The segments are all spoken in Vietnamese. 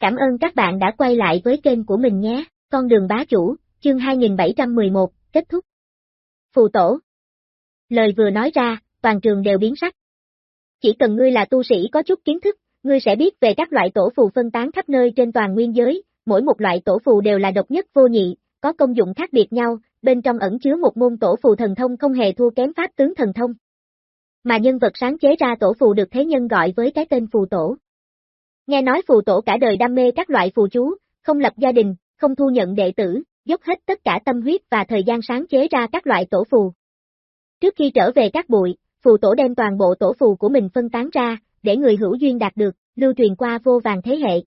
Cảm ơn các bạn đã quay lại với kênh của mình nhé, con đường bá chủ, chương 2711, kết thúc. Phù tổ Lời vừa nói ra, toàn trường đều biến sắc. Chỉ cần ngươi là tu sĩ có chút kiến thức, ngươi sẽ biết về các loại tổ phù phân tán khắp nơi trên toàn nguyên giới, mỗi một loại tổ phù đều là độc nhất vô nhị, có công dụng khác biệt nhau, bên trong ẩn chứa một môn tổ phù thần thông không hề thua kém pháp tướng thần thông. Mà nhân vật sáng chế ra tổ phù được thế nhân gọi với cái tên phù tổ. Nghe nói phù tổ cả đời đam mê các loại phù chú, không lập gia đình, không thu nhận đệ tử, dốc hết tất cả tâm huyết và thời gian sáng chế ra các loại tổ phù. Trước khi trở về các bụi, phù tổ đem toàn bộ tổ phù của mình phân tán ra, để người hữu duyên đạt được, lưu truyền qua vô vàng thế hệ.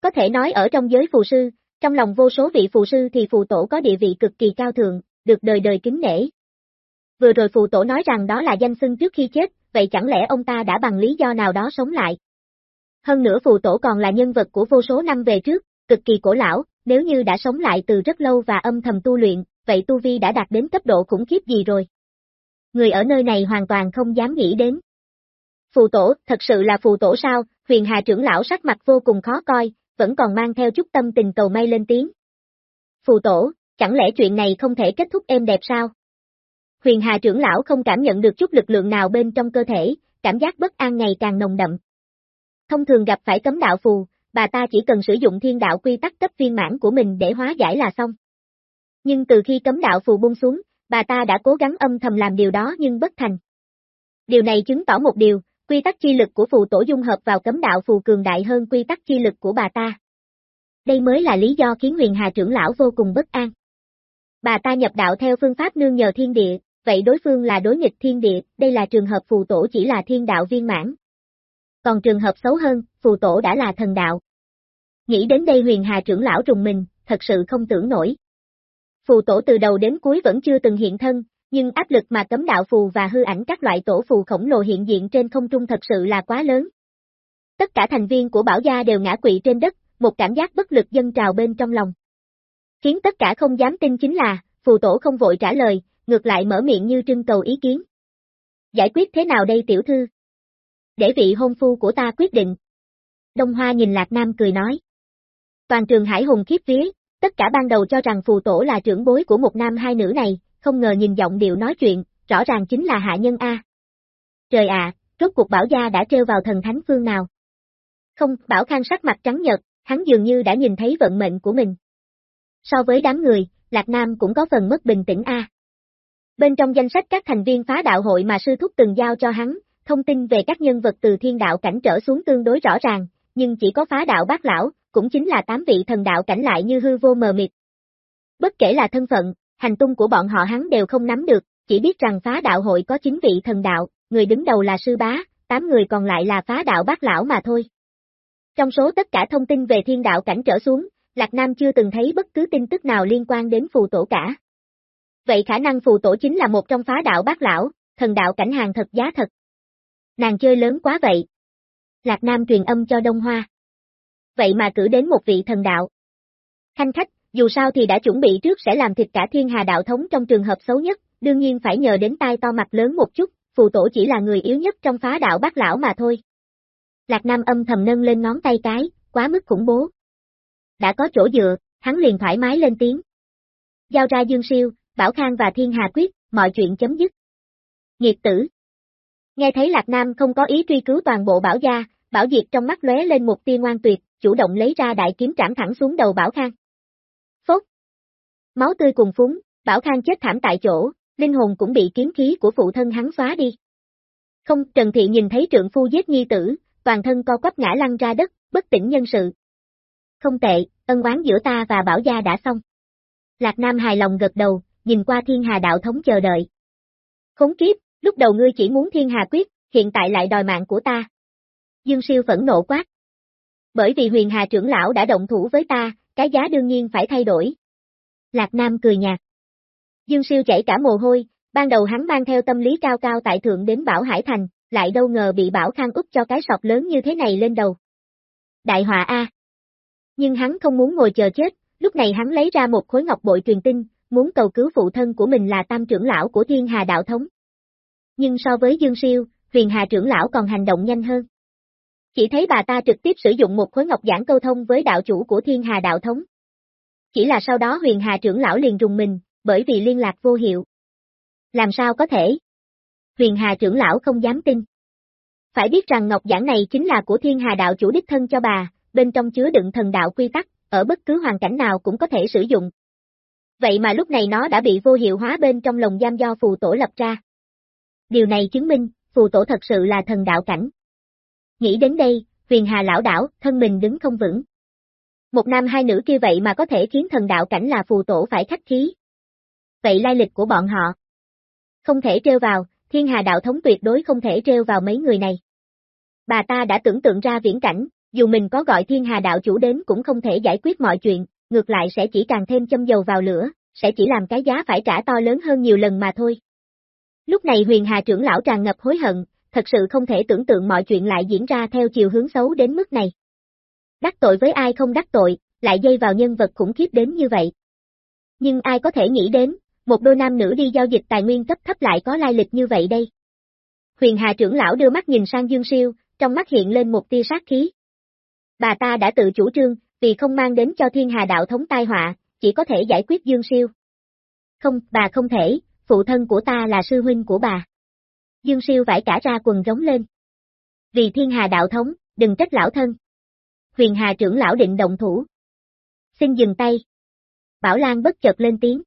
Có thể nói ở trong giới phù sư, trong lòng vô số vị phù sư thì phù tổ có địa vị cực kỳ cao thượng, được đời đời kính nể. Vừa rồi phù tổ nói rằng đó là danh xưng trước khi chết, vậy chẳng lẽ ông ta đã bằng lý do nào đó sống lại? Hơn nữa phù tổ còn là nhân vật của vô số năm về trước, cực kỳ cổ lão, nếu như đã sống lại từ rất lâu và âm thầm tu luyện, vậy tu vi đã đạt đến cấp độ khủng khiếp gì rồi? Người ở nơi này hoàn toàn không dám nghĩ đến. Phù tổ, thật sự là phù tổ sao, huyền hà trưởng lão sắc mặt vô cùng khó coi, vẫn còn mang theo chút tâm tình cầu may lên tiếng. Phù tổ, chẳng lẽ chuyện này không thể kết thúc êm đẹp sao? Huyền hà trưởng lão không cảm nhận được chút lực lượng nào bên trong cơ thể, cảm giác bất an ngày càng nồng đậm. Thông thường gặp phải cấm đạo phù, bà ta chỉ cần sử dụng thiên đạo quy tắc cấp viên mãn của mình để hóa giải là xong. Nhưng từ khi cấm đạo phù buông xuống, bà ta đã cố gắng âm thầm làm điều đó nhưng bất thành. Điều này chứng tỏ một điều, quy tắc chi lực của phù tổ dung hợp vào cấm đạo phù cường đại hơn quy tắc chi lực của bà ta. Đây mới là lý do khiến huyền hà trưởng lão vô cùng bất an. Bà ta nhập đạo theo phương pháp nương nhờ thiên địa, vậy đối phương là đối nghịch thiên địa, đây là trường hợp phù tổ chỉ là thiên đạo viên mãn. Còn trường hợp xấu hơn, phù tổ đã là thần đạo. Nghĩ đến đây huyền hà trưởng lão trùng mình, thật sự không tưởng nổi. Phù tổ từ đầu đến cuối vẫn chưa từng hiện thân, nhưng áp lực mà cấm đạo phù và hư ảnh các loại tổ phù khổng lồ hiện diện trên không trung thật sự là quá lớn. Tất cả thành viên của bảo gia đều ngã quỵ trên đất, một cảm giác bất lực dâng trào bên trong lòng. Khiến tất cả không dám tin chính là, phù tổ không vội trả lời, ngược lại mở miệng như trưng cầu ý kiến. Giải quyết thế nào đây tiểu thư? Để vị hôn phu của ta quyết định. Đông Hoa nhìn Lạc Nam cười nói. Toàn trường hải hùng khiếp vía, tất cả ban đầu cho rằng phù tổ là trưởng bối của một nam hai nữ này, không ngờ nhìn giọng điệu nói chuyện, rõ ràng chính là hạ nhân A. Trời ạ, rốt cuộc bảo gia đã treo vào thần thánh phương nào? Không, bảo khang sắc mặt trắng nhật, hắn dường như đã nhìn thấy vận mệnh của mình. So với đám người, Lạc Nam cũng có phần mất bình tĩnh A. Bên trong danh sách các thành viên phá đạo hội mà sư thúc từng giao cho hắn, thông tin về các nhân vật từ thiên đạo cảnh trở xuống tương đối rõ ràng, nhưng chỉ có phá đạo bác lão, cũng chính là tám vị thần đạo cảnh lại như hư vô mờ mịt. Bất kể là thân phận, hành tung của bọn họ hắn đều không nắm được, chỉ biết rằng phá đạo hội có chín vị thần đạo, người đứng đầu là sư bá, tám người còn lại là phá đạo bác lão mà thôi. Trong số tất cả thông tin về thiên đạo cảnh trở xuống, Lạc Nam chưa từng thấy bất cứ tin tức nào liên quan đến phù tổ cả. Vậy khả năng phù tổ chính là một trong phá đạo bác lão, thần đạo cảnh hàng thật giá thật. Nàng chơi lớn quá vậy. Lạc Nam truyền âm cho Đông Hoa. Vậy mà cử đến một vị thần đạo. Khanh khách, dù sao thì đã chuẩn bị trước sẽ làm thịt cả thiên hà đạo thống trong trường hợp xấu nhất, đương nhiên phải nhờ đến tai to mặt lớn một chút, phù tổ chỉ là người yếu nhất trong phá đạo bác lão mà thôi. Lạc Nam âm thầm nâng lên ngón tay cái, quá mức khủng bố. Đã có chỗ dựa, hắn liền thoải mái lên tiếng. Giao ra Dương Siêu, Bảo Khang và Thiên Hà Quyết, mọi chuyện chấm dứt. Nghiệt tử. Nghe thấy Lạc Nam không có ý truy cứu toàn bộ Bảo gia, Bảo Diệt trong mắt lóe lên một tia ngoan tuyệt, chủ động lấy ra đại kiếm trảm thẳng xuống đầu Bảo Khang. Phốt. Máu tươi cùng phúng, Bảo Khang chết thảm tại chỗ, linh hồn cũng bị kiếm khí của phụ thân hắn xóa đi. Không, Trần Thị nhìn thấy trượng phu giết nhi tử, toàn thân co quắp ngã lăn ra đất, bất tỉnh nhân sự. Không tệ, ân oán giữa ta và Bảo Gia đã xong. Lạc Nam hài lòng gật đầu, nhìn qua thiên hà đạo thống chờ đợi. Khốn kiếp, lúc đầu ngươi chỉ muốn thiên hà quyết, hiện tại lại đòi mạng của ta. Dương siêu phẫn nộ quát. Bởi vì huyền hà trưởng lão đã động thủ với ta, cái giá đương nhiên phải thay đổi. Lạc Nam cười nhạt. Dương siêu chảy cả mồ hôi, ban đầu hắn mang theo tâm lý cao cao tại thượng đến Bảo Hải Thành, lại đâu ngờ bị Bảo Khang úp cho cái sọc lớn như thế này lên đầu. Đại họa A. Nhưng hắn không muốn ngồi chờ chết, lúc này hắn lấy ra một khối ngọc bội truyền tinh, muốn cầu cứu phụ thân của mình là tam trưởng lão của thiên hà đạo thống. Nhưng so với Dương Siêu, huyền hà trưởng lão còn hành động nhanh hơn. Chỉ thấy bà ta trực tiếp sử dụng một khối ngọc giảng câu thông với đạo chủ của thiên hà đạo thống. Chỉ là sau đó huyền hà trưởng lão liền rùng mình, bởi vì liên lạc vô hiệu. Làm sao có thể? Huyền hà trưởng lão không dám tin. Phải biết rằng ngọc giảng này chính là của thiên hà đạo chủ đích thân cho bà, bên trong chứa đựng thần đạo quy tắc, ở bất cứ hoàn cảnh nào cũng có thể sử dụng. Vậy mà lúc này nó đã bị vô hiệu hóa bên trong lồng giam do phù tổ lập ra. Điều này chứng minh, phù tổ thật sự là thần đạo cảnh. Nghĩ đến đây, huyền hà lão đảo, thân mình đứng không vững. Một nam hai nữ kia vậy mà có thể khiến thần đạo cảnh là phù tổ phải khách khí. Vậy lai lịch của bọn họ? Không thể trêu vào, thiên hà đạo thống tuyệt đối không thể trêu vào mấy người này. Bà ta đã tưởng tượng ra viễn cảnh, dù mình có gọi thiên hà đạo chủ đến cũng không thể giải quyết mọi chuyện, ngược lại sẽ chỉ càng thêm châm dầu vào lửa, sẽ chỉ làm cái giá phải trả to lớn hơn nhiều lần mà thôi. Lúc này huyền hà trưởng lão tràn ngập hối hận, thật sự không thể tưởng tượng mọi chuyện lại diễn ra theo chiều hướng xấu đến mức này. Đắc tội với ai không đắc tội, lại dây vào nhân vật khủng khiếp đến như vậy. Nhưng ai có thể nghĩ đến, một đôi nam nữ đi giao dịch tài nguyên cấp thấp lại có lai lịch như vậy đây. Huyền Hà trưởng lão đưa mắt nhìn sang Dương Siêu, trong mắt hiện lên một tia sát khí. Bà ta đã tự chủ trương, vì không mang đến cho thiên hà đạo thống tai họa, chỉ có thể giải quyết Dương Siêu. Không, bà không thể, phụ thân của ta là sư huynh của bà. Dương Siêu vải cả ra quần giống lên. Vì thiên hà đạo thống, đừng trách lão thân. Huyền Hà trưởng lão định động thủ. Xin dừng tay. Bảo Lan bất chợt lên tiếng.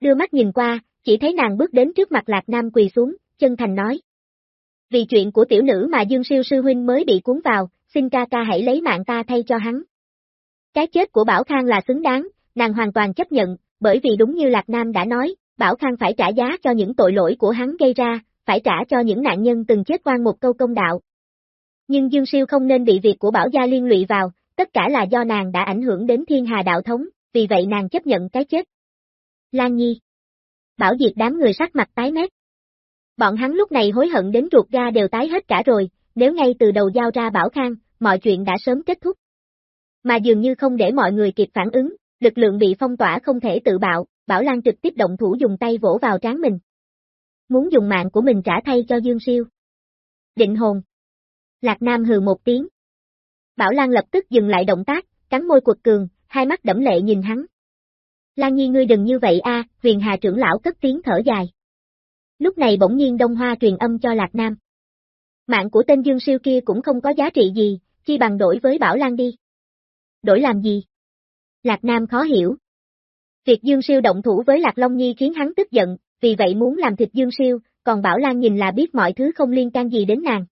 Đưa mắt nhìn qua, chỉ thấy nàng bước đến trước mặt Lạc Nam quỳ xuống, chân thành nói. Vì chuyện của tiểu nữ mà Dương Siêu sư huynh mới bị cuốn vào, xin ca ca hãy lấy mạng ta thay cho hắn. Cái chết của Bảo Khang là xứng đáng, nàng hoàn toàn chấp nhận, bởi vì đúng như Lạc Nam đã nói, Bảo Khang phải trả giá cho những tội lỗi của hắn gây ra, phải trả cho những nạn nhân từng chết quan một câu công đạo. Nhưng Dương Siêu không nên bị việc của Bảo Gia liên lụy vào, tất cả là do nàng đã ảnh hưởng đến thiên hà đạo thống, vì vậy nàng chấp nhận cái chết. Lan Nhi Bảo Diệt đám người sắc mặt tái mét. Bọn hắn lúc này hối hận đến ruột ga đều tái hết cả rồi, nếu ngay từ đầu giao ra Bảo Khang, mọi chuyện đã sớm kết thúc. Mà dường như không để mọi người kịp phản ứng, lực lượng bị phong tỏa không thể tự bạo, Bảo Lan trực tiếp động thủ dùng tay vỗ vào trán mình. Muốn dùng mạng của mình trả thay cho Dương Siêu. Định hồn. Lạc Nam hừ một tiếng. Bảo Lan lập tức dừng lại động tác, cắn môi quật cường, hai mắt đẫm lệ nhìn hắn. Lan Nhi ngươi đừng như vậy a, huyền hà trưởng lão cất tiếng thở dài. Lúc này bỗng nhiên Đông Hoa truyền âm cho Lạc Nam. Mạng của tên Dương Siêu kia cũng không có giá trị gì, chi bằng đổi với Bảo Lan đi. Đổi làm gì? Lạc Nam khó hiểu. Việc Dương Siêu động thủ với Lạc Long Nhi khiến hắn tức giận, vì vậy muốn làm thịt Dương Siêu, còn Bảo Lan nhìn là biết mọi thứ không liên can gì đến nàng.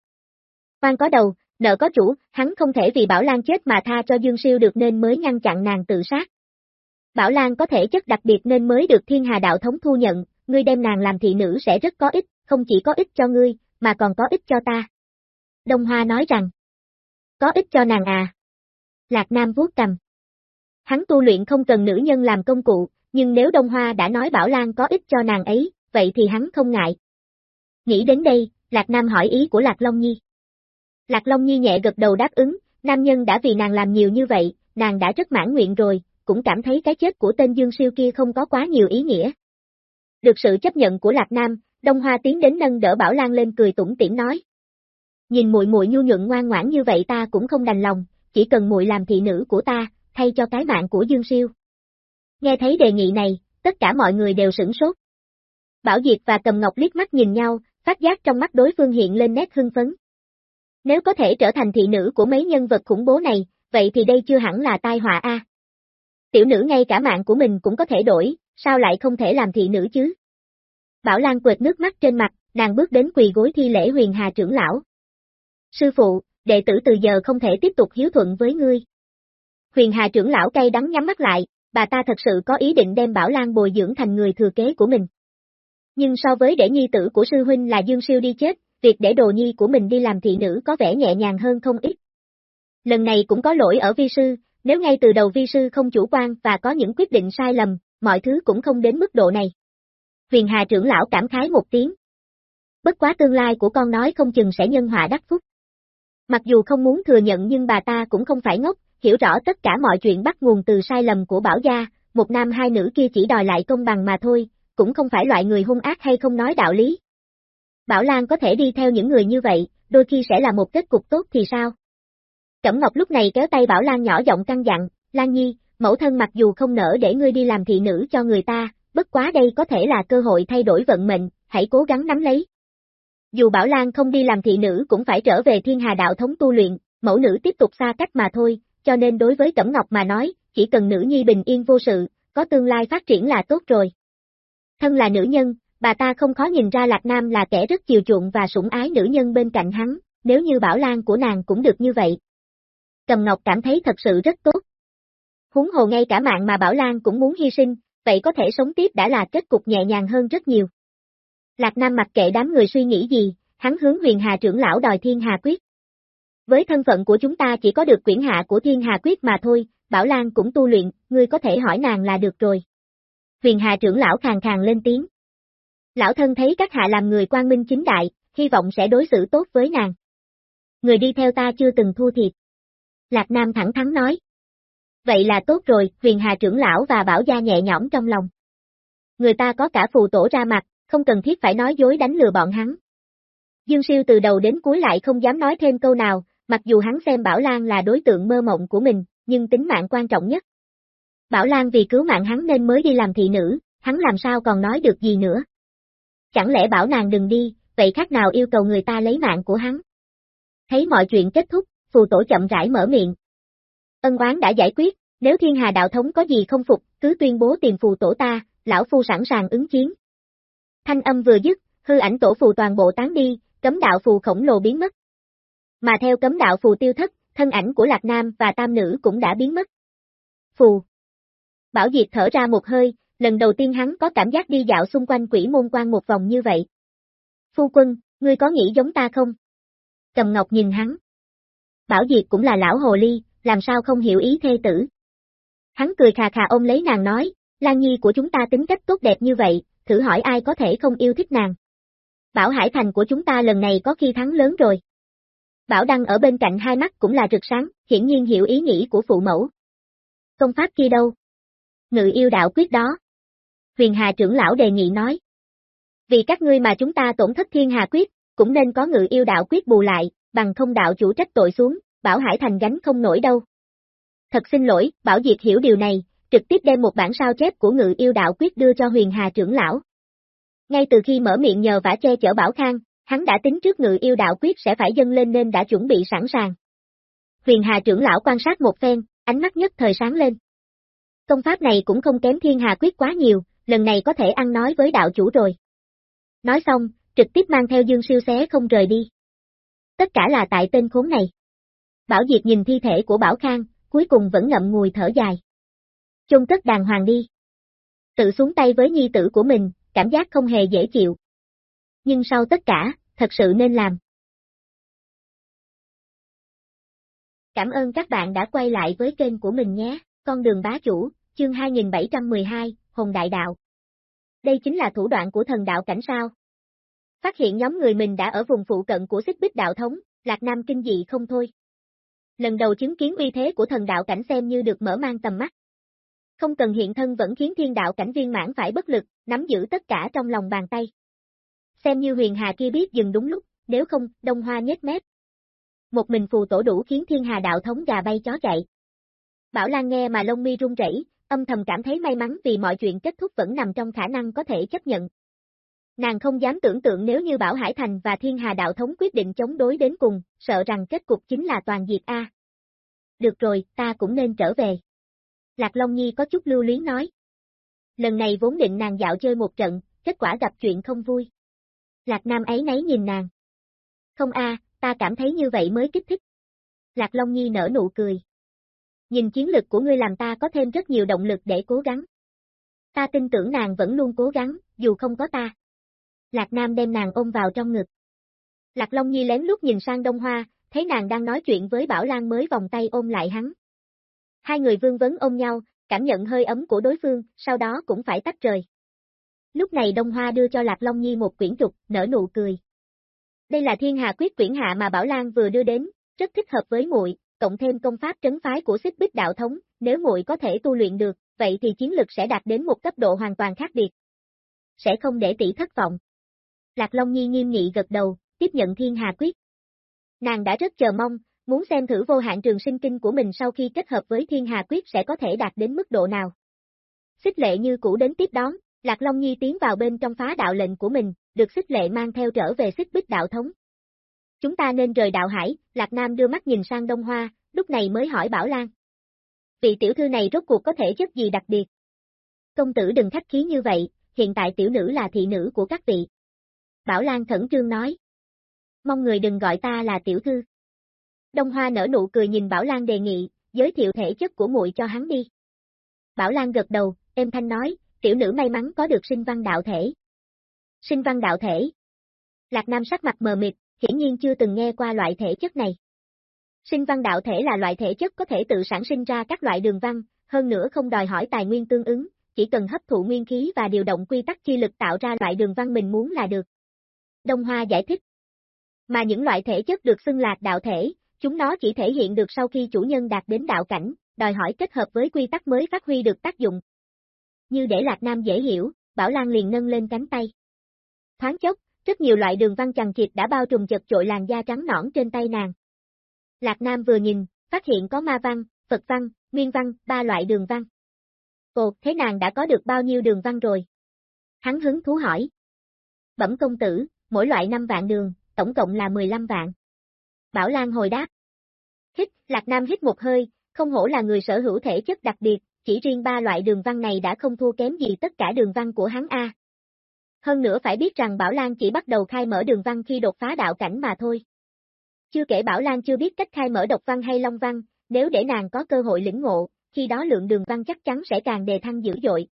Quan có đầu, nợ có chủ, hắn không thể vì Bảo Lan chết mà tha cho Dương Siêu được nên mới ngăn chặn nàng tự sát. Bảo Lan có thể chất đặc biệt nên mới được thiên hà đạo thống thu nhận, ngươi đem nàng làm thị nữ sẽ rất có ích, không chỉ có ích cho ngươi, mà còn có ích cho ta. Đông Hoa nói rằng, có ích cho nàng à. Lạc Nam vuốt cầm. Hắn tu luyện không cần nữ nhân làm công cụ, nhưng nếu Đông Hoa đã nói Bảo Lan có ích cho nàng ấy, vậy thì hắn không ngại. Nghĩ đến đây, Lạc Nam hỏi ý của Lạc Long Nhi. Lạc Long Nhi nhẹ gật đầu đáp ứng, nam nhân đã vì nàng làm nhiều như vậy, nàng đã rất mãn nguyện rồi, cũng cảm thấy cái chết của tên Dương Siêu kia không có quá nhiều ý nghĩa. Được sự chấp nhận của Lạc Nam, Đông Hoa tiến đến nâng đỡ Bảo Lan lên cười tủm tỉm nói. Nhìn muội muội nhu nhuận ngoan ngoãn như vậy ta cũng không đành lòng, chỉ cần muội làm thị nữ của ta, thay cho cái mạng của Dương Siêu. Nghe thấy đề nghị này, tất cả mọi người đều sửng sốt. Bảo Diệt và Cầm Ngọc liếc mắt nhìn nhau, phát giác trong mắt đối phương hiện lên nét hưng phấn. Nếu có thể trở thành thị nữ của mấy nhân vật khủng bố này, vậy thì đây chưa hẳn là tai họa a. Tiểu nữ ngay cả mạng của mình cũng có thể đổi, sao lại không thể làm thị nữ chứ? Bảo Lan quệt nước mắt trên mặt, nàng bước đến quỳ gối thi lễ huyền hà trưởng lão. Sư phụ, đệ tử từ giờ không thể tiếp tục hiếu thuận với ngươi. Huyền hà trưởng lão cay đắng nhắm mắt lại, bà ta thật sự có ý định đem Bảo Lan bồi dưỡng thành người thừa kế của mình. Nhưng so với để nhi tử của sư huynh là Dương Siêu đi chết, việc để đồ nhi của mình đi làm thị nữ có vẻ nhẹ nhàng hơn không ít. Lần này cũng có lỗi ở vi sư, nếu ngay từ đầu vi sư không chủ quan và có những quyết định sai lầm, mọi thứ cũng không đến mức độ này. Huyền Hà trưởng lão cảm khái một tiếng. Bất quá tương lai của con nói không chừng sẽ nhân họa đắc phúc. Mặc dù không muốn thừa nhận nhưng bà ta cũng không phải ngốc, hiểu rõ tất cả mọi chuyện bắt nguồn từ sai lầm của Bảo Gia, một nam hai nữ kia chỉ đòi lại công bằng mà thôi, cũng không phải loại người hung ác hay không nói đạo lý. Bảo Lan có thể đi theo những người như vậy, đôi khi sẽ là một kết cục tốt thì sao? Cẩm Ngọc lúc này kéo tay Bảo Lan nhỏ giọng căng dặn, Lan Nhi, mẫu thân mặc dù không nỡ để ngươi đi làm thị nữ cho người ta, bất quá đây có thể là cơ hội thay đổi vận mệnh, hãy cố gắng nắm lấy. Dù Bảo Lan không đi làm thị nữ cũng phải trở về thiên hà đạo thống tu luyện, mẫu nữ tiếp tục xa cách mà thôi, cho nên đối với Cẩm Ngọc mà nói, chỉ cần nữ nhi bình yên vô sự, có tương lai phát triển là tốt rồi. Thân là nữ nhân, bà ta không khó nhìn ra Lạc Nam là kẻ rất chiều chuộng và sủng ái nữ nhân bên cạnh hắn, nếu như Bảo Lan của nàng cũng được như vậy. Cầm Ngọc cảm thấy thật sự rất tốt. Huống hồ ngay cả mạng mà Bảo Lan cũng muốn hy sinh, vậy có thể sống tiếp đã là kết cục nhẹ nhàng hơn rất nhiều. Lạc Nam mặc kệ đám người suy nghĩ gì, hắn hướng huyền hà trưởng lão đòi thiên hà quyết. Với thân phận của chúng ta chỉ có được quyển hạ của thiên hà quyết mà thôi, Bảo Lan cũng tu luyện, ngươi có thể hỏi nàng là được rồi. Huyền hà trưởng lão khàng khàng lên tiếng. Lão thân thấy các hạ làm người quan minh chính đại, hy vọng sẽ đối xử tốt với nàng. Người đi theo ta chưa từng thua thiệt. Lạc Nam thẳng thắn nói. Vậy là tốt rồi, huyền hà trưởng lão và bảo gia nhẹ nhõm trong lòng. Người ta có cả phù tổ ra mặt, không cần thiết phải nói dối đánh lừa bọn hắn. Dương siêu từ đầu đến cuối lại không dám nói thêm câu nào, mặc dù hắn xem Bảo Lan là đối tượng mơ mộng của mình, nhưng tính mạng quan trọng nhất. Bảo Lan vì cứu mạng hắn nên mới đi làm thị nữ, hắn làm sao còn nói được gì nữa. Chẳng lẽ bảo nàng đừng đi, vậy khác nào yêu cầu người ta lấy mạng của hắn. Thấy mọi chuyện kết thúc, phù tổ chậm rãi mở miệng. Ân oán đã giải quyết, nếu thiên hà đạo thống có gì không phục, cứ tuyên bố tìm phù tổ ta, lão phu sẵn sàng ứng chiến. Thanh âm vừa dứt, hư ảnh tổ phù toàn bộ tán đi, cấm đạo phù khổng lồ biến mất. Mà theo cấm đạo phù tiêu thất, thân ảnh của Lạc Nam và Tam Nữ cũng đã biến mất. Phù. Bảo Diệt thở ra một hơi, lần đầu tiên hắn có cảm giác đi dạo xung quanh quỷ môn quan một vòng như vậy. Phu quân, ngươi có nghĩ giống ta không? Cầm Ngọc nhìn hắn. Bảo Diệt cũng là lão hồ ly, làm sao không hiểu ý thê tử. Hắn cười khà khà ôm lấy nàng nói, Lan Nhi của chúng ta tính cách tốt đẹp như vậy, thử hỏi ai có thể không yêu thích nàng. Bảo Hải Thành của chúng ta lần này có khi thắng lớn rồi. Bảo Đăng ở bên cạnh hai mắt cũng là rực sáng, hiển nhiên hiểu ý nghĩ của phụ mẫu. Công pháp kia đâu? Ngự yêu đạo quyết đó. Huyền Hà trưởng lão đề nghị nói. Vì các ngươi mà chúng ta tổn thất thiên hà quyết, cũng nên có ngự yêu đạo quyết bù lại, bằng không đạo chủ trách tội xuống, Bảo Hải Thành gánh không nổi đâu. Thật xin lỗi, Bảo Diệt hiểu điều này, trực tiếp đem một bản sao chép của ngự yêu đạo quyết đưa cho huyền hà trưởng lão. Ngay từ khi mở miệng nhờ vả che chở Bảo Khang, hắn đã tính trước ngự yêu đạo quyết sẽ phải dâng lên nên đã chuẩn bị sẵn sàng. Huyền hà trưởng lão quan sát một phen, ánh mắt nhất thời sáng lên. Công pháp này cũng không kém thiên hà quyết quá nhiều, lần này có thể ăn nói với đạo chủ rồi. Nói xong, trực tiếp mang theo dương siêu xé không rời đi. Tất cả là tại tên khốn này. Bảo diệp nhìn thi thể của Bảo Khang, cuối cùng vẫn ngậm ngùi thở dài. Chôn cất đàng hoàng đi. Tự xuống tay với nhi tử của mình, cảm giác không hề dễ chịu. Nhưng sau tất cả, thật sự nên làm. Cảm ơn các bạn đã quay lại với kênh của mình nhé, con đường bá chủ, chương 2712, Hồng Đại Đạo. Đây chính là thủ đoạn của thần đạo cảnh sao. Phát hiện nhóm người mình đã ở vùng phụ cận của xích bích đạo thống, Lạc Nam kinh dị không thôi. Lần đầu chứng kiến uy thế của thần đạo cảnh xem như được mở mang tầm mắt. Không cần hiện thân vẫn khiến thiên đạo cảnh viên mãn phải bất lực, nắm giữ tất cả trong lòng bàn tay. Xem như huyền hà kia biết dừng đúng lúc, nếu không, đông hoa nhét mép. Một mình phù tổ đủ khiến thiên hà đạo thống gà bay chó chạy. Bảo Lan nghe mà lông mi run rẩy, âm thầm cảm thấy may mắn vì mọi chuyện kết thúc vẫn nằm trong khả năng có thể chấp nhận. Nàng không dám tưởng tượng nếu như Bảo Hải Thành và Thiên Hà Đạo Thống quyết định chống đối đến cùng, sợ rằng kết cục chính là toàn diệt A. Được rồi, ta cũng nên trở về. Lạc Long Nhi có chút lưu luyến nói. Lần này vốn định nàng dạo chơi một trận, kết quả gặp chuyện không vui. Lạc Nam ấy nấy nhìn nàng. Không a, ta cảm thấy như vậy mới kích thích. Lạc Long Nhi nở nụ cười. Nhìn chiến lực của ngươi làm ta có thêm rất nhiều động lực để cố gắng. Ta tin tưởng nàng vẫn luôn cố gắng, dù không có ta. Lạc Nam đem nàng ôm vào trong ngực. Lạc Long Nhi lén lút nhìn sang Đông Hoa, thấy nàng đang nói chuyện với Bảo Lan mới vòng tay ôm lại hắn. Hai người vương vấn ôm nhau, cảm nhận hơi ấm của đối phương, sau đó cũng phải tách rời. Lúc này Đông Hoa đưa cho Lạc Long Nhi một quyển trục, nở nụ cười. Đây là thiên hà quyết quyển hạ mà Bảo Lan vừa đưa đến, rất thích hợp với muội, cộng thêm công pháp trấn phái của xích bích đạo thống, nếu muội có thể tu luyện được, vậy thì chiến lực sẽ đạt đến một cấp độ hoàn toàn khác biệt. Sẽ không để tỷ thất vọng. Lạc Long Nhi nghiêm nghị gật đầu, tiếp nhận thiên hà quyết. Nàng đã rất chờ mong, muốn xem thử vô hạn trường sinh kinh của mình sau khi kết hợp với thiên hà quyết sẽ có thể đạt đến mức độ nào. Xích lệ như cũ đến tiếp đón, Lạc Long Nhi tiến vào bên trong phá đạo lệnh của mình, được xích lệ mang theo trở về xích bích đạo thống. Chúng ta nên rời đạo hải, Lạc Nam đưa mắt nhìn sang Đông Hoa, lúc này mới hỏi Bảo Lan. Vị tiểu thư này rốt cuộc có thể chất gì đặc biệt? Công tử đừng khách khí như vậy, hiện tại tiểu nữ là thị nữ của các vị. Bảo Lan khẩn trương nói. Mong người đừng gọi ta là tiểu thư. Đông Hoa nở nụ cười nhìn Bảo Lan đề nghị, giới thiệu thể chất của muội cho hắn đi. Bảo Lan gật đầu, em thanh nói, tiểu nữ may mắn có được sinh văn đạo thể. Sinh văn đạo thể. Lạc Nam sắc mặt mờ mịt, hiển nhiên chưa từng nghe qua loại thể chất này. Sinh văn đạo thể là loại thể chất có thể tự sản sinh ra các loại đường văn, hơn nữa không đòi hỏi tài nguyên tương ứng, chỉ cần hấp thụ nguyên khí và điều động quy tắc chi lực tạo ra loại đường văn mình muốn là được. Đông Hoa giải thích. Mà những loại thể chất được xưng lạc đạo thể, chúng nó chỉ thể hiện được sau khi chủ nhân đạt đến đạo cảnh, đòi hỏi kết hợp với quy tắc mới phát huy được tác dụng. Như để Lạc Nam dễ hiểu, Bảo Lan liền nâng lên cánh tay. Thoáng chốc, rất nhiều loại đường văn chằng chịt đã bao trùm chật trội làn da trắng nõn trên tay nàng. Lạc Nam vừa nhìn, phát hiện có ma văn, Phật văn, Nguyên văn, ba loại đường văn. Ồ, thế nàng đã có được bao nhiêu đường văn rồi? Hắn hứng thú hỏi. Bẩm công tử, mỗi loại 5 vạn đường, tổng cộng là 15 vạn. Bảo Lan hồi đáp. Hít, Lạc Nam hít một hơi, không hổ là người sở hữu thể chất đặc biệt, chỉ riêng ba loại đường văn này đã không thua kém gì tất cả đường văn của hắn A. Hơn nữa phải biết rằng Bảo Lan chỉ bắt đầu khai mở đường văn khi đột phá đạo cảnh mà thôi. Chưa kể Bảo Lan chưa biết cách khai mở độc văn hay long văn, nếu để nàng có cơ hội lĩnh ngộ, khi đó lượng đường văn chắc chắn sẽ càng đề thăng dữ dội.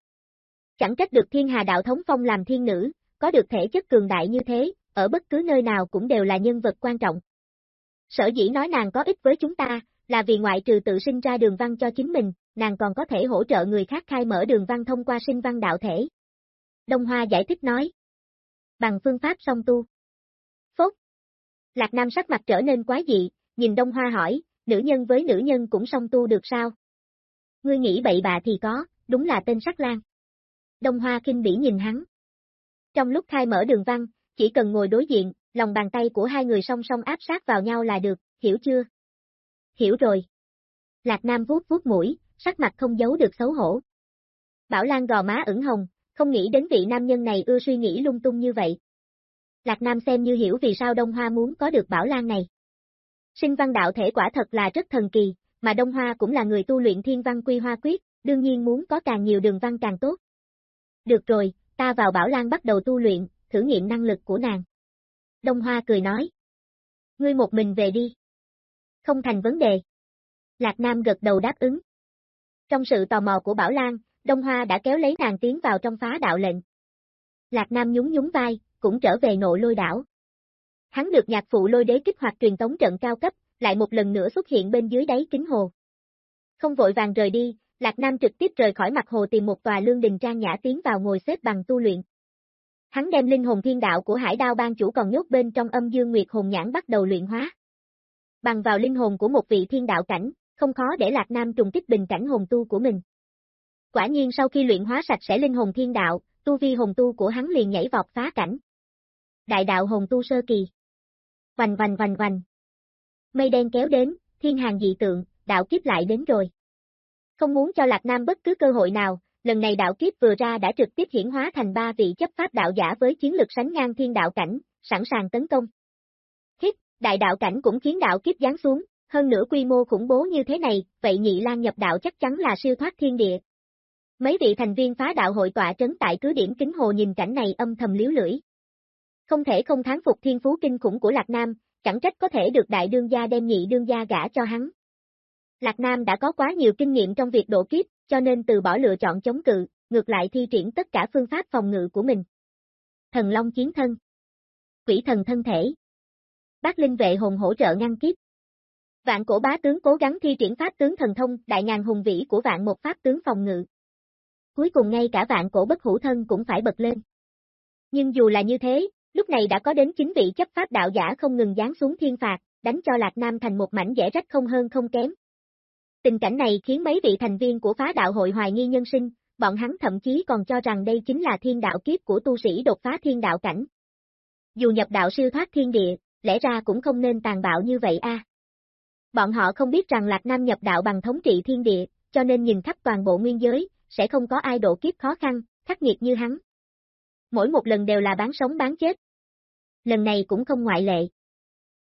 Chẳng trách được thiên hà đạo thống phong làm thiên nữ, có được thể chất cường đại như thế, ở bất cứ nơi nào cũng đều là nhân vật quan trọng. Sở dĩ nói nàng có ích với chúng ta, là vì ngoại trừ tự sinh ra đường văn cho chính mình, nàng còn có thể hỗ trợ người khác khai mở đường văn thông qua sinh văn đạo thể. Đông Hoa giải thích nói. Bằng phương pháp song tu. Phốt. Lạc Nam sắc mặt trở nên quá dị, nhìn Đông Hoa hỏi, nữ nhân với nữ nhân cũng song tu được sao? Ngươi nghĩ bậy bạ thì có, đúng là tên sắc lan. Đông Hoa kinh bỉ nhìn hắn. Trong lúc khai mở đường văn, chỉ cần ngồi đối diện, lòng bàn tay của hai người song song áp sát vào nhau là được, hiểu chưa? Hiểu rồi. Lạc Nam vuốt vuốt mũi, sắc mặt không giấu được xấu hổ. Bảo Lan gò má ửng hồng, không nghĩ đến vị nam nhân này ưa suy nghĩ lung tung như vậy. Lạc Nam xem như hiểu vì sao Đông Hoa muốn có được Bảo Lan này. Sinh văn đạo thể quả thật là rất thần kỳ, mà Đông Hoa cũng là người tu luyện thiên văn quy hoa quyết, đương nhiên muốn có càng nhiều đường văn càng tốt. Được rồi, ta vào Bảo Lan bắt đầu tu luyện, thử nghiệm năng lực của nàng. Đông Hoa cười nói. Ngươi một mình về đi. Không thành vấn đề. Lạc Nam gật đầu đáp ứng. Trong sự tò mò của Bảo Lan, Đông Hoa đã kéo lấy nàng tiến vào trong phá đạo lệnh. Lạc Nam nhún nhún vai, cũng trở về nội lôi đảo. Hắn được nhạc phụ lôi đế kích hoạt truyền tống trận cao cấp, lại một lần nữa xuất hiện bên dưới đáy kính hồ. Không vội vàng rời đi, Lạc Nam trực tiếp rời khỏi mặt hồ tìm một tòa lương đình trang nhã tiến vào ngồi xếp bằng tu luyện. Hắn đem linh hồn thiên đạo của hải đao ban chủ còn nhốt bên trong âm dương nguyệt hồn nhãn bắt đầu luyện hóa. Bằng vào linh hồn của một vị thiên đạo cảnh, không khó để Lạc Nam trùng kích bình cảnh hồn tu của mình. Quả nhiên sau khi luyện hóa sạch sẽ linh hồn thiên đạo, tu vi hồn tu của hắn liền nhảy vọt phá cảnh. Đại đạo hồn tu sơ kỳ. Vành vành vành vành. Mây đen kéo đến, thiên hàng dị tượng, đạo kiếp lại đến rồi. Không muốn cho Lạc Nam bất cứ cơ hội nào, lần này đạo kiếp vừa ra đã trực tiếp hiển hóa thành ba vị chấp pháp đạo giả với chiến lực sánh ngang thiên đạo cảnh, sẵn sàng tấn công. Hít, đại đạo cảnh cũng khiến đạo kiếp giáng xuống, hơn nữa quy mô khủng bố như thế này, vậy nhị lan nhập đạo chắc chắn là siêu thoát thiên địa. Mấy vị thành viên phá đạo hội tọa trấn tại cứ điểm kính hồ nhìn cảnh này âm thầm liếu lưỡi. Không thể không thán phục thiên phú kinh khủng của Lạc Nam, chẳng trách có thể được đại đương gia đem nhị đương gia gả cho hắn. Lạc Nam đã có quá nhiều kinh nghiệm trong việc độ kiếp, cho nên từ bỏ lựa chọn chống cự, ngược lại thi triển tất cả phương pháp phòng ngự của mình. Thần Long chiến thân Quỷ thần thân thể Bác Linh vệ hồn hỗ trợ ngăn kiếp Vạn cổ bá tướng cố gắng thi triển pháp tướng thần thông đại ngàn hùng vĩ của vạn một pháp tướng phòng ngự. Cuối cùng ngay cả vạn cổ bất hữu thân cũng phải bật lên. Nhưng dù là như thế, lúc này đã có đến chính vị chấp pháp đạo giả không ngừng giáng xuống thiên phạt, đánh cho Lạc Nam thành một mảnh dẻ rách không hơn không kém. Tình cảnh này khiến mấy vị thành viên của phá đạo hội hoài nghi nhân sinh, bọn hắn thậm chí còn cho rằng đây chính là thiên đạo kiếp của tu sĩ đột phá thiên đạo cảnh. Dù nhập đạo siêu thoát thiên địa, lẽ ra cũng không nên tàn bạo như vậy a. Bọn họ không biết rằng Lạc Nam nhập đạo bằng thống trị thiên địa, cho nên nhìn khắp toàn bộ nguyên giới, sẽ không có ai độ kiếp khó khăn, khắc nghiệt như hắn. Mỗi một lần đều là bán sống bán chết. Lần này cũng không ngoại lệ.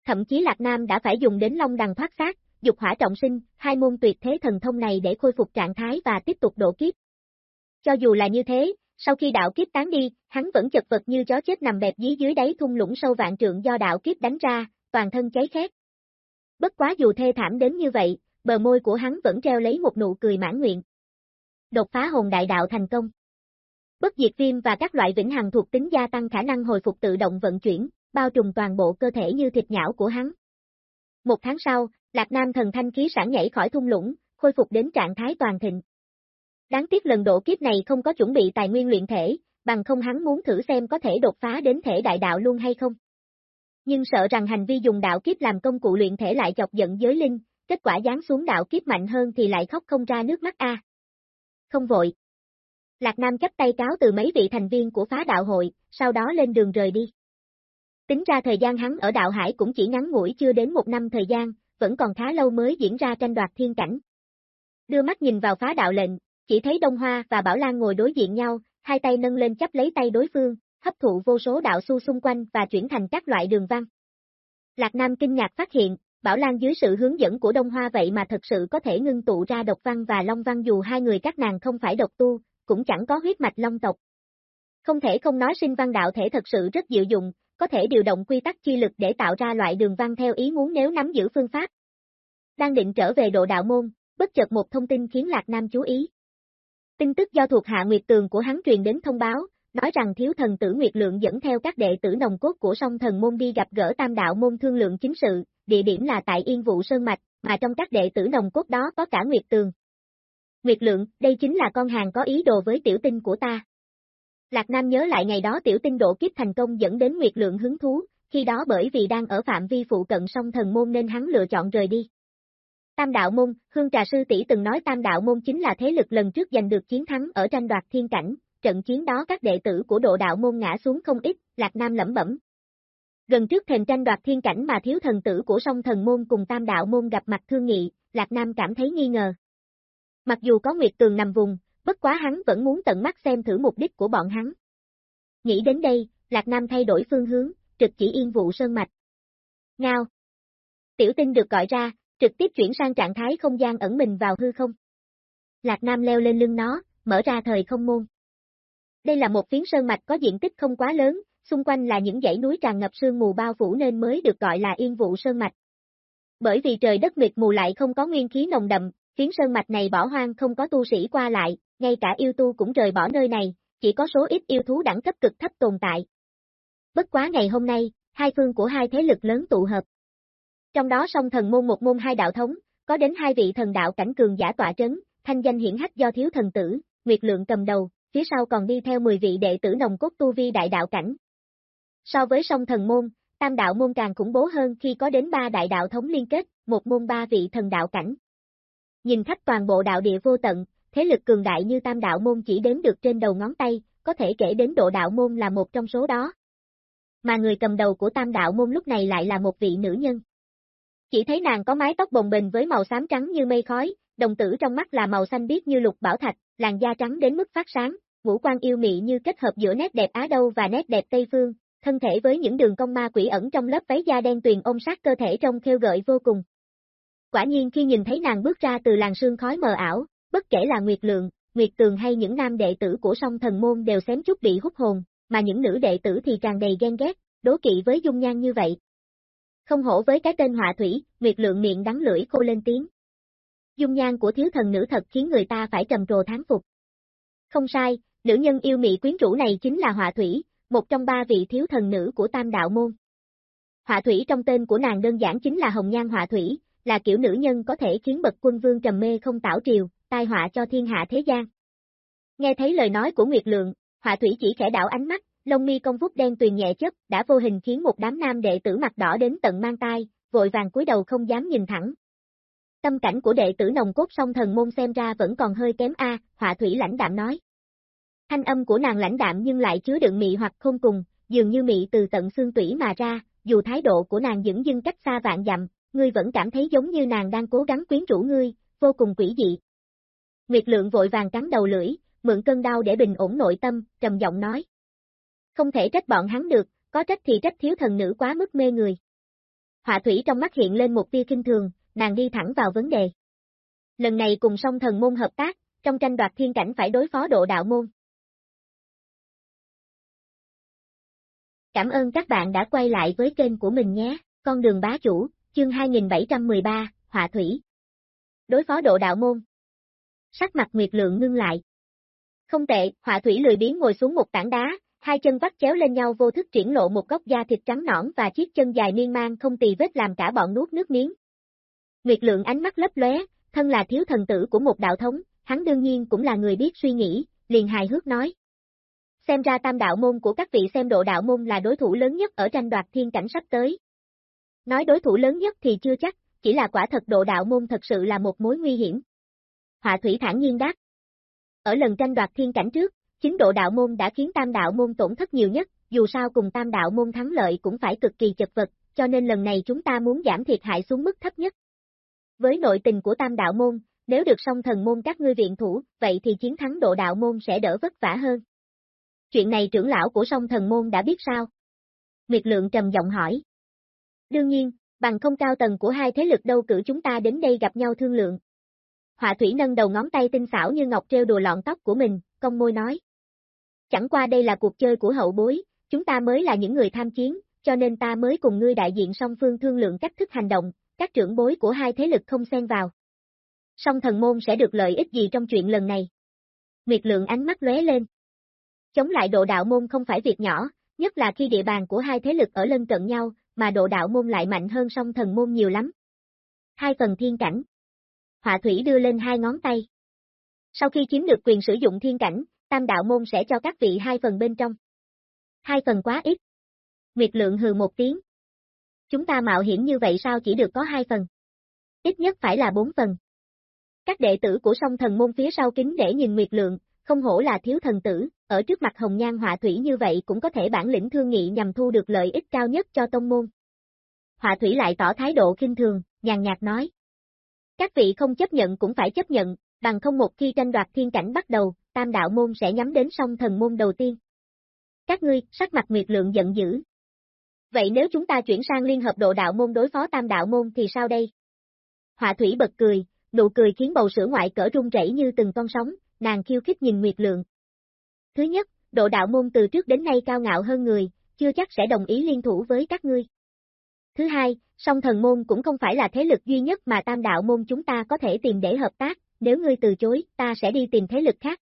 Thậm chí Lạc Nam đã phải dùng đến long đằng thoát xác, dục hỏa trọng sinh, hai môn tuyệt thế thần thông này để khôi phục trạng thái và tiếp tục độ kiếp. Cho dù là như thế, sau khi đạo kiếp tán đi, hắn vẫn chật vật như chó chết nằm bẹp dưới dưới đáy thung lũng sâu vạn trượng do đạo kiếp đánh ra, toàn thân cháy khét. Bất quá dù thê thảm đến như vậy, bờ môi của hắn vẫn treo lấy một nụ cười mãn nguyện. Đột phá hồn đại đạo thành công. Bất diệt viêm và các loại vĩnh hằng thuộc tính gia tăng khả năng hồi phục tự động vận chuyển, bao trùm toàn bộ cơ thể như thịt nhão của hắn. Một tháng sau, Lạc Nam thần thanh khí sản nhảy khỏi thung lũng, khôi phục đến trạng thái toàn thịnh. Đáng tiếc lần độ kiếp này không có chuẩn bị tài nguyên luyện thể, bằng không hắn muốn thử xem có thể đột phá đến thể đại đạo luôn hay không. Nhưng sợ rằng hành vi dùng đạo kiếp làm công cụ luyện thể lại chọc giận giới linh, kết quả giáng xuống đạo kiếp mạnh hơn thì lại khóc không ra nước mắt a. Không vội. Lạc Nam chấp tay cáo từ mấy vị thành viên của phá đạo hội, sau đó lên đường rời đi. Tính ra thời gian hắn ở đạo hải cũng chỉ ngắn ngủi chưa đến một năm thời gian, vẫn còn khá lâu mới diễn ra tranh đoạt thiên cảnh. Đưa mắt nhìn vào phá đạo lệnh, chỉ thấy Đông Hoa và Bảo Lan ngồi đối diện nhau, hai tay nâng lên chấp lấy tay đối phương, hấp thụ vô số đạo su xung quanh và chuyển thành các loại đường văn. Lạc Nam kinh ngạc phát hiện, Bảo Lan dưới sự hướng dẫn của Đông Hoa vậy mà thật sự có thể ngưng tụ ra độc văn và long văn dù hai người các nàng không phải độc tu, cũng chẳng có huyết mạch long tộc. Không thể không nói sinh văn đạo thể thật sự rất diệu dụng, có thể điều động quy tắc chi lực để tạo ra loại đường văn theo ý muốn nếu nắm giữ phương pháp. Đang định trở về độ đạo môn, bất chợt một thông tin khiến Lạc Nam chú ý. Tin tức do thuộc hạ Nguyệt Tường của hắn truyền đến thông báo, nói rằng thiếu thần tử Nguyệt Lượng dẫn theo các đệ tử nồng cốt của song thần môn đi gặp gỡ tam đạo môn thương lượng chính sự, địa điểm là tại Yên Vũ Sơn Mạch, mà trong các đệ tử nồng cốt đó có cả Nguyệt Tường. Nguyệt Lượng, đây chính là con hàng có ý đồ với tiểu tinh của ta. Lạc Nam nhớ lại ngày đó tiểu tinh độ kiếp thành công dẫn đến Nguyệt Lượng hứng thú, khi đó bởi vì đang ở phạm vi phụ cận song thần môn nên hắn lựa chọn rời đi. Tam đạo môn, Hương Trà Sư tỷ từng nói tam đạo môn chính là thế lực lần trước giành được chiến thắng ở tranh đoạt thiên cảnh, trận chiến đó các đệ tử của độ đạo môn ngã xuống không ít, Lạc Nam lẩm bẩm. Gần trước thềm tranh đoạt thiên cảnh mà thiếu thần tử của song thần môn cùng tam đạo môn gặp mặt thương nghị, Lạc Nam cảm thấy nghi ngờ. Mặc dù có Nguyệt Tường nằm vùng, bất quá hắn vẫn muốn tận mắt xem thử mục đích của bọn hắn. Nghĩ đến đây, Lạc Nam thay đổi phương hướng, trực chỉ yên vụ sơn mạch. Ngao. Tiểu tinh được gọi ra, trực tiếp chuyển sang trạng thái không gian ẩn mình vào hư không. Lạc Nam leo lên lưng nó, mở ra thời không môn. Đây là một phiến sơn mạch có diện tích không quá lớn, xung quanh là những dãy núi tràn ngập sương mù bao phủ nên mới được gọi là yên vụ sơn mạch. Bởi vì trời đất mịt mù lại không có nguyên khí nồng đậm, phiến sơn mạch này bỏ hoang không có tu sĩ qua lại, ngay cả yêu tu cũng rời bỏ nơi này, chỉ có số ít yêu thú đẳng cấp cực thấp tồn tại. Bất quá ngày hôm nay, hai phương của hai thế lực lớn tụ hợp. Trong đó song thần môn một môn hai đạo thống, có đến hai vị thần đạo cảnh cường giả tọa trấn, thanh danh hiển hách do thiếu thần tử, Nguyệt Lượng cầm đầu, phía sau còn đi theo 10 vị đệ tử nồng cốt tu vi đại đạo cảnh. So với song thần môn, tam đạo môn càng khủng bố hơn khi có đến ba đại đạo thống liên kết, một môn ba vị thần đạo cảnh. Nhìn khắp toàn bộ đạo địa vô tận, thế lực cường đại như tam đạo môn chỉ đếm được trên đầu ngón tay, có thể kể đến độ đạo môn là một trong số đó. Mà người cầm đầu của tam đạo môn lúc này lại là một vị nữ nhân. Chỉ thấy nàng có mái tóc bồng bềnh với màu xám trắng như mây khói, đồng tử trong mắt là màu xanh biếc như lục bảo thạch, làn da trắng đến mức phát sáng, ngũ quan yêu mị như kết hợp giữa nét đẹp Á Đâu và nét đẹp Tây Phương, thân thể với những đường cong ma quỷ ẩn trong lớp váy da đen tuyền ôm sát cơ thể trông khêu gợi vô cùng. Quả nhiên khi nhìn thấy nàng bước ra từ làn sương khói mờ ảo, bất kể là Nguyệt Lượng, Nguyệt Tường hay những nam đệ tử của song thần môn đều xém chút bị hút hồn, mà những nữ đệ tử thì tràn đầy ghen ghét, đố kỵ với dung nhan như vậy. Không hổ với cái tên họa thủy, Nguyệt Lượng miệng đắng lưỡi khô lên tiếng. Dung nhan của thiếu thần nữ thật khiến người ta phải trầm trồ thán phục. Không sai, nữ nhân yêu mị quyến rũ này chính là họa thủy, một trong ba vị thiếu thần nữ của tam đạo môn. Họa thủy trong tên của nàng đơn giản chính là hồng nhan họa thủy, là kiểu nữ nhân có thể khiến bậc quân vương trầm mê không tảo triều, tai họa cho thiên hạ thế gian. Nghe thấy lời nói của Nguyệt Lượng, họa thủy chỉ khẽ đảo ánh mắt, lông mi công vút đen tuyền nhẹ chất, đã vô hình khiến một đám nam đệ tử mặt đỏ đến tận mang tai, vội vàng cúi đầu không dám nhìn thẳng. Tâm cảnh của đệ tử nồng cốt song thần môn xem ra vẫn còn hơi kém a, họa thủy lãnh đạm nói. Thanh âm của nàng lãnh đạm nhưng lại chứa đựng mị hoặc không cùng, dường như mị từ tận xương tủy mà ra, dù thái độ của nàng dững dưng cách xa vạn dặm, ngươi vẫn cảm thấy giống như nàng đang cố gắng quyến rũ ngươi, vô cùng quỷ dị. Nguyệt lượng vội vàng cắn đầu lưỡi, mượn cơn đau để bình ổn nội tâm, trầm giọng nói. Không thể trách bọn hắn được, có trách thì trách thiếu thần nữ quá mức mê người. Họa thủy trong mắt hiện lên một tia kinh thường, nàng đi thẳng vào vấn đề. Lần này cùng song thần môn hợp tác, trong tranh đoạt thiên cảnh phải đối phó độ đạo môn. Cảm ơn các bạn đã quay lại với kênh của mình nhé, con đường bá chủ, chương 2713, Họa Thủy. Đối phó độ đạo môn. Sắc mặt Nguyệt Lượng ngưng lại. Không tệ, Họa Thủy lười biến ngồi xuống một tảng đá, hai chân vắt chéo lên nhau vô thức triển lộ một góc da thịt trắng nõn và chiếc chân dài miên man không tì vết làm cả bọn nuốt nước miếng. Nguyệt Lượng ánh mắt lấp lóe, thân là thiếu thần tử của một đạo thống, hắn đương nhiên cũng là người biết suy nghĩ, liền hài hước nói. Xem ra tam đạo môn của các vị xem độ đạo môn là đối thủ lớn nhất ở tranh đoạt thiên cảnh sắp tới. Nói đối thủ lớn nhất thì chưa chắc, chỉ là quả thật độ đạo môn thật sự là một mối nguy hiểm. Họa thủy thản nhiên đáp. Ở lần tranh đoạt thiên cảnh trước, chính độ đạo môn đã khiến tam đạo môn tổn thất nhiều nhất, dù sao cùng tam đạo môn thắng lợi cũng phải cực kỳ chật vật, cho nên lần này chúng ta muốn giảm thiệt hại xuống mức thấp nhất. Với nội tình của tam đạo môn, nếu được song thần môn các ngươi viện thủ, vậy thì chiến thắng độ đạo môn sẽ đỡ vất vả hơn. Chuyện này trưởng lão của sông thần môn đã biết sao? Nguyệt lượng trầm giọng hỏi. Đương nhiên, bằng không cao tầng của hai thế lực đâu cử chúng ta đến đây gặp nhau thương lượng. Họa thủy nâng đầu ngón tay tinh xảo như ngọc treo đùa lọn tóc của mình, cong môi nói. Chẳng qua đây là cuộc chơi của hậu bối, chúng ta mới là những người tham chiến, cho nên ta mới cùng ngươi đại diện song phương thương lượng cách thức hành động, các trưởng bối của hai thế lực không xen vào. Song thần môn sẽ được lợi ích gì trong chuyện lần này? Nguyệt lượng ánh mắt lóe lên. Chống lại độ đạo môn không phải việc nhỏ, nhất là khi địa bàn của hai thế lực ở lân cận nhau, mà độ đạo môn lại mạnh hơn song thần môn nhiều lắm. Hai phần thiên cảnh. Họa thủy đưa lên hai ngón tay. Sau khi chiếm được quyền sử dụng thiên cảnh, tam đạo môn sẽ cho các vị hai phần bên trong. Hai phần quá ít. Nguyệt lượng hừ một tiếng. Chúng ta mạo hiểm như vậy sao chỉ được có hai phần? Ít nhất phải là bốn phần. Các đệ tử của song thần môn phía sau kính để nhìn Nguyệt lượng, không hổ là thiếu thần tử, ở trước mặt hồng nhan họa thủy như vậy cũng có thể bản lĩnh thương nghị nhằm thu được lợi ích cao nhất cho tông môn. Họa thủy lại tỏ thái độ kinh thường, nhàn nhạt nói. Các vị không chấp nhận cũng phải chấp nhận, bằng không một khi tranh đoạt thiên cảnh bắt đầu, tam đạo môn sẽ nhắm đến song thần môn đầu tiên. Các ngươi, sắc mặt Nguyệt Lượng giận dữ. Vậy nếu chúng ta chuyển sang liên hợp độ đạo môn đối phó tam đạo môn thì sao đây? Họa thủy bật cười, nụ cười khiến bầu sữa ngoại cỡ rung rẩy như từng con sóng, nàng khiêu khích nhìn Nguyệt Lượng. Thứ nhất, độ đạo môn từ trước đến nay cao ngạo hơn người, chưa chắc sẽ đồng ý liên thủ với các ngươi. Thứ hai, song thần môn cũng không phải là thế lực duy nhất mà tam đạo môn chúng ta có thể tìm để hợp tác, nếu ngươi từ chối, ta sẽ đi tìm thế lực khác.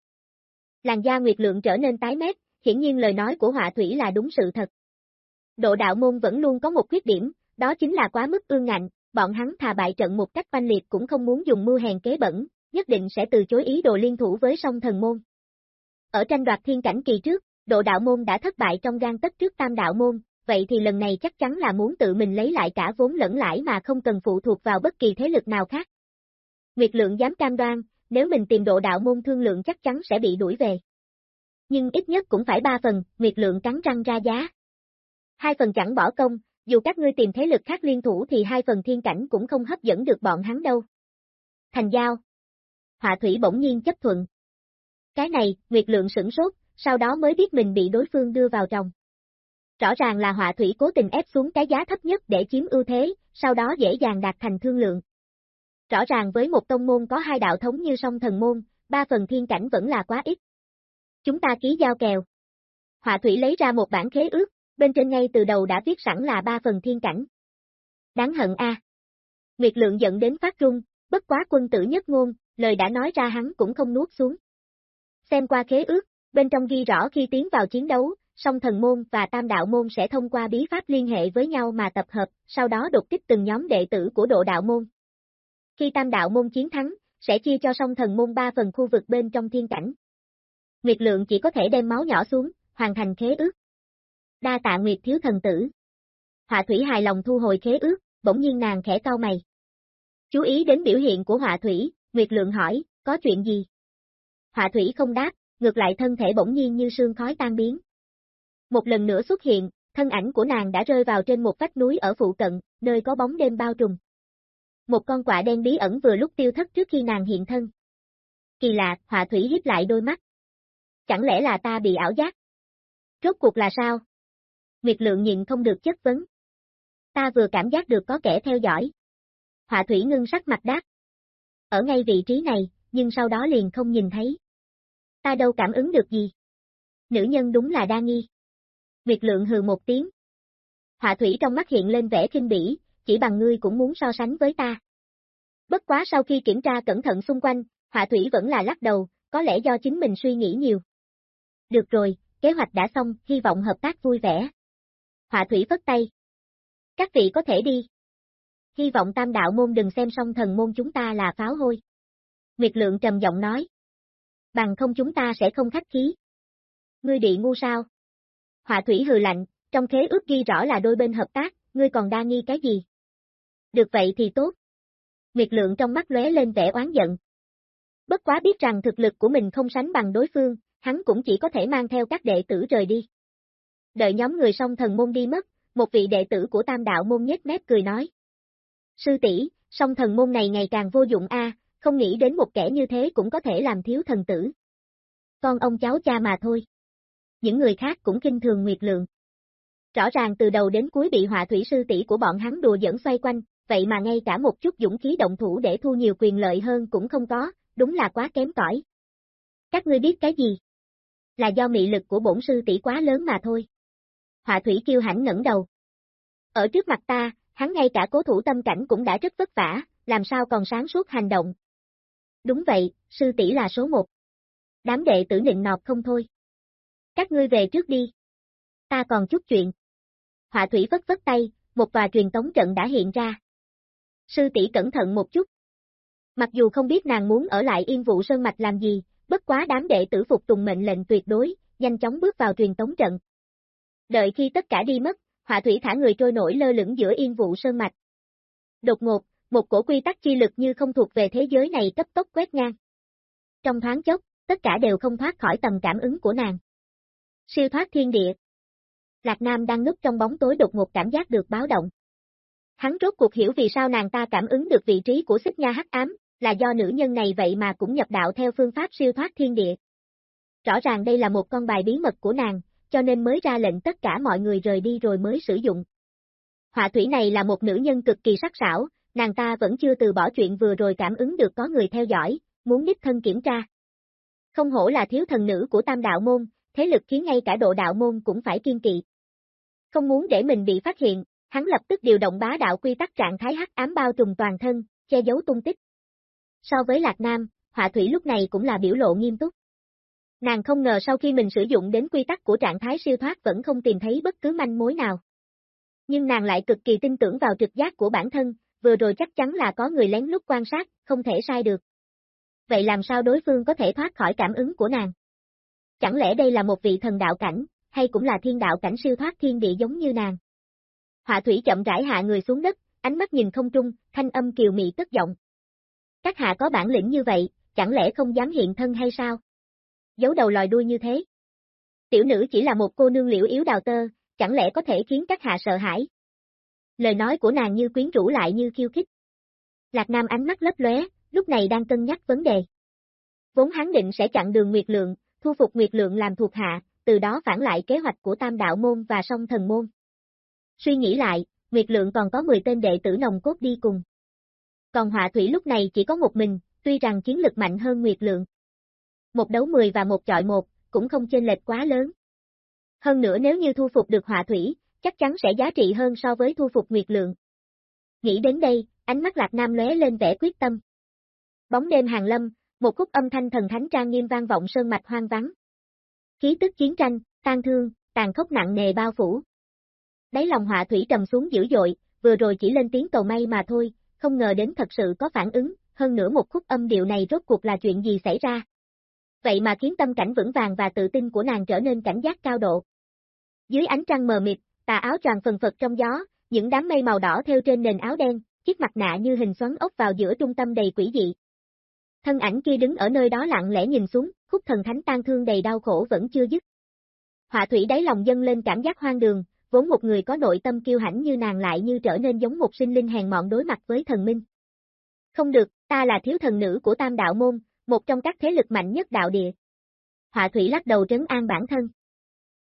Làn da Nguyệt Lượng trở nên tái mét, hiển nhiên lời nói của họa thủy là đúng sự thật. Độ đạo môn vẫn luôn có một khuyết điểm, đó chính là quá mức ương ngạnh, bọn hắn thà bại trận một cách oanh liệt cũng không muốn dùng mưu hèn kế bẩn, nhất định sẽ từ chối ý đồ liên thủ với song thần môn. Ở tranh đoạt thiên cảnh kỳ trước, độ đạo môn đã thất bại trong gan tất trước tam đạo môn, vậy thì lần này chắc chắn là muốn tự mình lấy lại cả vốn lẫn lãi mà không cần phụ thuộc vào bất kỳ thế lực nào khác. Nguyệt lượng dám cam đoan, nếu mình tìm độ đạo môn thương lượng chắc chắn sẽ bị đuổi về. Nhưng ít nhất cũng phải ba phần, Nguyệt lượng cắn răng ra giá. Hai phần chẳng bỏ công, dù các ngươi tìm thế lực khác liên thủ thì hai phần thiên cảnh cũng không hấp dẫn được bọn hắn đâu. Thành giao. Họa thủy bỗng nhiên chấp thuận. Cái này, Nguyệt lượng sửng sốt, sau đó mới biết mình bị đối phương đưa vào trong. Rõ ràng là họa thủy cố tình ép xuống cái giá thấp nhất để chiếm ưu thế, sau đó dễ dàng đạt thành thương lượng. Rõ ràng với một tông môn có hai đạo thống như song thần môn, ba phần thiên cảnh vẫn là quá ít. Chúng ta ký giao kèo. Họa thủy lấy ra một bản khế ước, bên trên ngay từ đầu đã viết sẵn là ba phần thiên cảnh. Đáng hận a. Nguyệt lượng giận đến phát rung, bất quá quân tử nhất ngôn, lời đã nói ra hắn cũng không nuốt xuống. Xem qua khế ước, bên trong ghi rõ khi tiến vào chiến đấu, song thần môn và tam đạo môn sẽ thông qua bí pháp liên hệ với nhau mà tập hợp, sau đó đột kích từng nhóm đệ tử của độ đạo môn. Khi tam đạo môn chiến thắng, sẽ chia cho song thần môn ba phần khu vực bên trong thiên cảnh. Nguyệt lượng chỉ có thể đem máu nhỏ xuống, hoàn thành khế ước. Đa tạ Nguyệt thiếu thần tử. Họa thủy hài lòng thu hồi khế ước, bỗng nhiên nàng khẽ cau mày. Chú ý đến biểu hiện của họa thủy, Nguyệt lượng hỏi, có chuyện gì? Họa thủy không đáp, ngược lại thân thể bỗng nhiên như sương khói tan biến. Một lần nữa xuất hiện, thân ảnh của nàng đã rơi vào trên một vách núi ở phụ cận, nơi có bóng đêm bao trùm. Một con quạ đen bí ẩn vừa lúc tiêu thất trước khi nàng hiện thân. Kỳ lạ, họa thủy hiếp lại đôi mắt. Chẳng lẽ là ta bị ảo giác? Rốt cuộc là sao? Nguyệt lượng nhìn không được chất vấn. Ta vừa cảm giác được có kẻ theo dõi. Họa thủy ngưng sắc mặt đáp. Ở ngay vị trí này, nhưng sau đó liền không nhìn thấy. Ta đâu cảm ứng được gì. Nữ nhân đúng là đa nghi. Nguyệt lượng hừ một tiếng. Họa thủy trong mắt hiện lên vẻ kinh bỉ, chỉ bằng ngươi cũng muốn so sánh với ta. Bất quá sau khi kiểm tra cẩn thận xung quanh, Họa thủy vẫn là lắc đầu, có lẽ do chính mình suy nghĩ nhiều. Được rồi, kế hoạch đã xong, hy vọng hợp tác vui vẻ. Họa thủy vất tay. Các vị có thể đi. Hy vọng tam đạo môn đừng xem song thần môn chúng ta là pháo hôi. Nguyệt lượng trầm giọng nói. Bằng không chúng ta sẽ không khách khí. Ngươi bị ngu sao? Họa thủy hừ lạnh, trong khế ước ghi rõ là đôi bên hợp tác, ngươi còn đa nghi cái gì? Được vậy thì tốt. Nguyệt lượng trong mắt lóe lên vẻ oán giận. Bất quá biết rằng thực lực của mình không sánh bằng đối phương, hắn cũng chỉ có thể mang theo các đệ tử rời đi. Đợi nhóm người song thần môn đi mất, một vị đệ tử của tam đạo môn nhếch mép cười nói. Sư tỷ, song thần môn này ngày càng vô dụng a, không nghĩ đến một kẻ như thế cũng có thể làm thiếu thần tử. Con ông cháu cha mà thôi. Những người khác cũng kinh thường nguyệt lượng. Rõ ràng từ đầu đến cuối bị họa thủy sư tỷ của bọn hắn đùa dẫn xoay quanh, vậy mà ngay cả một chút dũng khí động thủ để thu nhiều quyền lợi hơn cũng không có, đúng là quá kém cỏi. Các ngươi biết cái gì? Là do mị lực của bổn sư tỷ quá lớn mà thôi. Họa thủy kiêu hãnh ngẩng đầu. Ở trước mặt ta, hắn ngay cả cố thủ tâm cảnh cũng đã rất vất vả, làm sao còn sáng suốt hành động. Đúng vậy, sư tỷ là số một. Đám đệ tử nịnh nọt không thôi. Các ngươi về trước đi. Ta còn chút chuyện. Họa thủy vất vất tay, một tòa truyền tống trận đã hiện ra. Sư tỷ cẩn thận một chút. Mặc dù không biết nàng muốn ở lại yên vụ sơn mạch làm gì, bất quá đám đệ tử phục tùng mệnh lệnh tuyệt đối, nhanh chóng bước vào truyền tống trận. Đợi khi tất cả đi mất, họa thủy thả người trôi nổi lơ lửng giữa yên vụ sơn mạch. Đột ngột, một cổ quy tắc chi lực như không thuộc về thế giới này cấp tốc quét ngang. Trong thoáng chốc, tất cả đều không thoát khỏi tầm cảm ứng của nàng. Siêu thoát thiên địa. Lạc Nam đang núp trong bóng tối đột ngột cảm giác được báo động. Hắn rốt cuộc hiểu vì sao nàng ta cảm ứng được vị trí của xích nha hắc ám, là do nữ nhân này vậy mà cũng nhập đạo theo phương pháp siêu thoát thiên địa. Rõ ràng đây là một con bài bí mật của nàng, cho nên mới ra lệnh tất cả mọi người rời đi rồi mới sử dụng. Họa thủy này là một nữ nhân cực kỳ sắc sảo, nàng ta vẫn chưa từ bỏ chuyện vừa rồi cảm ứng được có người theo dõi, muốn đích thân kiểm tra. Không hổ là thiếu thần nữ của tam đạo môn, thế lực khiến ngay cả độ đạo môn cũng phải kiên kỵ. Không muốn để mình bị phát hiện, hắn lập tức điều động bá đạo quy tắc trạng thái hắc ám bao trùm toàn thân, che giấu tung tích. So với Lạc Nam, Họa Thủy lúc này cũng là biểu lộ nghiêm túc. Nàng không ngờ sau khi mình sử dụng đến quy tắc của trạng thái siêu thoát vẫn không tìm thấy bất cứ manh mối nào. Nhưng nàng lại cực kỳ tin tưởng vào trực giác của bản thân, vừa rồi chắc chắn là có người lén lút quan sát, không thể sai được. Vậy làm sao đối phương có thể thoát khỏi cảm ứng của nàng? Chẳng lẽ đây là một vị thần đạo cảnh, hay cũng là thiên đạo cảnh siêu thoát thiên địa giống như nàng? Họa thủy chậm rãi hạ người xuống đất, ánh mắt nhìn không trung, thanh âm kiều mị tức giọng. Các hạ có bản lĩnh như vậy, chẳng lẽ không dám hiện thân hay sao? Giấu đầu lòi đuôi như thế. Tiểu nữ chỉ là một cô nương liễu yếu đào tơ, chẳng lẽ có thể khiến các hạ sợ hãi? Lời nói của nàng như quyến rũ lại như khiêu khích. Lạc Nam ánh mắt lấp lóe, lúc này đang cân nhắc vấn đề. Vốn hắn định sẽ chặn đường Nguyệt Lượng, thu phục Nguyệt Lượng làm thuộc hạ, từ đó phản lại kế hoạch của Tam Đạo Môn và Song Thần Môn. Suy nghĩ lại, Nguyệt Lượng còn có 10 tên đệ tử nồng cốt đi cùng. Còn Họa Thủy lúc này chỉ có một mình, tuy rằng chiến lực mạnh hơn Nguyệt Lượng. Một đấu 10 và một chọi một, cũng không chênh lệch quá lớn. Hơn nữa nếu như thu phục được Họa Thủy, chắc chắn sẽ giá trị hơn so với thu phục Nguyệt Lượng. Nghĩ đến đây, ánh mắt Lạc Nam lóe lên vẻ quyết tâm. Bóng đêm hàng lâm, một khúc âm thanh thần thánh trang nghiêm vang vọng sơn mạch hoang vắng. Khí tức chiến tranh, tan thương, tàn khốc nặng nề bao phủ. Đáy lòng họa thủy trầm xuống dữ dội, vừa rồi chỉ lên tiếng cầu may mà thôi, không ngờ đến thật sự có phản ứng, hơn nữa một khúc âm điệu này rốt cuộc là chuyện gì xảy ra. Vậy mà khiến tâm cảnh vững vàng và tự tin của nàng trở nên cảnh giác cao độ. Dưới ánh trăng mờ mịt, tà áo tràn phần phật trong gió, những đám mây màu đỏ theo trên nền áo đen, chiếc mặt nạ như hình xoắn ốc vào giữa trung tâm đầy quỷ dị. Thân ảnh kia đứng ở nơi đó lặng lẽ nhìn xuống, khúc thần thánh tan thương đầy đau khổ vẫn chưa dứt. Họa thủy đáy lòng dâng lên cảm giác hoang đường, vốn một người có nội tâm kiêu hãnh như nàng lại như trở nên giống một sinh linh hèn mọn đối mặt với thần minh. Không được, ta là thiếu thần nữ của tam đạo môn, một trong các thế lực mạnh nhất đạo địa. Họa thủy lắc đầu trấn an bản thân.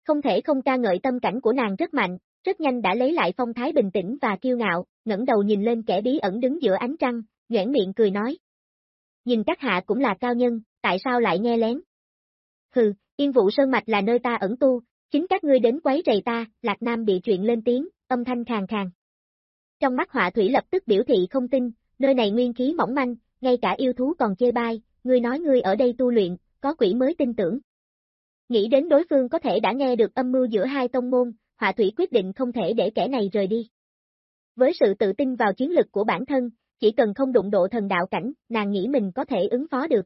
Không thể không ca ngợi tâm cảnh của nàng rất mạnh, rất nhanh đã lấy lại phong thái bình tĩnh và kiêu ngạo, ngẩng đầu nhìn lên kẻ bí ẩn đứng giữa ánh trăng, nhoẻn miệng cười nói. Nhìn các hạ cũng là cao nhân, tại sao lại nghe lén? Hừ, yên vụ sơn mạch là nơi ta ẩn tu, chính các ngươi đến quấy rầy ta, Lạc Nam bị chuyện lên tiếng, âm thanh khàn khàn. Trong mắt họa thủy lập tức biểu thị không tin, nơi này nguyên khí mỏng manh, ngay cả yêu thú còn chê bai, ngươi nói ngươi ở đây tu luyện, có quỷ mới tin tưởng. Nghĩ đến đối phương có thể đã nghe được âm mưu giữa hai tông môn, họa thủy quyết định không thể để kẻ này rời đi. Với sự tự tin vào chiến lực của bản thân, chỉ cần không đụng độ thần đạo cảnh, nàng nghĩ mình có thể ứng phó được.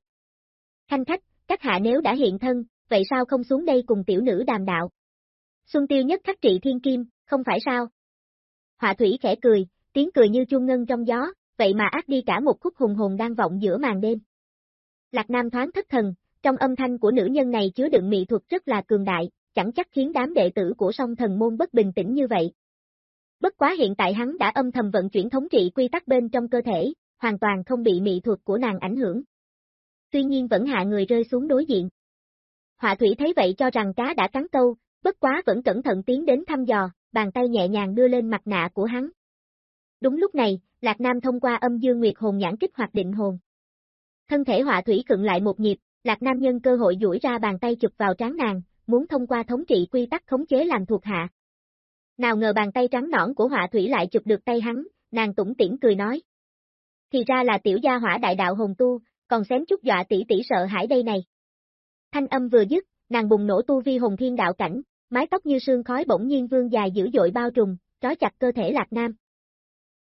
Thanh khách, các hạ nếu đã hiện thân, vậy sao không xuống đây cùng tiểu nữ đàm đạo? Xuân tiêu nhất khắc trị thiên kim, không phải sao? Họa thủy khẽ cười, tiếng cười như chuông ngân trong gió, vậy mà ác đi cả một khúc hùng hồn đang vọng giữa màn đêm. Lạc Nam thoáng thất thần, trong âm thanh của nữ nhân này chứa đựng mỹ thuật rất là cường đại, chẳng chắc khiến đám đệ tử của song thần môn bất bình tĩnh như vậy. Bất quá hiện tại hắn đã âm thầm vận chuyển thống trị quy tắc bên trong cơ thể, hoàn toàn không bị mỹ thuật của nàng ảnh hưởng. Tuy nhiên vẫn hạ người rơi xuống đối diện. Họa thủy thấy vậy cho rằng cá đã cắn câu, bất quá vẫn cẩn thận tiến đến thăm dò, bàn tay nhẹ nhàng đưa lên mặt nạ của hắn. Đúng lúc này, Lạc Nam thông qua âm dương nguyệt hồn nhãn kích hoạt định hồn. Thân thể họa thủy cận lại một nhịp, Lạc Nam nhân cơ hội duỗi ra bàn tay chụp vào trán nàng, muốn thông qua thống trị quy tắc khống chế làm thuộc hạ. Nào ngờ bàn tay trắng nõn của họa thủy lại chụp được tay hắn, nàng tủng tiễn cười nói. Thì ra là tiểu gia hỏa đại đạo hồn tu, còn xém chút dọa tỷ tỷ sợ hãi đây này. Thanh âm vừa dứt, nàng bùng nổ tu vi hồn thiên đạo cảnh, mái tóc như sương khói bỗng nhiên vương dài dữ dội bao trùm, trói chặt cơ thể Lạc Nam.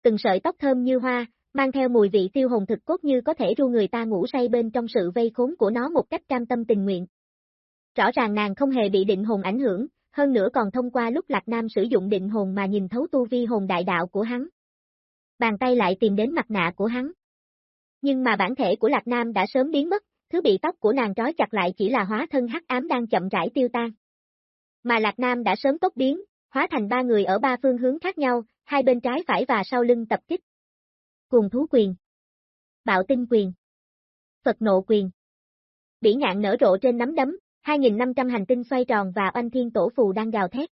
Từng sợi tóc thơm như hoa, mang theo mùi vị tiêu hồn thực cốt như có thể ru người ta ngủ say bên trong sự vây khốn của nó một cách cam tâm tình nguyện. Rõ ràng nàng không hề bị định hồn ảnh hưởng, hơn nữa còn thông qua lúc Lạc Nam sử dụng định hồn mà nhìn thấu tu vi hồn đại đạo của hắn. Bàn tay lại tìm đến mặt nạ của hắn. Nhưng mà bản thể của Lạc Nam đã sớm biến mất, thứ bị tóc của nàng trói chặt lại chỉ là hóa thân hắc ám đang chậm rãi tiêu tan. Mà Lạc Nam đã sớm tốc biến, hóa thành ba người ở ba phương hướng khác nhau, hai bên trái phải và sau lưng tập kích. Cùng thú quyền. Bạo tinh quyền. Phật nộ quyền. Bỉ ngạn nở rộ trên nắm đấm, 2.500 hành tinh xoay tròn và oanh thiên tổ phù đang gào thét.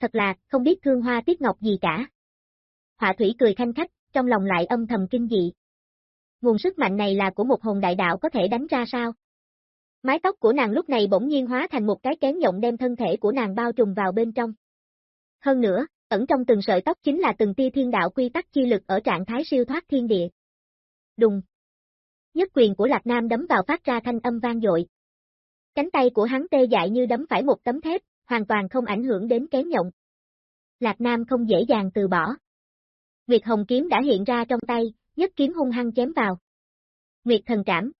Thật là, không biết thương hoa tiết ngọc gì cả. Họa thủy cười khanh khách, trong lòng lại âm thầm kinh dị. Nguồn sức mạnh này là của một hồn đại đạo có thể đánh ra sao? Mái tóc của nàng lúc này bỗng nhiên hóa thành một cái kén nhộng đem thân thể của nàng bao trùm vào bên trong. Hơn nữa, ẩn trong từng sợi tóc chính là từng tia thiên đạo quy tắc chi lực ở trạng thái siêu thoát thiên địa. Đùng. Nhất quyền của Lạc Nam đấm vào phát ra thanh âm vang dội. Cánh tay của hắn tê dại như đấm phải một tấm thép, hoàn toàn không ảnh hưởng đến kén nhộng. Lạc Nam không dễ dàng từ bỏ. Nguyệt Hồng kiếm đã hiện ra trong tay, nhất kiếm hung hăng chém vào. Nguyệt thần trảm.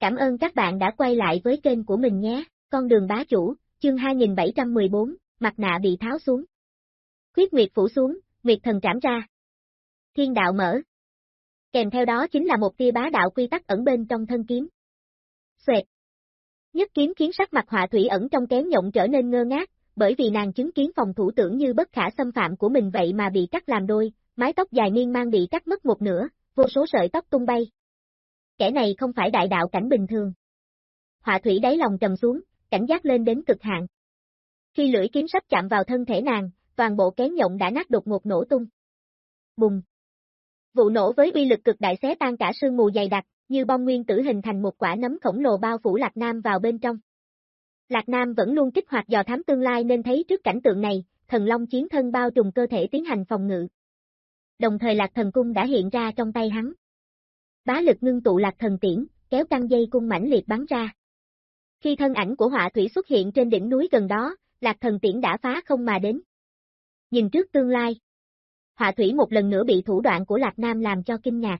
Cảm ơn các bạn đã quay lại với kênh của mình nhé, con đường bá chủ, chương 2714, mặt nạ bị tháo xuống. Khuyết Nguyệt phủ xuống, Nguyệt thần trảm ra. Thiên đạo mở. Kèm theo đó chính là một tia bá đạo quy tắc ẩn bên trong thân kiếm. Xoẹt. Nhất kiếm khiến sắc mặt họa thủy ẩn trong kém nhộng trở nên ngơ ngác, bởi vì nàng chứng kiến phòng thủ tưởng như bất khả xâm phạm của mình vậy mà bị cắt làm đôi, mái tóc dài miên mang bị cắt mất một nửa, vô số sợi tóc tung bay. Kẻ này không phải đại đạo cảnh bình thường. Họa thủy đáy lòng trầm xuống, cảnh giác lên đến cực hạn. Khi lưỡi kiếm sắp chạm vào thân thể nàng, toàn bộ kén nhộng đã nát đột ngột nổ tung. Bùng! Vụ nổ với uy lực cực đại xé tan cả sương mù dày đặc, như bom nguyên tử hình thành một quả nấm khổng lồ bao phủ Lạc Nam vào bên trong. Lạc Nam vẫn luôn kích hoạt dò thám tương lai nên thấy trước cảnh tượng này, thần long chiến thân bao trùm cơ thể tiến hành phòng ngự. Đồng thời Lạc Thần Cung đã hiện ra trong tay hắn. Bá lực ngưng tụ Lạc Thần Tiễn, kéo căng dây cung mãnh liệt bắn ra. Khi thân ảnh của họa thủy xuất hiện trên đỉnh núi gần đó, Lạc Thần Tiễn đã phá không mà đến. Nhìn trước tương lai. Họa thủy một lần nữa bị thủ đoạn của Lạc Nam làm cho kinh ngạc.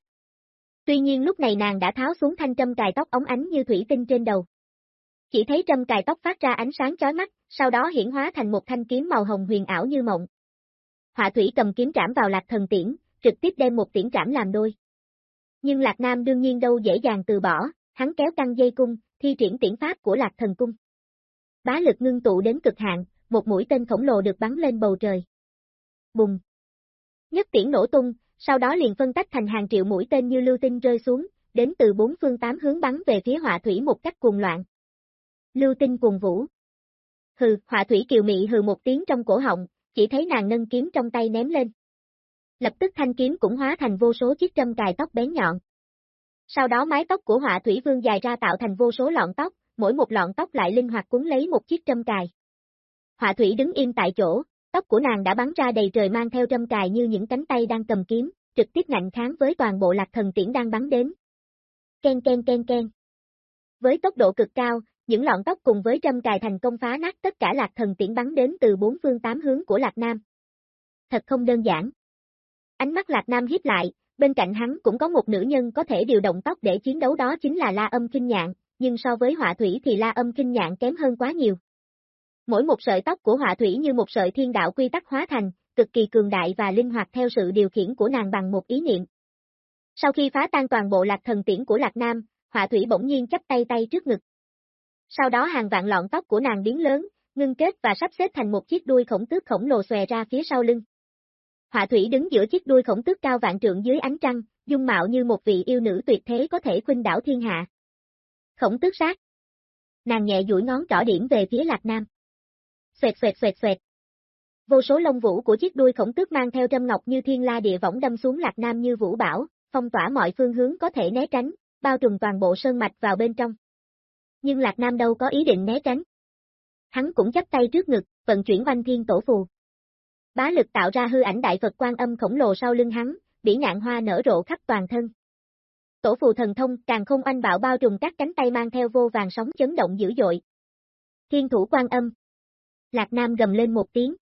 Tuy nhiên lúc này nàng đã tháo xuống thanh trâm cài tóc ống ánh như thủy tinh trên đầu. Chỉ thấy trâm cài tóc phát ra ánh sáng chói mắt, sau đó hiển hóa thành một thanh kiếm màu hồng huyền ảo như mộng. Họa thủy cầm kiếm trảm vào lạc thần tiễn, trực tiếp đem một tiễn trảm làm đôi. Nhưng lạc nam đương nhiên đâu dễ dàng từ bỏ, hắn kéo căng dây cung, thi triển tiễn pháp của lạc thần cung. Bá lực ngưng tụ đến cực hạn, một mũi tên khổng lồ được bắn lên bầu trời. Bùng! Nhất tiễn nổ tung, sau đó liền phân tách thành hàng triệu mũi tên như lưu tinh rơi xuống, đến từ bốn phương tám hướng bắn về phía họa thủy một cách cuồng loạn. Lưu tinh cuồng vũ. Hừ, họa thủy kiều mị hừ một tiếng trong cổ họng, chỉ thấy nàng nâng kiếm trong tay ném lên. Lập tức thanh kiếm cũng hóa thành vô số chiếc trâm cài tóc bén nhọn. Sau đó mái tóc của họa thủy vương dài ra tạo thành vô số lọn tóc, mỗi một lọn tóc lại linh hoạt cuốn lấy một chiếc trâm cài. Họa thủy đứng im tại chỗ, tóc của nàng đã bắn ra đầy trời mang theo trâm cài như những cánh tay đang cầm kiếm, trực tiếp ngạnh kháng với toàn bộ lạc thần tiễn đang bắn đến. Ken ken ken ken. Với tốc độ cực cao, những lọn tóc cùng với trâm cài thành công phá nát tất cả lạc thần tiễn bắn đến từ bốn phương tám hướng của lạc nam. Thật không đơn giản. Ánh mắt lạc nam hiếp lại, bên cạnh hắn cũng có một nữ nhân có thể điều động tóc để chiến đấu đó chính là la âm kinh nhạn, nhưng so với họa thủy thì la âm kinh nhạn kém hơn quá nhiều. Mỗi một sợi tóc của họa thủy như một sợi thiên đạo quy tắc hóa thành, cực kỳ cường đại và linh hoạt theo sự điều khiển của nàng bằng một ý niệm. Sau khi phá tan toàn bộ lạc thần tiễn của lạc nam, họa thủy bỗng nhiên chắp tay tay trước ngực. Sau đó hàng vạn lọn tóc của nàng biến lớn, ngưng kết và sắp xếp thành một chiếc đuôi khổng tước khổng lồ xòe ra phía sau lưng. Họa thủy đứng giữa chiếc đuôi khổng tước cao vạn trượng dưới ánh trăng, dung mạo như một vị yêu nữ tuyệt thế có thể khuynh đảo thiên hạ. Khổng tước sát. Nàng nhẹ duỗi ngón trỏ điểm về phía lạc nam. Xoẹt xoẹt xoẹt xoẹt. Vô số lông vũ của chiếc đuôi khổng tước mang theo trâm ngọc như thiên la địa võng đâm xuống lạc nam như vũ bảo, phong tỏa mọi phương hướng có thể né tránh, bao trùm toàn bộ sơn mạch vào bên trong. Nhưng lạc nam đâu có ý định né tránh. Hắn cũng chắp tay trước ngực, vận chuyển oanh thiên tổ phù. Bá lực tạo ra hư ảnh đại Phật quan âm khổng lồ sau lưng hắn, bỉ ngạn hoa nở rộ khắp toàn thân. Tổ phù thần thông càng không anh bạo bao trùm các cánh tay mang theo vô vàng sóng chấn động dữ dội. Thiên thủ quan âm. Lạc Nam gầm lên một tiếng.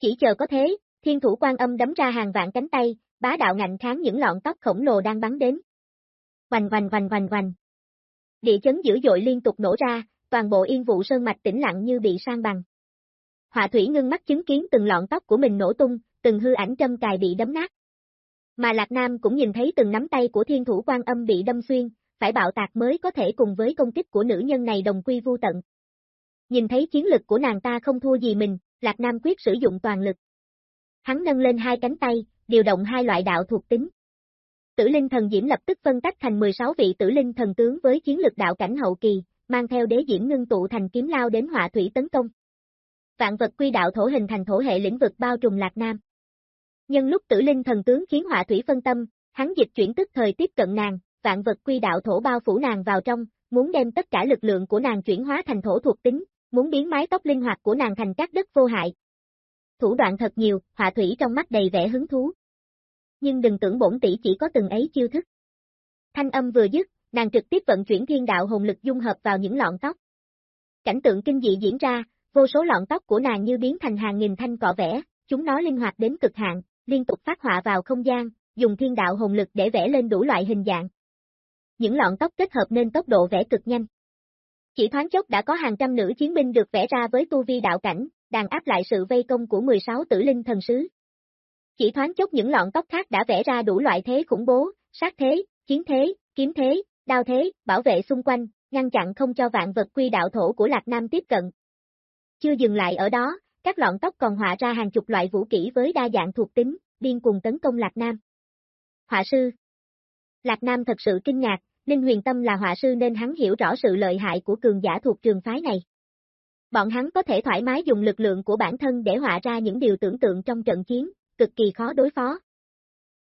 Chỉ chờ có thế, thiên thủ quan âm đấm ra hàng vạn cánh tay, bá đạo ngạnh kháng những lọn tóc khổng lồ đang bắn đến. Hoành hoành hoành hoành hoành. Địa chấn dữ dội liên tục nổ ra, toàn bộ yên vụ sơn mạch tĩnh lặng như bị sang bằng. Họa thủy ngưng mắt chứng kiến từng lọn tóc của mình nổ tung, từng hư ảnh trâm cài bị đấm nát. Mà Lạc Nam cũng nhìn thấy từng nắm tay của thiên thủ quan âm bị đâm xuyên, phải bạo tạc mới có thể cùng với công kích của nữ nhân này đồng quy vu tận. Nhìn thấy chiến lực của nàng ta không thua gì mình, Lạc Nam quyết sử dụng toàn lực. Hắn nâng lên hai cánh tay, điều động hai loại đạo thuộc tính. Tử linh thần diễm lập tức phân tách thành 16 vị tử linh thần tướng với chiến lực đạo cảnh hậu kỳ, mang theo đế diễm ngưng tụ thành kiếm lao đến họa thủy tấn công. Vạn vật quy đạo thổ hình thành thổ hệ lĩnh vực bao trùm Lạc Nam. Nhân lúc tử linh thần tướng khiến họa thủy phân tâm, hắn dịch chuyển tức thời tiếp cận nàng, vạn vật quy đạo thổ bao phủ nàng vào trong, muốn đem tất cả lực lượng của nàng chuyển hóa thành thổ thuộc tính, muốn biến mái tóc linh hoạt của nàng thành các đất vô hại. Thủ đoạn thật nhiều, họa thủy trong mắt đầy vẻ hứng thú. Nhưng đừng tưởng bổn tỷ chỉ có từng ấy chiêu thức. Thanh âm vừa dứt, nàng trực tiếp vận chuyển thiên đạo hồn lực dung hợp vào những lọn tóc. Cảnh tượng kinh dị diễn ra, vô số lọn tóc của nàng như biến thành hàng nghìn thanh cọ vẽ, chúng nó linh hoạt đến cực hạn, liên tục phát họa vào không gian, dùng thiên đạo hồn lực để vẽ lên đủ loại hình dạng. Những lọn tóc kết hợp nên tốc độ vẽ cực nhanh. Chỉ thoáng chốc đã có hàng trăm nữ chiến binh được vẽ ra với tu vi đạo cảnh, đàn áp lại sự vây công của 16 tử linh thần sứ. Chỉ thoáng chốc những lọn tóc khác đã vẽ ra đủ loại thế khủng bố, sát thế, chiến thế, kiếm thế, đao thế, bảo vệ xung quanh, ngăn chặn không cho vạn vật quy đạo thổ của Lạc Nam tiếp cận. Chưa dừng lại ở đó, các lọn tóc còn họa ra hàng chục loại vũ kỹ với đa dạng thuộc tính, điên cùng tấn công Lạc Nam. Họa sư Lạc Nam thật sự kinh ngạc, Ninh Huyền Tâm là họa sư nên hắn hiểu rõ sự lợi hại của cường giả thuộc trường phái này. Bọn hắn có thể thoải mái dùng lực lượng của bản thân để họa ra những điều tưởng tượng trong trận chiến, cực kỳ khó đối phó.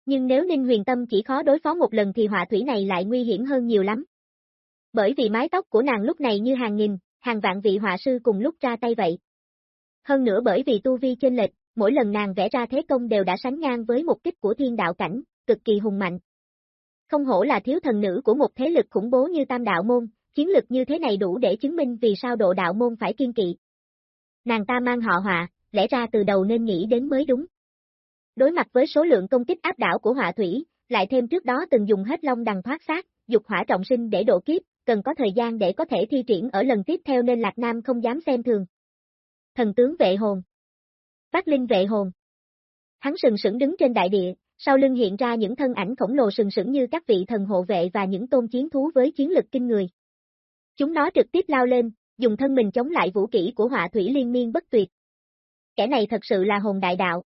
Nhưng nếu Ninh Huyền Tâm chỉ khó đối phó một lần thì họa thủy này lại nguy hiểm hơn nhiều lắm. Bởi vì mái tóc của nàng lúc này như hàng nghìn, hàng vạn vị họa sư cùng lúc ra tay vậy. Hơn nữa bởi vì tu vi trên lệch, mỗi lần nàng vẽ ra thế công đều đã sánh ngang với một kích của thiên đạo cảnh, cực kỳ hùng mạnh. Không hổ là thiếu thần nữ của một thế lực khủng bố như tam đạo môn, chiến lực như thế này đủ để chứng minh vì sao độ đạo môn phải kiên kỵ. Nàng ta mang họ họa, lẽ ra từ đầu nên nghĩ đến mới đúng. Đối mặt với số lượng công kích áp đảo của họa thủy, lại thêm trước đó từng dùng hết long đằng thoát sát, dục hỏa trọng sinh để độ kiếp, cần có thời gian để có thể thi triển ở lần tiếp theo nên Lạc Nam không dám xem thường. Thần tướng vệ hồn Bác Linh vệ hồn Hắn sừng sững đứng trên đại địa, sau lưng hiện ra những thân ảnh khổng lồ sừng sững như các vị thần hộ vệ và những tôn chiến thú với chiến lực kinh người. Chúng nó trực tiếp lao lên, dùng thân mình chống lại vũ kỹ của họa thủy liên miên bất tuyệt. Kẻ này thật sự là hồn đại đạo.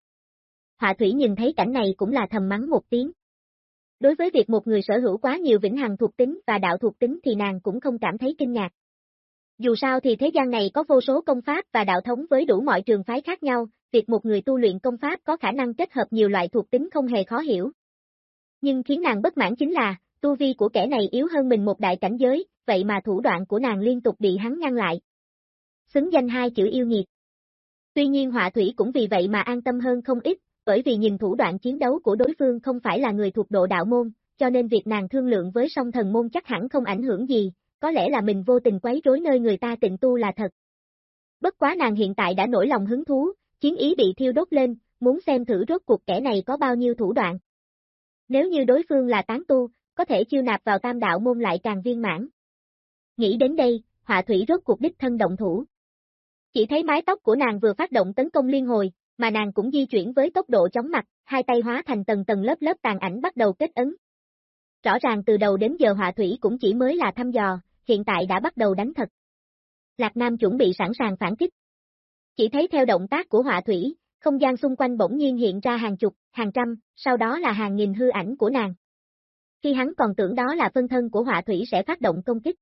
Họa thủy nhìn thấy cảnh này cũng là thầm mắng một tiếng. Đối với việc một người sở hữu quá nhiều vĩnh hằng thuộc tính và đạo thuộc tính thì nàng cũng không cảm thấy kinh ngạc. Dù sao thì thế gian này có vô số công pháp và đạo thống với đủ mọi trường phái khác nhau, việc một người tu luyện công pháp có khả năng kết hợp nhiều loại thuộc tính không hề khó hiểu. Nhưng khiến nàng bất mãn chính là, tu vi của kẻ này yếu hơn mình một đại cảnh giới, vậy mà thủ đoạn của nàng liên tục bị hắn ngăn lại. Xứng danh hai chữ yêu nghiệt. Tuy nhiên họa thủy cũng vì vậy mà an tâm hơn không ít, bởi vì nhìn thủ đoạn chiến đấu của đối phương không phải là người thuộc độ đạo môn, cho nên việc nàng thương lượng với song thần môn chắc hẳn không ảnh hưởng gì, có lẽ là mình vô tình quấy rối nơi người ta tịnh tu là thật. Bất quá nàng hiện tại đã nổi lòng hứng thú, chiến ý bị thiêu đốt lên, muốn xem thử rốt cuộc kẻ này có bao nhiêu thủ đoạn. Nếu như đối phương là tán tu, có thể chiêu nạp vào tam đạo môn lại càng viên mãn. Nghĩ đến đây, họa thủy rốt cuộc đích thân động thủ. Chỉ thấy mái tóc của nàng vừa phát động tấn công liên hồi, mà nàng cũng di chuyển với tốc độ chóng mặt, hai tay hóa thành tầng tầng lớp lớp tàn ảnh bắt đầu kết ấn. Rõ ràng từ đầu đến giờ họa thủy cũng chỉ mới là thăm dò, hiện tại đã bắt đầu đánh thật. Lạc Nam chuẩn bị sẵn sàng phản kích. Chỉ thấy theo động tác của họa thủy, không gian xung quanh bỗng nhiên hiện ra hàng chục, hàng trăm, sau đó là hàng nghìn hư ảnh của nàng. Khi hắn còn tưởng đó là phân thân của họa thủy sẽ phát động công kích.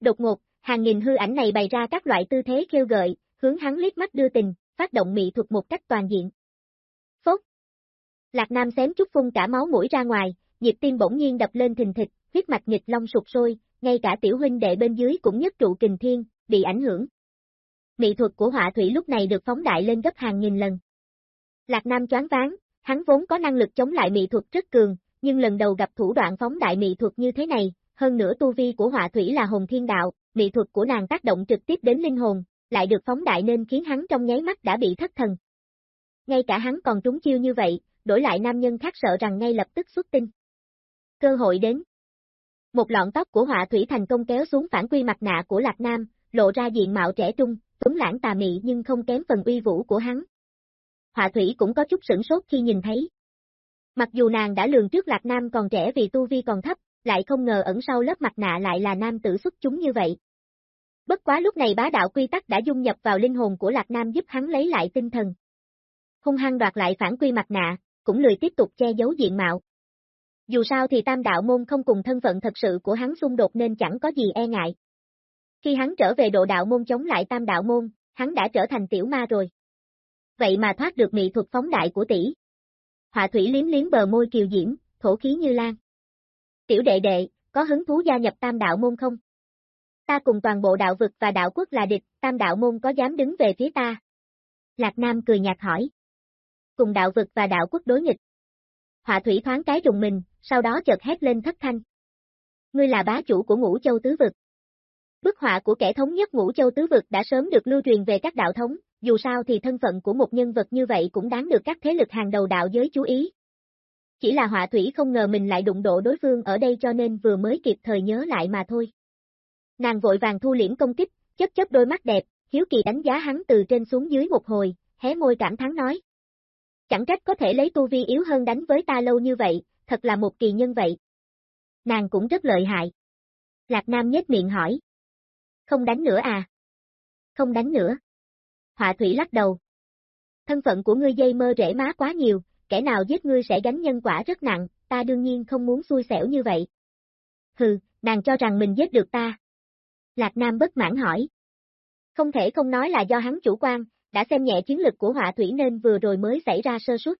Đột ngột, hàng nghìn hư ảnh này bày ra các loại tư thế kêu gợi, hướng hắn liếc mắt đưa tình, phát động mỹ thuật một cách toàn diện. Phốt! Lạc Nam xém chút phun cả máu mũi ra ngoài, nhịp tim bỗng nhiên đập lên thình thịch, huyết mạch nghịch long sụp sôi, ngay cả tiểu huynh đệ bên dưới cũng nhất trụ kình thiên, bị ảnh hưởng. Mỹ thuật của họa thủy lúc này được phóng đại lên gấp hàng nghìn lần. Lạc Nam choáng váng, hắn vốn có năng lực chống lại mỹ thuật rất cường, nhưng lần đầu gặp thủ đoạn phóng đại mỹ thuật như thế này, hơn nữa tu vi của họa thủy là hồn thiên đạo, mỹ thuật của nàng tác động trực tiếp đến linh hồn, lại được phóng đại nên khiến hắn trong nháy mắt đã bị thất thần. Ngay cả hắn còn trúng chiêu như vậy, đổi lại nam nhân khác sợ rằng ngay lập tức xuất tinh. Cơ hội đến. Một lọn tóc của họa thủy thành công kéo xuống phản quy mặt nạ của Lạc Nam, lộ ra diện mạo trẻ trung, tuấn lãng tà mị nhưng không kém phần uy vũ của hắn. Họa thủy cũng có chút sửng sốt khi nhìn thấy. Mặc dù nàng đã lường trước Lạc Nam còn trẻ vì tu vi còn thấp, lại không ngờ ẩn sau lớp mặt nạ lại là nam tử xuất chúng như vậy. Bất quá lúc này bá đạo quy tắc đã dung nhập vào linh hồn của Lạc Nam giúp hắn lấy lại tinh thần. Hung hăng đoạt lại phản quy mặt nạ, cũng lười tiếp tục che giấu diện mạo. Dù sao thì tam đạo môn không cùng thân phận thật sự của hắn xung đột nên chẳng có gì e ngại. Khi hắn trở về độ đạo môn chống lại tam đạo môn, hắn đã trở thành tiểu ma rồi. Vậy mà thoát được mị thuật phóng đại của tỷ. Họa thủy liếm liếm bờ môi kiều diễm, thổ khí như lan. Tiểu đệ đệ, có hứng thú gia nhập tam đạo môn không? Ta cùng toàn bộ đạo vực và đạo quốc là địch, tam đạo môn có dám đứng về phía ta? Lạc Nam cười nhạt hỏi. Cùng đạo vực và đạo quốc đối nghịch. Họa thủy thoáng cái rùng mình, sau đó chợt hét lên thất thanh. Ngươi là bá chủ của ngũ châu tứ vực. Bức họa của kẻ thống nhất ngũ châu tứ vực đã sớm được lưu truyền về các đạo thống, dù sao thì thân phận của một nhân vật như vậy cũng đáng được các thế lực hàng đầu đạo giới chú ý. Chỉ là họa thủy không ngờ mình lại đụng độ đối phương ở đây cho nên vừa mới kịp thời nhớ lại mà thôi. Nàng vội vàng thu liễm công kích, chấp chấp đôi mắt đẹp, hiếu kỳ đánh giá hắn từ trên xuống dưới một hồi, hé môi cảm thán nói. Chẳng trách có thể lấy tu vi yếu hơn đánh với ta lâu như vậy, thật là một kỳ nhân vậy. Nàng cũng rất lợi hại. Lạc Nam nhếch miệng hỏi. Không đánh nữa à? Không đánh nữa. Họa thủy lắc đầu. Thân phận của ngươi dây mơ rễ má quá nhiều, kẻ nào giết ngươi sẽ gánh nhân quả rất nặng, ta đương nhiên không muốn xui xẻo như vậy. Hừ, nàng cho rằng mình giết được ta. Lạc Nam bất mãn hỏi. Không thể không nói là do hắn chủ quan, đã xem nhẹ chiến lực của họa thủy nên vừa rồi mới xảy ra sơ suất.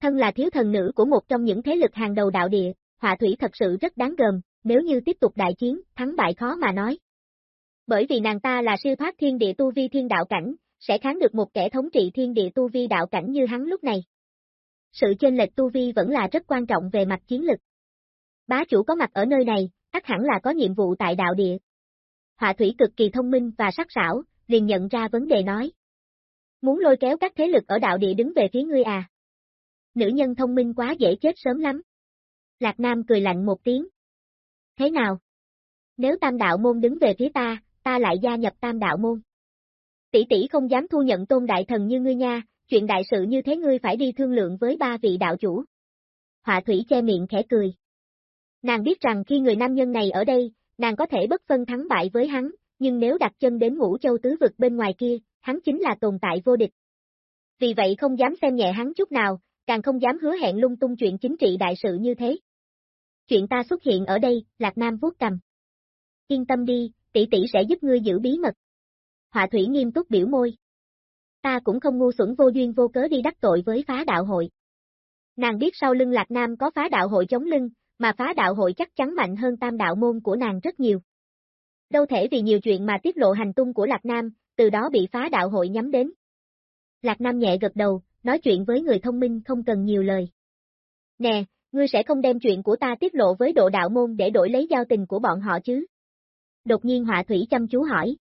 Thân là thiếu thần nữ của một trong những thế lực hàng đầu đạo địa, họa thủy thật sự rất đáng gờm, nếu như tiếp tục đại chiến, thắng bại khó mà nói. Bởi vì nàng ta là siêu thoát thiên địa tu vi thiên đạo cảnh, sẽ kháng được một kẻ thống trị thiên địa tu vi đạo cảnh như hắn lúc này. Sự chênh lệch tu vi vẫn là rất quan trọng về mặt chiến lực. Bá chủ có mặt ở nơi này, chắc hẳn là có nhiệm vụ tại đạo địa. Họa thủy cực kỳ thông minh và sắc sảo, liền nhận ra vấn đề nói. Muốn lôi kéo các thế lực ở đạo địa đứng về phía ngươi à? Nữ nhân thông minh quá dễ chết sớm lắm. Lạc Nam cười lạnh một tiếng. Thế nào? Nếu tam đạo môn đứng về phía ta, ta lại gia nhập tam đạo môn. Tỷ tỷ không dám thu nhận tôn đại thần như ngươi nha, chuyện đại sự như thế ngươi phải đi thương lượng với ba vị đạo chủ. Họa thủy che miệng khẽ cười. Nàng biết rằng khi người nam nhân này ở đây, nàng có thể bất phân thắng bại với hắn, nhưng nếu đặt chân đến ngũ châu tứ vực bên ngoài kia, hắn chính là tồn tại vô địch. vì vậy không dám xem nhẹ hắn chút nào, càng không dám hứa hẹn lung tung chuyện chính trị đại sự như thế. Chuyện ta xuất hiện ở đây, Lạc Nam vuốt cầm. Yên tâm đi, tỷ tỷ sẽ giúp ngươi giữ bí mật. Họa thủy nghiêm túc biểu môi. Ta cũng không ngu xuẩn vô duyên vô cớ đi đắc tội với phá đạo hội. Nàng biết sau lưng Lạc Nam có phá đạo hội chống lưng, mà phá đạo hội chắc chắn mạnh hơn tam đạo môn của nàng rất nhiều. Đâu thể vì nhiều chuyện mà tiết lộ hành tung của Lạc Nam, từ đó bị phá đạo hội nhắm đến. Lạc Nam nhẹ gật đầu, nói chuyện với người thông minh không cần nhiều lời. Nè, ngươi sẽ không đem chuyện của ta tiết lộ với độ đạo môn để đổi lấy giao tình của bọn họ chứ? Đột nhiên họa thủy chăm chú hỏi.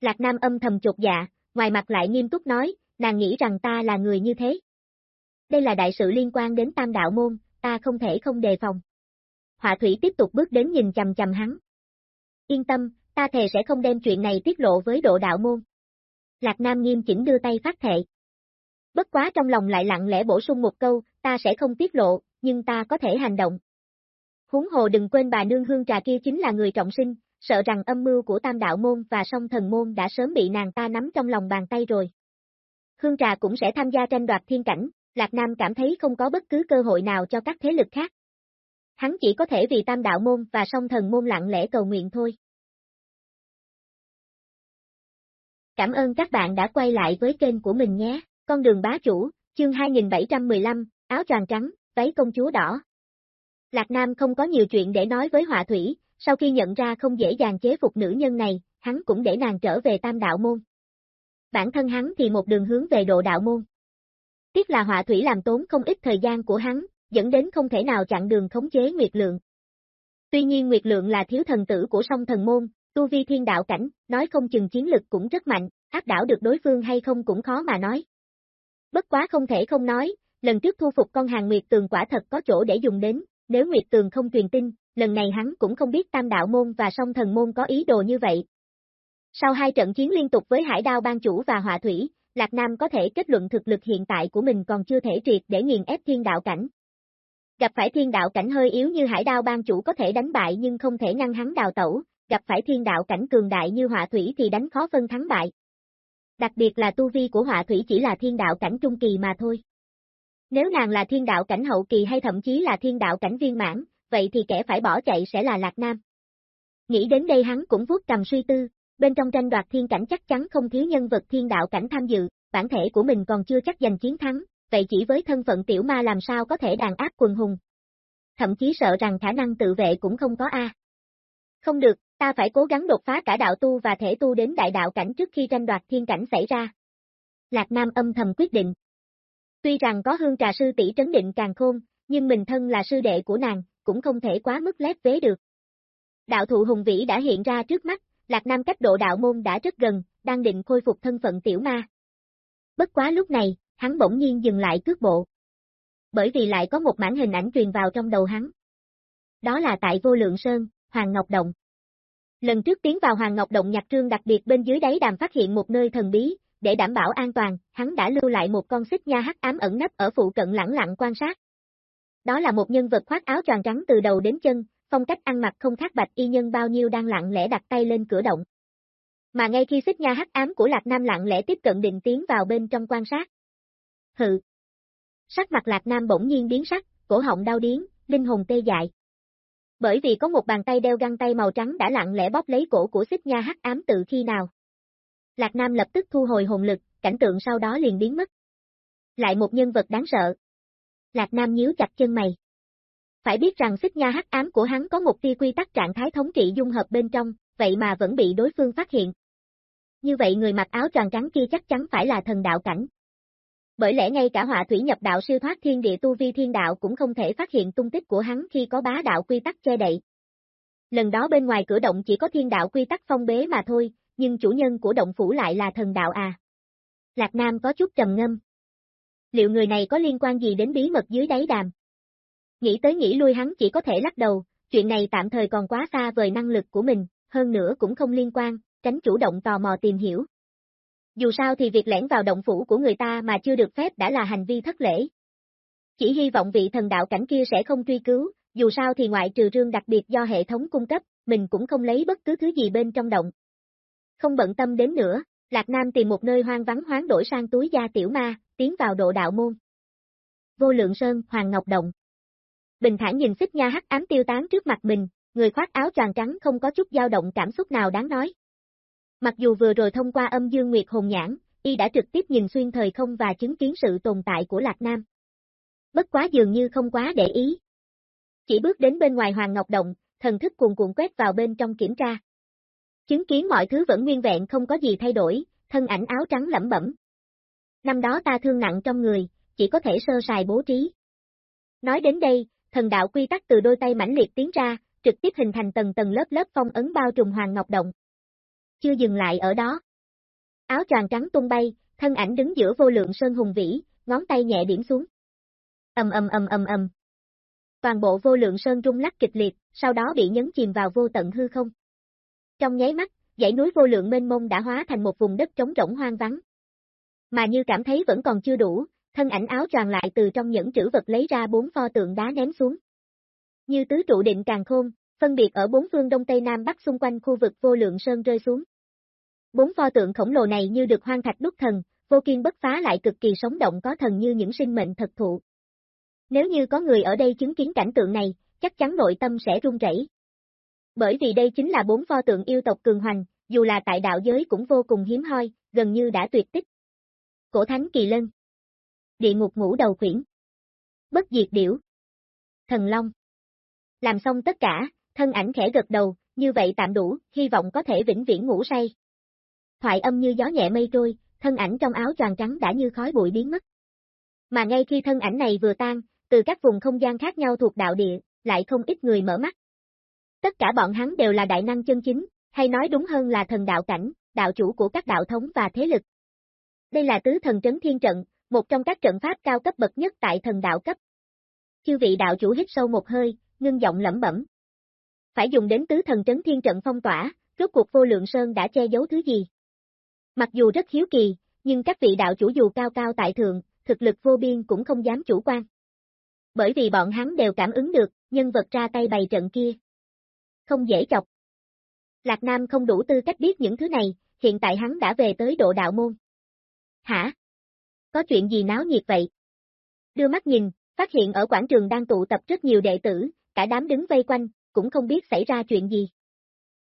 Lạc Nam âm thầm chột dạ, ngoài mặt lại nghiêm túc nói, nàng nghĩ rằng ta là người như thế. Đây là đại sự liên quan đến tam đạo môn, ta không thể không đề phòng. Họa thủy tiếp tục bước đến nhìn chầm chầm hắn. Yên tâm, ta thề sẽ không đem chuyện này tiết lộ với độ đạo môn. Lạc Nam nghiêm chỉnh đưa tay phát thệ. Bất quá trong lòng lại lặng lẽ bổ sung một câu, ta sẽ không tiết lộ, nhưng ta có thể hành động. Huống hồ đừng quên bà nương hương trà kia chính là người trọng sinh, sợ rằng âm mưu của tam đạo môn và song thần môn đã sớm bị nàng ta nắm trong lòng bàn tay rồi. Hương trà cũng sẽ tham gia tranh đoạt thiên cảnh, Lạc Nam cảm thấy không có bất cứ cơ hội nào cho các thế lực khác. Hắn chỉ có thể vì tam đạo môn và song thần môn lặng lẽ cầu nguyện thôi. Cảm ơn các bạn đã quay lại với kênh của mình nhé, con đường bá chủ, chương 2715, áo choàng trắng, váy công chúa đỏ. Lạc Nam không có nhiều chuyện để nói với họa thủy, sau khi nhận ra không dễ dàng chế phục nữ nhân này, hắn cũng để nàng trở về tam đạo môn. Bản thân hắn thì một đường hướng về độ đạo môn. Tiếc là họa thủy làm tốn không ít thời gian của hắn, dẫn đến không thể nào chặn đường khống chế Nguyệt Lượng. Tuy nhiên Nguyệt Lượng là thiếu thần tử của song thần môn, tu vi thiên đạo cảnh, nói không chừng chiến lực cũng rất mạnh, áp đảo được đối phương hay không cũng khó mà nói. Bất quá không thể không nói, lần trước thu phục con hàng Nguyệt Tường quả thật có chỗ để dùng đến, nếu Nguyệt Tường không truyền tin, lần này hắn cũng không biết tam đạo môn và song thần môn có ý đồ như vậy. Sau hai trận chiến liên tục với hải đao ban chủ và họa thủy, Lạc Nam có thể kết luận thực lực hiện tại của mình còn chưa thể triệt để nghiền ép thiên đạo cảnh. Gặp phải thiên đạo cảnh hơi yếu như hải đao ban chủ có thể đánh bại nhưng không thể ngăn hắn đào tẩu, gặp phải thiên đạo cảnh cường đại như họa thủy thì đánh khó phân thắng bại. Đặc biệt là tu vi của họa thủy chỉ là thiên đạo cảnh trung kỳ mà thôi. Nếu nàng là thiên đạo cảnh hậu kỳ hay thậm chí là thiên đạo cảnh viên mãn, vậy thì kẻ phải bỏ chạy sẽ là Lạc Nam. Nghĩ đến đây hắn cũng vuốt cầm suy tư, bên trong tranh đoạt thiên cảnh chắc chắn không thiếu nhân vật thiên đạo cảnh tham dự, bản thể của mình còn chưa chắc giành chiến thắng, vậy chỉ với thân phận tiểu ma làm sao có thể đàn áp quần hùng. Thậm chí sợ rằng khả năng tự vệ cũng không có A. Không được, ta phải cố gắng đột phá cả đạo tu và thể tu đến đại đạo cảnh trước khi tranh đoạt thiên cảnh xảy ra. Lạc Nam âm thầm quyết định. Tuy rằng có hương trà sư tỷ trấn định càng khôn, nhưng mình thân là sư đệ của nàng, cũng không thể quá mức lép vế được. Đạo thụ hùng vĩ đã hiện ra trước mắt, Lạc Nam cách độ đạo môn đã rất gần, đang định khôi phục thân phận tiểu ma. Bất quá lúc này, hắn bỗng nhiên dừng lại cước bộ. Bởi vì lại có một mảng hình ảnh truyền vào trong đầu hắn. Đó là tại vô lượng sơn, Hoàng Ngọc Động. Lần trước tiến vào Hoàng Ngọc Động nhạc trương đặc biệt bên dưới đáy đàm phát hiện một nơi thần bí, để đảm bảo an toàn, hắn đã lưu lại một con xích nha hắc ám ẩn nấp ở phụ cận lẳng lặng quan sát. Đó là một nhân vật khoác áo tròn trắng từ đầu đến chân, phong cách ăn mặc không khác bạch y nhân bao nhiêu đang lặng lẽ đặt tay lên cửa động. Mà ngay khi xích nha hắc ám của Lạc Nam lặng lẽ tiếp cận định tiến vào bên trong quan sát. hự, Sắc mặt Lạc Nam bỗng nhiên biến sắc, cổ họng đau điến, linh hồn tê dại. Bởi vì có một bàn tay đeo găng tay màu trắng đã lặng lẽ bóp lấy cổ của xích nha hắc ám từ khi nào. Lạc Nam lập tức thu hồi hồn lực, cảnh tượng sau đó liền biến mất. Lại một nhân vật đáng sợ. Lạc Nam nhíu chặt chân mày. Phải biết rằng xích nha hắc ám của hắn có một tia quy tắc trạng thái thống trị dung hợp bên trong, vậy mà vẫn bị đối phương phát hiện. Như vậy người mặc áo tròn trắng kia chắc chắn phải là thần đạo cảnh. Bởi lẽ ngay cả họa thủy nhập đạo siêu thoát thiên địa tu vi thiên đạo cũng không thể phát hiện tung tích của hắn khi có bá đạo quy tắc che đậy. Lần đó bên ngoài cửa động chỉ có thiên đạo quy tắc phong bế mà thôi, nhưng chủ nhân của động phủ lại là thần đạo à. Lạc Nam có chút trầm ngâm. Liệu người này có liên quan gì đến bí mật dưới đáy đàm? Nghĩ tới nghĩ lui hắn chỉ có thể lắc đầu, chuyện này tạm thời còn quá xa vời năng lực của mình, hơn nữa cũng không liên quan, tránh chủ động tò mò tìm hiểu. Dù sao thì việc lẻn vào động phủ của người ta mà chưa được phép đã là hành vi thất lễ. Chỉ hy vọng vị thần đạo cảnh kia sẽ không truy cứu, dù sao thì ngoại trừ rương đặc biệt do hệ thống cung cấp, mình cũng không lấy bất cứ thứ gì bên trong động. Không bận tâm đến nữa, Lạc Nam tìm một nơi hoang vắng hoán đổi sang túi da tiểu ma, tiến vào độ đạo môn. Vô lượng sơn, Hoàng Ngọc Động. Bình thản nhìn xích nha hắc ám tiêu tán trước mặt mình, người khoác áo tràn trắng không có chút dao động cảm xúc nào đáng nói. Mặc dù vừa rồi thông qua âm dương nguyệt hồn nhãn, y đã trực tiếp nhìn xuyên thời không và chứng kiến sự tồn tại của Lạc Nam. Bất quá dường như không quá để ý. Chỉ bước đến bên ngoài Hoàng Ngọc Động, thần thức cuồn cuộn quét vào bên trong kiểm tra. Chứng kiến mọi thứ vẫn nguyên vẹn không có gì thay đổi, thân ảnh áo trắng lẩm bẩm. Năm đó ta thương nặng trong người, chỉ có thể sơ sài bố trí. Nói đến đây, thần đạo quy tắc từ đôi tay mãnh liệt tiến ra, trực tiếp hình thành tầng tầng lớp lớp phong ấn bao trùm Hoàng Ngọc Động. Chưa dừng lại ở đó. Áo choàng trắng tung bay, thân ảnh đứng giữa vô lượng sơn hùng vĩ, ngón tay nhẹ điểm xuống. Ầm ầm ầm ầm ầm. Toàn bộ vô lượng sơn rung lắc kịch liệt, sau đó bị nhấn chìm vào vô tận hư không. Trong nháy mắt, dãy núi vô lượng mênh mông đã hóa thành một vùng đất trống rỗng hoang vắng. Mà như cảm thấy vẫn còn chưa đủ, thân ảnh áo choàng lại từ trong những trữ vật lấy ra bốn pho tượng đá ném xuống. Như tứ trụ định càng khôn, phân biệt ở bốn phương đông tây nam bắc xung quanh khu vực vô lượng sơn rơi xuống. Bốn pho tượng khổng lồ này như được hoang thạch đúc thần, vô kiên bất phá lại cực kỳ sống động có thần như những sinh mệnh thật thụ. Nếu như có người ở đây chứng kiến cảnh tượng này, chắc chắn nội tâm sẽ run rẩy. Bởi vì đây chính là bốn pho tượng yêu tộc cường hoành, dù là tại đạo giới cũng vô cùng hiếm hoi, gần như đã tuyệt tích. Cổ thánh kỳ lân. Địa ngục ngũ đầu quyển Bất diệt điểu. Thần long. Làm xong tất cả, thân ảnh khẽ gật đầu, như vậy tạm đủ, hy vọng có thể vĩnh viễn ngủ say. Thoại âm như gió nhẹ mây trôi, thân ảnh trong áo choàng trắng đã như khói bụi biến mất. Mà ngay khi thân ảnh này vừa tan, từ các vùng không gian khác nhau thuộc đạo địa, lại không ít người mở mắt. Tất cả bọn hắn đều là đại năng chân chính, hay nói đúng hơn là thần đạo cảnh, đạo chủ của các đạo thống và thế lực. Đây là tứ thần trấn thiên trận, một trong các trận pháp cao cấp bậc nhất tại thần đạo cấp. Chư vị đạo chủ hít sâu một hơi, ngưng giọng lẩm bẩm. Phải dùng đến tứ thần trấn thiên trận phong tỏa, rốt cuộc vô lượng sơn đã che giấu thứ gì? Mặc dù rất hiếu kỳ, nhưng các vị đạo chủ dù cao cao tại thượng, thực lực vô biên cũng không dám chủ quan. Bởi vì bọn hắn đều cảm ứng được, nhân vật ra tay bày trận kia. Không dễ chọc. Lạc Nam không đủ tư cách biết những thứ này, hiện tại hắn đã về tới độ đạo môn. Hả? Có chuyện gì náo nhiệt vậy? Đưa mắt nhìn, phát hiện ở quảng trường đang tụ tập rất nhiều đệ tử, cả đám đứng vây quanh, cũng không biết xảy ra chuyện gì.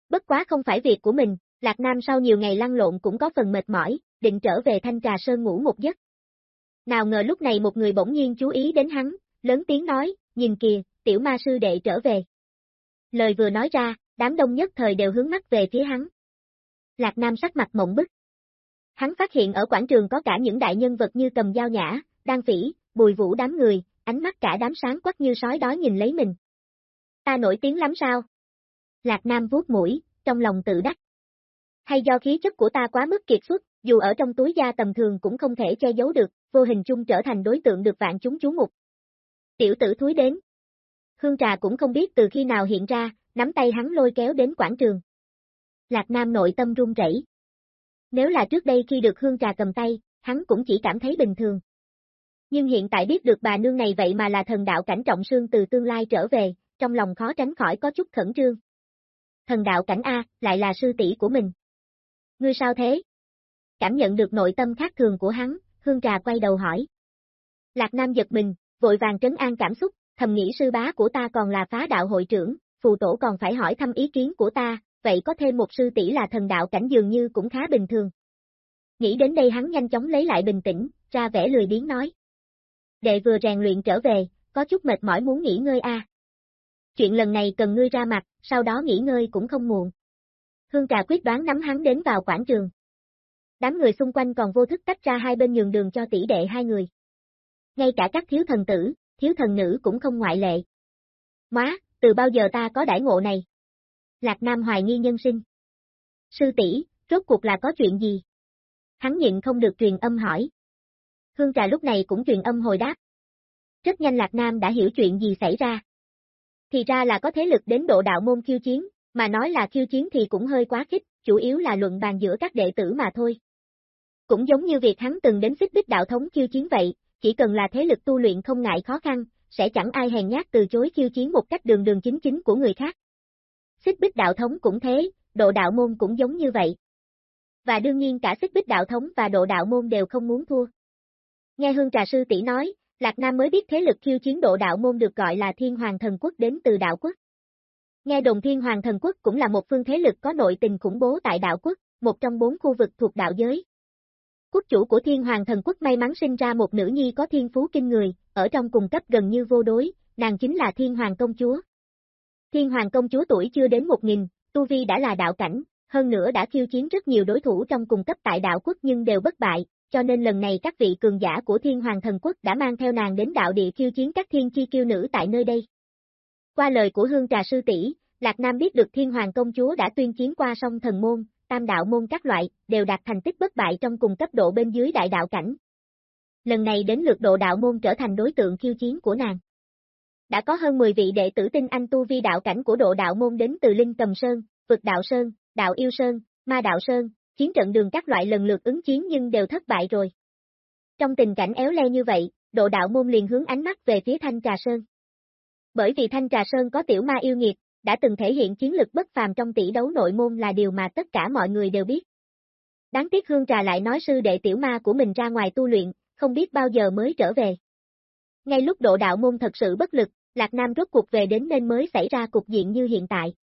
Bất quá không phải việc của mình, Lạc Nam sau nhiều ngày lăn lộn cũng có phần mệt mỏi, định trở về thanh trà sơn ngủ một giấc. Nào ngờ lúc này một người bỗng nhiên chú ý đến hắn, lớn tiếng nói, nhìn kìa, tiểu ma sư đệ trở về. Lời vừa nói ra, đám đông nhất thời đều hướng mắt về phía hắn. Lạc Nam sắc mặt mộng bức. Hắn phát hiện ở quảng trường có cả những đại nhân vật như cầm dao nhã, đan phỉ, bùi vũ đám người, ánh mắt cả đám sáng quắc như sói đói nhìn lấy mình. Ta nổi tiếng lắm sao? Lạc Nam vuốt mũi, trong lòng tự đắc. Hay do khí chất của ta quá mức kiệt xuất, dù ở trong túi da tầm thường cũng không thể che giấu được, vô hình chung trở thành đối tượng được vạn chúng chú mục. Tiểu tử thúi đến. Hương trà cũng không biết từ khi nào hiện ra, nắm tay hắn lôi kéo đến quảng trường. Lạc Nam nội tâm run rẩy. Nếu là trước đây khi được hương trà cầm tay, hắn cũng chỉ cảm thấy bình thường. Nhưng hiện tại biết được bà nương này vậy mà là thần đạo cảnh trọng sương từ tương lai trở về, trong lòng khó tránh khỏi có chút khẩn trương. Thần đạo cảnh A, lại là sư tỷ của mình. Ngươi sao thế? Cảm nhận được nội tâm khác thường của hắn, hương trà quay đầu hỏi. Lạc Nam giật mình, vội vàng trấn an cảm xúc, thầm nghĩ sư bá của ta còn là phá đạo hội trưởng, phù tổ còn phải hỏi thăm ý kiến của ta, vậy có thêm một sư tỷ là thần đạo cảnh dường như cũng khá bình thường. Nghĩ đến đây hắn nhanh chóng lấy lại bình tĩnh, ra vẻ lười biếng nói. Đệ vừa rèn luyện trở về, có chút mệt mỏi muốn nghỉ ngơi a. Chuyện lần này cần ngươi ra mặt, sau đó nghỉ ngơi cũng không muộn. Hương Trà quyết đoán nắm hắn đến vào quảng trường. Đám người xung quanh còn vô thức tách ra hai bên nhường đường cho tỷ đệ hai người. Ngay cả các thiếu thần tử, thiếu thần nữ cũng không ngoại lệ. Má, từ bao giờ ta có đãi ngộ này? Lạc Nam hoài nghi nhân sinh. Sư tỷ, rốt cuộc là có chuyện gì? Hắn nhịn không được truyền âm hỏi. Hương Trà lúc này cũng truyền âm hồi đáp. Rất nhanh Lạc Nam đã hiểu chuyện gì xảy ra. Thì ra là có thế lực đến độ đạo môn khiêu chiến, mà nói là khiêu chiến thì cũng hơi quá khích, chủ yếu là luận bàn giữa các đệ tử mà thôi. Cũng giống như việc hắn từng đến xích bích đạo thống khiêu chiến vậy, chỉ cần là thế lực tu luyện không ngại khó khăn, sẽ chẳng ai hèn nhát từ chối khiêu chiến một cách đường đường chính chính của người khác. Xích bích đạo thống cũng thế, độ đạo môn cũng giống như vậy. Và đương nhiên cả xích bích đạo thống và độ đạo môn đều không muốn thua. Nghe hương trà sư tỷ nói, Lạc Nam mới biết thế lực khiêu chiến độ đạo môn được gọi là Thiên Hoàng Thần Quốc đến từ đạo quốc. Nghe đồn Thiên Hoàng Thần Quốc cũng là một phương thế lực có nội tình khủng bố tại đạo quốc, một trong bốn khu vực thuộc đạo giới. Quốc chủ của Thiên Hoàng Thần Quốc may mắn sinh ra một nữ nhi có thiên phú kinh người, ở trong cùng cấp gần như vô đối, nàng chính là Thiên Hoàng Công Chúa. Thiên Hoàng Công Chúa tuổi chưa đến một nghìn, Tu Vi đã là đạo cảnh, hơn nữa đã khiêu chiến rất nhiều đối thủ trong cùng cấp tại đạo quốc nhưng đều bất bại, cho nên lần này các vị cường giả của Thiên Hoàng Thần Quốc đã mang theo nàng đến đạo địa khiêu chiến các thiên chi kiêu nữ tại nơi đây. Qua lời của Hương Trà Sư tỷ, Lạc Nam biết được Thiên Hoàng Công Chúa đã tuyên chiến qua song thần môn, tam đạo môn các loại, đều đạt thành tích bất bại trong cùng cấp độ bên dưới đại đạo cảnh. Lần này đến lượt độ đạo môn trở thành đối tượng khiêu chiến của nàng. Đã có hơn 10 vị đệ tử tinh anh tu vi đạo cảnh của độ đạo môn đến từ Linh Cầm Sơn, Vực Đạo Sơn, Đạo Yêu Sơn, Ma Đạo Sơn, chiến trận đường các loại lần lượt ứng chiến nhưng đều thất bại rồi. Trong tình cảnh éo le như vậy, độ đạo môn liền hướng ánh mắt về phía Thanh Trà Sơn. Bởi vì Thanh Trà Sơn có tiểu ma yêu nghiệt, đã từng thể hiện chiến lực bất phàm trong tỷ đấu nội môn là điều mà tất cả mọi người đều biết. Đáng tiếc Hương Trà lại nói sư đệ tiểu ma của mình ra ngoài tu luyện, không biết bao giờ mới trở về. Ngay lúc độ đạo môn thật sự bất lực, Lạc Nam rốt cuộc về đến nên mới xảy ra cục diện như hiện tại.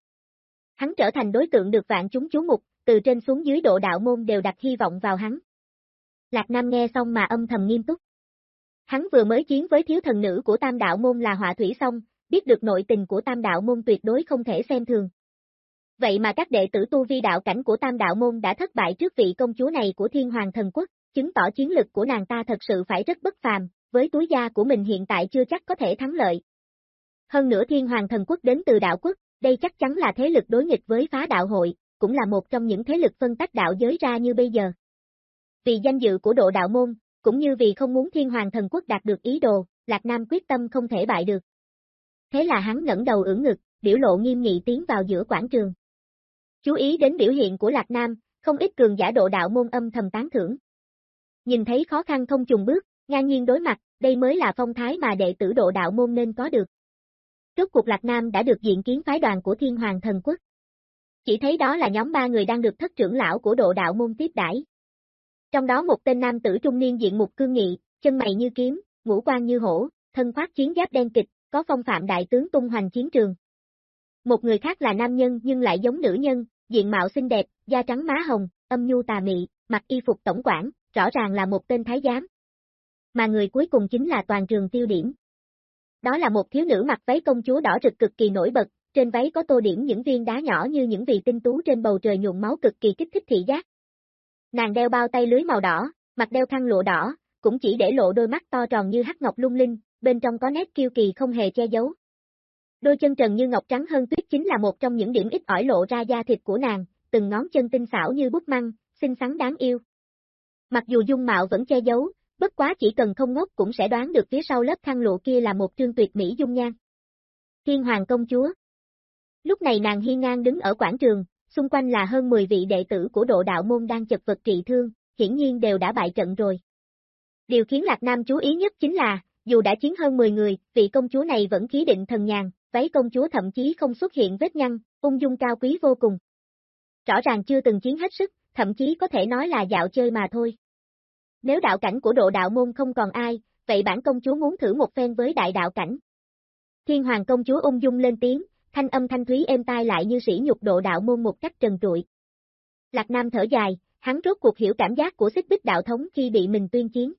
Hắn trở thành đối tượng được vạn chúng chú mục, từ trên xuống dưới độ đạo môn đều đặt hy vọng vào hắn. Lạc Nam nghe xong mà âm thầm nghiêm túc. Hắn vừa mới chiến với thiếu thần nữ của tam đạo môn là họa thủy xong, biết được nội tình của tam đạo môn tuyệt đối không thể xem thường. Vậy mà các đệ tử tu vi đạo cảnh của tam đạo môn đã thất bại trước vị công chúa này của thiên hoàng thần quốc, chứng tỏ chiến lực của nàng ta thật sự phải rất bất phàm, với túi da của mình hiện tại chưa chắc có thể thắng lợi. Hơn nữa thiên hoàng thần quốc đến từ đạo quốc, đây chắc chắn là thế lực đối nghịch với phá đạo hội, cũng là một trong những thế lực phân tách đạo giới ra như bây giờ. Vì danh dự của độ đạo môn, cũng như vì không muốn thiên hoàng thần quốc đạt được ý đồ, Lạc Nam quyết tâm không thể bại được. Thế là hắn ngẩng đầu ưỡn ngực, biểu lộ nghiêm nghị tiến vào giữa quảng trường. Chú ý đến biểu hiện của Lạc Nam, không ít cường giả độ đạo môn âm thầm tán thưởng. Nhìn thấy khó khăn không trùng bước, ngang nhiên đối mặt, đây mới là phong thái mà đệ tử độ đạo môn nên có được. Rốt cuộc Lạc Nam đã được diện kiến phái đoàn của Thiên Hoàng Thần Quốc. Chỉ thấy đó là nhóm ba người đang được thất trưởng lão của độ đạo môn tiếp đãi. Trong đó một tên nam tử trung niên diện mục cương nghị, chân mày như kiếm, ngũ quan như hổ, thân khoác chiến giáp đen kịch, có phong phạm đại tướng tung hoành chiến trường. Một người khác là nam nhân nhưng lại giống nữ nhân, diện mạo xinh đẹp, da trắng má hồng, âm nhu tà mị, mặc y phục tổng quản, rõ ràng là một tên thái giám. Mà người cuối cùng chính là toàn trường tiêu điểm. Đó là một thiếu nữ mặc váy công chúa đỏ rực cực kỳ nổi bật, trên váy có tô điểm những viên đá nhỏ như những vì tinh tú trên bầu trời nhuộm máu cực kỳ kích thích thị giác. Nàng đeo bao tay lưới màu đỏ, mặt đeo khăn lụa đỏ, cũng chỉ để lộ đôi mắt to tròn như hắc ngọc lung linh, bên trong có nét kiêu kỳ không hề che giấu. Đôi chân trần như ngọc trắng hơn tuyết chính là một trong những điểm ít ỏi lộ ra da thịt của nàng, từng ngón chân tinh xảo như bút măng, xinh xắn đáng yêu. Mặc dù dung mạo vẫn che giấu, bất quá chỉ cần không ngốc cũng sẽ đoán được phía sau lớp khăn lụa kia là một trương tuyệt mỹ dung nhan. Thiên Hoàng công chúa Lúc này nàng hiên ngang đứng ở quảng trường, xung quanh là hơn 10 vị đệ tử của độ đạo môn đang chật vật trị thương, hiển nhiên đều đã bại trận rồi. Điều khiến Lạc Nam chú ý nhất chính là, dù đã chiến hơn 10 người, vị công chúa này vẫn khí định thần nhàn, váy công chúa thậm chí không xuất hiện vết nhăn, ung dung cao quý vô cùng. Rõ ràng chưa từng chiến hết sức, thậm chí có thể nói là dạo chơi mà thôi. Nếu đạo cảnh của độ đạo môn không còn ai, vậy bản công chúa muốn thử một phen với đại đạo cảnh. Thiên hoàng công chúa ung dung lên tiếng, thanh âm thanh thúy êm tai lại như sĩ nhục độ đạo môn một cách trần trụi. Lạc Nam thở dài, hắn rốt cuộc hiểu cảm giác của xích bích đạo thống khi bị mình tuyên chiến.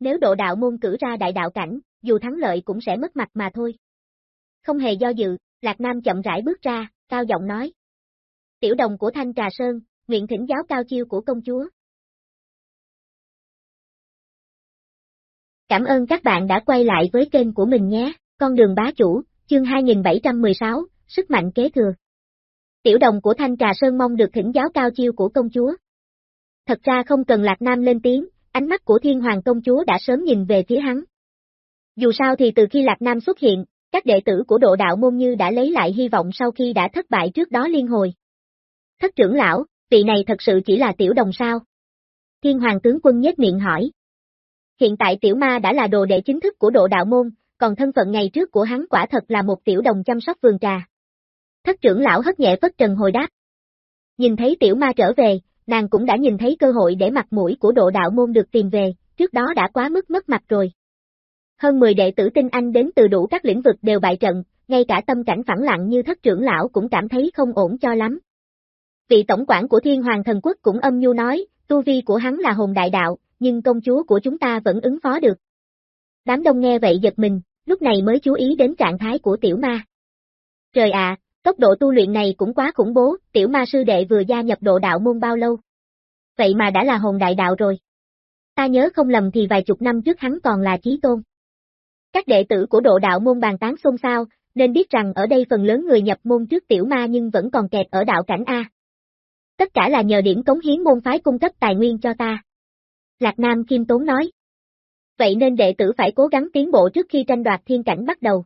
Nếu độ đạo môn cử ra đại đạo cảnh, dù thắng lợi cũng sẽ mất mặt mà thôi. Không hề do dự, Lạc Nam chậm rãi bước ra, cao giọng nói. Tiểu đồng của Thanh Trà Sơn, nguyện thỉnh giáo cao chiêu của công chúa. Cảm ơn các bạn đã quay lại với kênh của mình nhé, con đường bá chủ, chương 2716, sức mạnh kế thừa. Tiểu đồng của Thanh Trà Sơn mong được thỉnh giáo cao chiêu của công chúa. Thật ra không cần Lạc Nam lên tiếng, ánh mắt của Thiên Hoàng công chúa đã sớm nhìn về phía hắn. Dù sao thì từ khi Lạc Nam xuất hiện, các đệ tử của độ đạo môn như đã lấy lại hy vọng sau khi đã thất bại trước đó liên hồi. Thất trưởng lão, vị này thật sự chỉ là tiểu đồng sao? Thiên Hoàng tướng quân nhếch miệng hỏi. Hiện tại tiểu ma đã là đồ đệ chính thức của độ đạo môn, còn thân phận ngày trước của hắn quả thật là một tiểu đồng chăm sóc vườn trà. Thất trưởng lão hất nhẹ phất trần hồi đáp. Nhìn thấy tiểu ma trở về, nàng cũng đã nhìn thấy cơ hội để mặt mũi của độ đạo môn được tìm về, trước đó đã quá mức mất mặt rồi. Hơn 10 đệ tử tinh anh đến từ đủ các lĩnh vực đều bại trận, ngay cả tâm cảnh phẳng lặng như thất trưởng lão cũng cảm thấy không ổn cho lắm. Vị tổng quản của thiên hoàng thần quốc cũng âm nhu nói, tu vi của hắn là hồn đại đạo, nhưng công chúa của chúng ta vẫn ứng phó được. Đám đông nghe vậy giật mình, lúc này mới chú ý đến trạng thái của tiểu ma. Trời ạ, tốc độ tu luyện này cũng quá khủng bố, tiểu ma sư đệ vừa gia nhập độ đạo môn bao lâu. Vậy mà đã là hồn đại đạo rồi. Ta nhớ không lầm thì vài chục năm trước hắn còn là chí tôn. Các đệ tử của độ đạo môn bàn tán xôn xao, nên biết rằng ở đây phần lớn người nhập môn trước tiểu ma nhưng vẫn còn kẹt ở đạo cảnh A. Tất cả là nhờ điểm cống hiến môn phái cung cấp tài nguyên cho ta. Lạc Nam Kim Tốn nói. Vậy nên đệ tử phải cố gắng tiến bộ trước khi tranh đoạt thiên cảnh bắt đầu.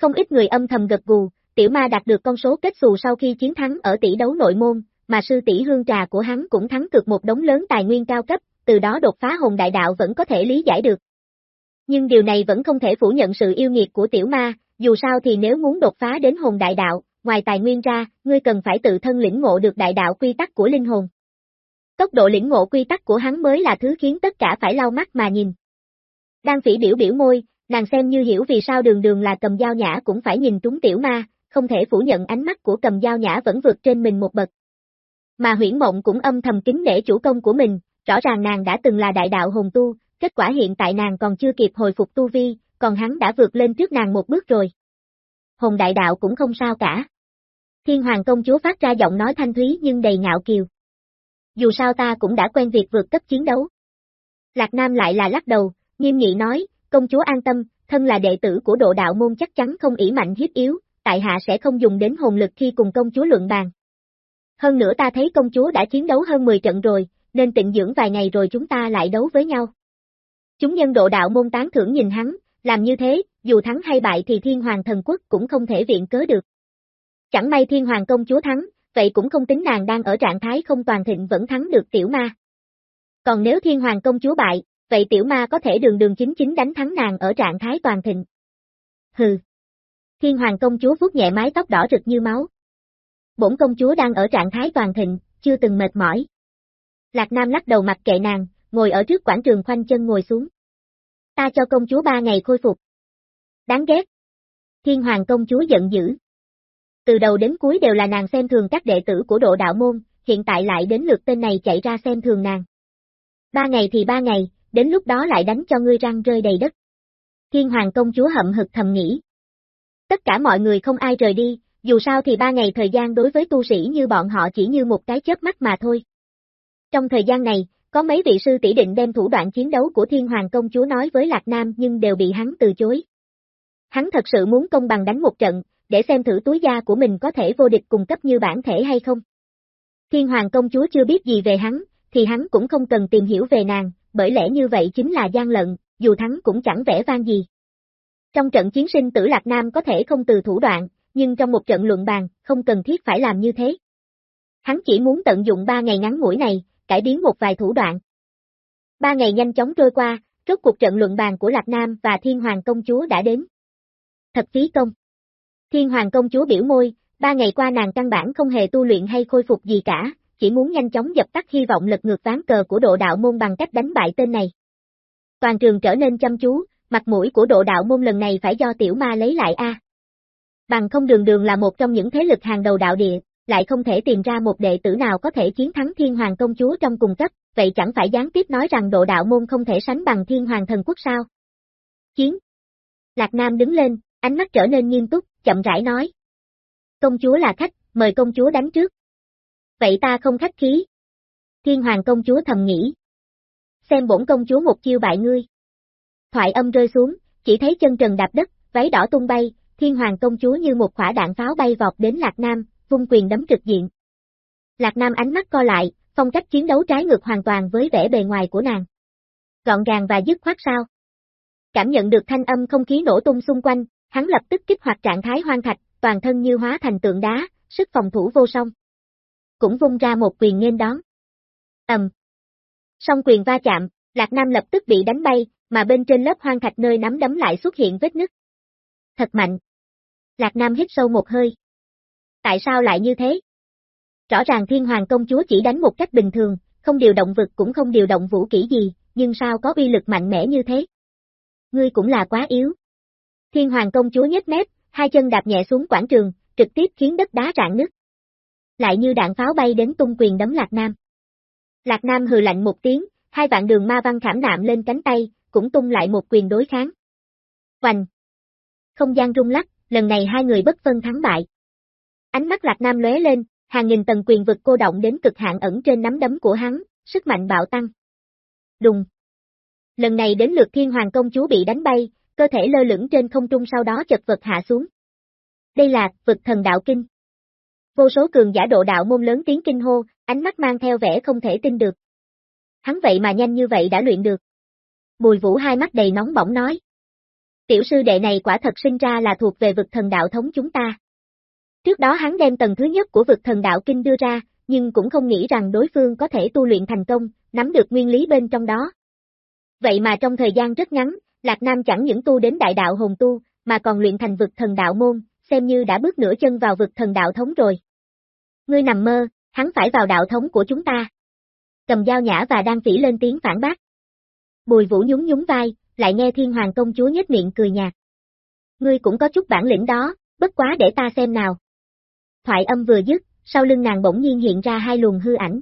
Không ít người âm thầm gật gù, tiểu ma đạt được con số kết xù sau khi chiến thắng ở tỷ đấu nội môn, mà sư tỷ hương trà của hắn cũng thắng cực một đống lớn tài nguyên cao cấp, từ đó đột phá hồn đại đạo vẫn có thể lý giải được. Nhưng điều này vẫn không thể phủ nhận sự yêu nghiệt của tiểu ma, dù sao thì nếu muốn đột phá đến hồn đại đạo, ngoài tài nguyên ra, ngươi cần phải tự thân lĩnh ngộ được đại đạo quy tắc của linh hồn. Tốc độ lĩnh ngộ quy tắc của hắn mới là thứ khiến tất cả phải lau mắt mà nhìn. Đang phỉ biểu biểu môi, nàng xem như hiểu vì sao đường đường là cầm dao nhã cũng phải nhìn trúng tiểu ma, không thể phủ nhận ánh mắt của cầm dao nhã vẫn vượt trên mình một bậc. Mà huyển mộng cũng âm thầm kính nể chủ công của mình, rõ ràng nàng đã từng là đại đạo hồn tu, kết quả hiện tại nàng còn chưa kịp hồi phục tu vi, còn hắn đã vượt lên trước nàng một bước rồi. Hồn đại đạo cũng không sao cả. Thiên hoàng công chúa phát ra giọng nói thanh thúy nhưng đầy ngạo kiều. Dù sao ta cũng đã quen việc vượt cấp chiến đấu. Lạc Nam lại là lắc đầu, nghiêm nghị nói, công chúa an tâm, thân là đệ tử của độ đạo môn chắc chắn không ỷ mạnh hiếp yếu, tại hạ sẽ không dùng đến hồn lực khi cùng công chúa luận bàn. Hơn nữa ta thấy công chúa đã chiến đấu hơn 10 trận rồi, nên tịnh dưỡng vài ngày rồi chúng ta lại đấu với nhau. Chúng nhân độ đạo môn tán thưởng nhìn hắn, làm như thế, dù thắng hay bại thì thiên hoàng thần quốc cũng không thể viện cớ được. Chẳng may thiên hoàng công chúa thắng, vậy cũng không tính nàng đang ở trạng thái không toàn thịnh vẫn thắng được tiểu ma. Còn nếu thiên hoàng công chúa bại, vậy tiểu ma có thể đường đường chính chính đánh thắng nàng ở trạng thái toàn thịnh. Hừ. Thiên hoàng công chúa vuốt nhẹ mái tóc đỏ rực như máu. Bổn công chúa đang ở trạng thái toàn thịnh, chưa từng mệt mỏi. Lạc Nam lắc đầu mặt kệ nàng, ngồi ở trước quảng trường khoanh chân ngồi xuống. Ta cho công chúa ba ngày khôi phục. Đáng ghét. Thiên hoàng công chúa giận dữ. Từ đầu đến cuối đều là nàng xem thường các đệ tử của độ đạo môn, hiện tại lại đến lượt tên này chạy ra xem thường nàng. Ba ngày thì ba ngày, đến lúc đó lại đánh cho ngươi răng rơi đầy đất. Thiên hoàng công chúa hậm hực thầm nghĩ. Tất cả mọi người không ai rời đi, dù sao thì ba ngày thời gian đối với tu sĩ như bọn họ chỉ như một cái chớp mắt mà thôi. Trong thời gian này, có mấy vị sư tỷ định đem thủ đoạn chiến đấu của thiên hoàng công chúa nói với Lạc Nam nhưng đều bị hắn từ chối. Hắn thật sự muốn công bằng đánh một trận, để xem thử túi da của mình có thể vô địch cùng cấp như bản thể hay không. Thiên hoàng công chúa chưa biết gì về hắn, thì hắn cũng không cần tìm hiểu về nàng, bởi lẽ như vậy chính là gian lận, dù thắng cũng chẳng vẻ vang gì. Trong trận chiến sinh tử Lạc Nam có thể không từ thủ đoạn, nhưng trong một trận luận bàn, không cần thiết phải làm như thế. Hắn chỉ muốn tận dụng ba ngày ngắn ngủi này, cải biến một vài thủ đoạn. Ba ngày nhanh chóng trôi qua, rốt cuộc trận luận bàn của Lạc Nam và Thiên Hoàng Công Chúa đã đến. Thật phí công. Thiên Hoàng Công Chúa biểu môi, ba ngày qua nàng căn bản không hề tu luyện hay khôi phục gì cả, chỉ muốn nhanh chóng dập tắt hy vọng lật ngược ván cờ của độ đạo môn bằng cách đánh bại tên này. Toàn trường trở nên chăm chú, mặt mũi của độ đạo môn lần này phải do tiểu ma lấy lại a. Bằng không đường đường là một trong những thế lực hàng đầu đạo địa, lại không thể tìm ra một đệ tử nào có thể chiến thắng thiên hoàng công chúa trong cùng cấp, vậy chẳng phải gián tiếp nói rằng độ đạo môn không thể sánh bằng thiên hoàng thần quốc sao? Chiến! Lạc Nam đứng lên, ánh mắt trở nên nghiêm túc, chậm rãi nói. Công chúa là khách, mời công chúa đánh trước. Vậy ta không khách khí. Thiên hoàng công chúa thầm nghĩ. Xem bổn công chúa một chiêu bại ngươi. Thoại âm rơi xuống, chỉ thấy chân trần đạp đất, váy đỏ tung bay, thiên hoàng công chúa như một quả đạn pháo bay vọt đến Lạc Nam, vung quyền đấm trực diện. Lạc Nam ánh mắt co lại, phong cách chiến đấu trái ngược hoàn toàn với vẻ bề ngoài của nàng. Gọn gàng và dứt khoát sao. Cảm nhận được thanh âm không khí nổ tung xung quanh, hắn lập tức kích hoạt trạng thái hoang thạch, toàn thân như hóa thành tượng đá, sức phòng thủ vô song. Cũng vung ra một quyền nghênh đón. ầm. Song quyền va chạm, Lạc Nam lập tức bị đánh bay, mà bên trên lớp hoang thạch nơi nắm đấm lại xuất hiện vết nứt. Thật mạnh. Lạc Nam hít sâu một hơi. Tại sao lại như thế? Rõ ràng thiên hoàng công chúa chỉ đánh một cách bình thường, không điều động vực cũng không điều động vũ kỹ gì, nhưng sao có uy lực mạnh mẽ như thế? Ngươi cũng là quá yếu. Thiên hoàng công chúa nhếch mép, hai chân đạp nhẹ xuống quảng trường, trực tiếp khiến đất đá rạn nứt. Lại như đạn pháo bay đến tung quyền đấm Lạc Nam. Lạc Nam hừ lạnh một tiếng, hai vạn đường ma văn khảm nạm lên cánh tay, cũng tung lại một quyền đối kháng. Hoành! Không gian rung lắc, lần này hai người bất phân thắng bại. Ánh mắt Lạc Nam lóe lên, hàng nghìn tầng quyền vực cô động đến cực hạn ẩn trên nắm đấm của hắn, sức mạnh bạo tăng. Đùng! Lần này đến lượt thiên hoàng công chúa bị đánh bay, cơ thể lơ lửng trên không trung sau đó chật vật hạ xuống. Đây là, vực thần đạo kinh. Vô số cường giả độ đạo môn lớn tiếng kinh hô, ánh mắt mang theo vẻ không thể tin được. Hắn vậy mà nhanh như vậy đã luyện được. Bùi vũ hai mắt đầy nóng bỏng nói. Tiểu sư đệ này quả thật sinh ra là thuộc về vực thần đạo thống chúng ta. Trước đó hắn đem tầng thứ nhất của vực thần đạo kinh đưa ra, nhưng cũng không nghĩ rằng đối phương có thể tu luyện thành công, nắm được nguyên lý bên trong đó. Vậy mà trong thời gian rất ngắn, Lạc Nam chẳng những tu đến đại đạo hồn tu, mà còn luyện thành vực thần đạo môn, xem như đã bước nửa chân vào vực thần đạo thống rồi. Ngươi nằm mơ, hắn phải vào đạo thống của chúng ta. Cầm dao nhã và đang phỉ lên tiếng phản bác. Bùi vũ nhún nhún vai, lại nghe thiên hoàng công chúa nhếch miệng cười nhạt. Ngươi cũng có chút bản lĩnh đó, bất quá để ta xem nào. Thoại âm vừa dứt, sau lưng nàng bỗng nhiên hiện ra hai luồng hư ảnh.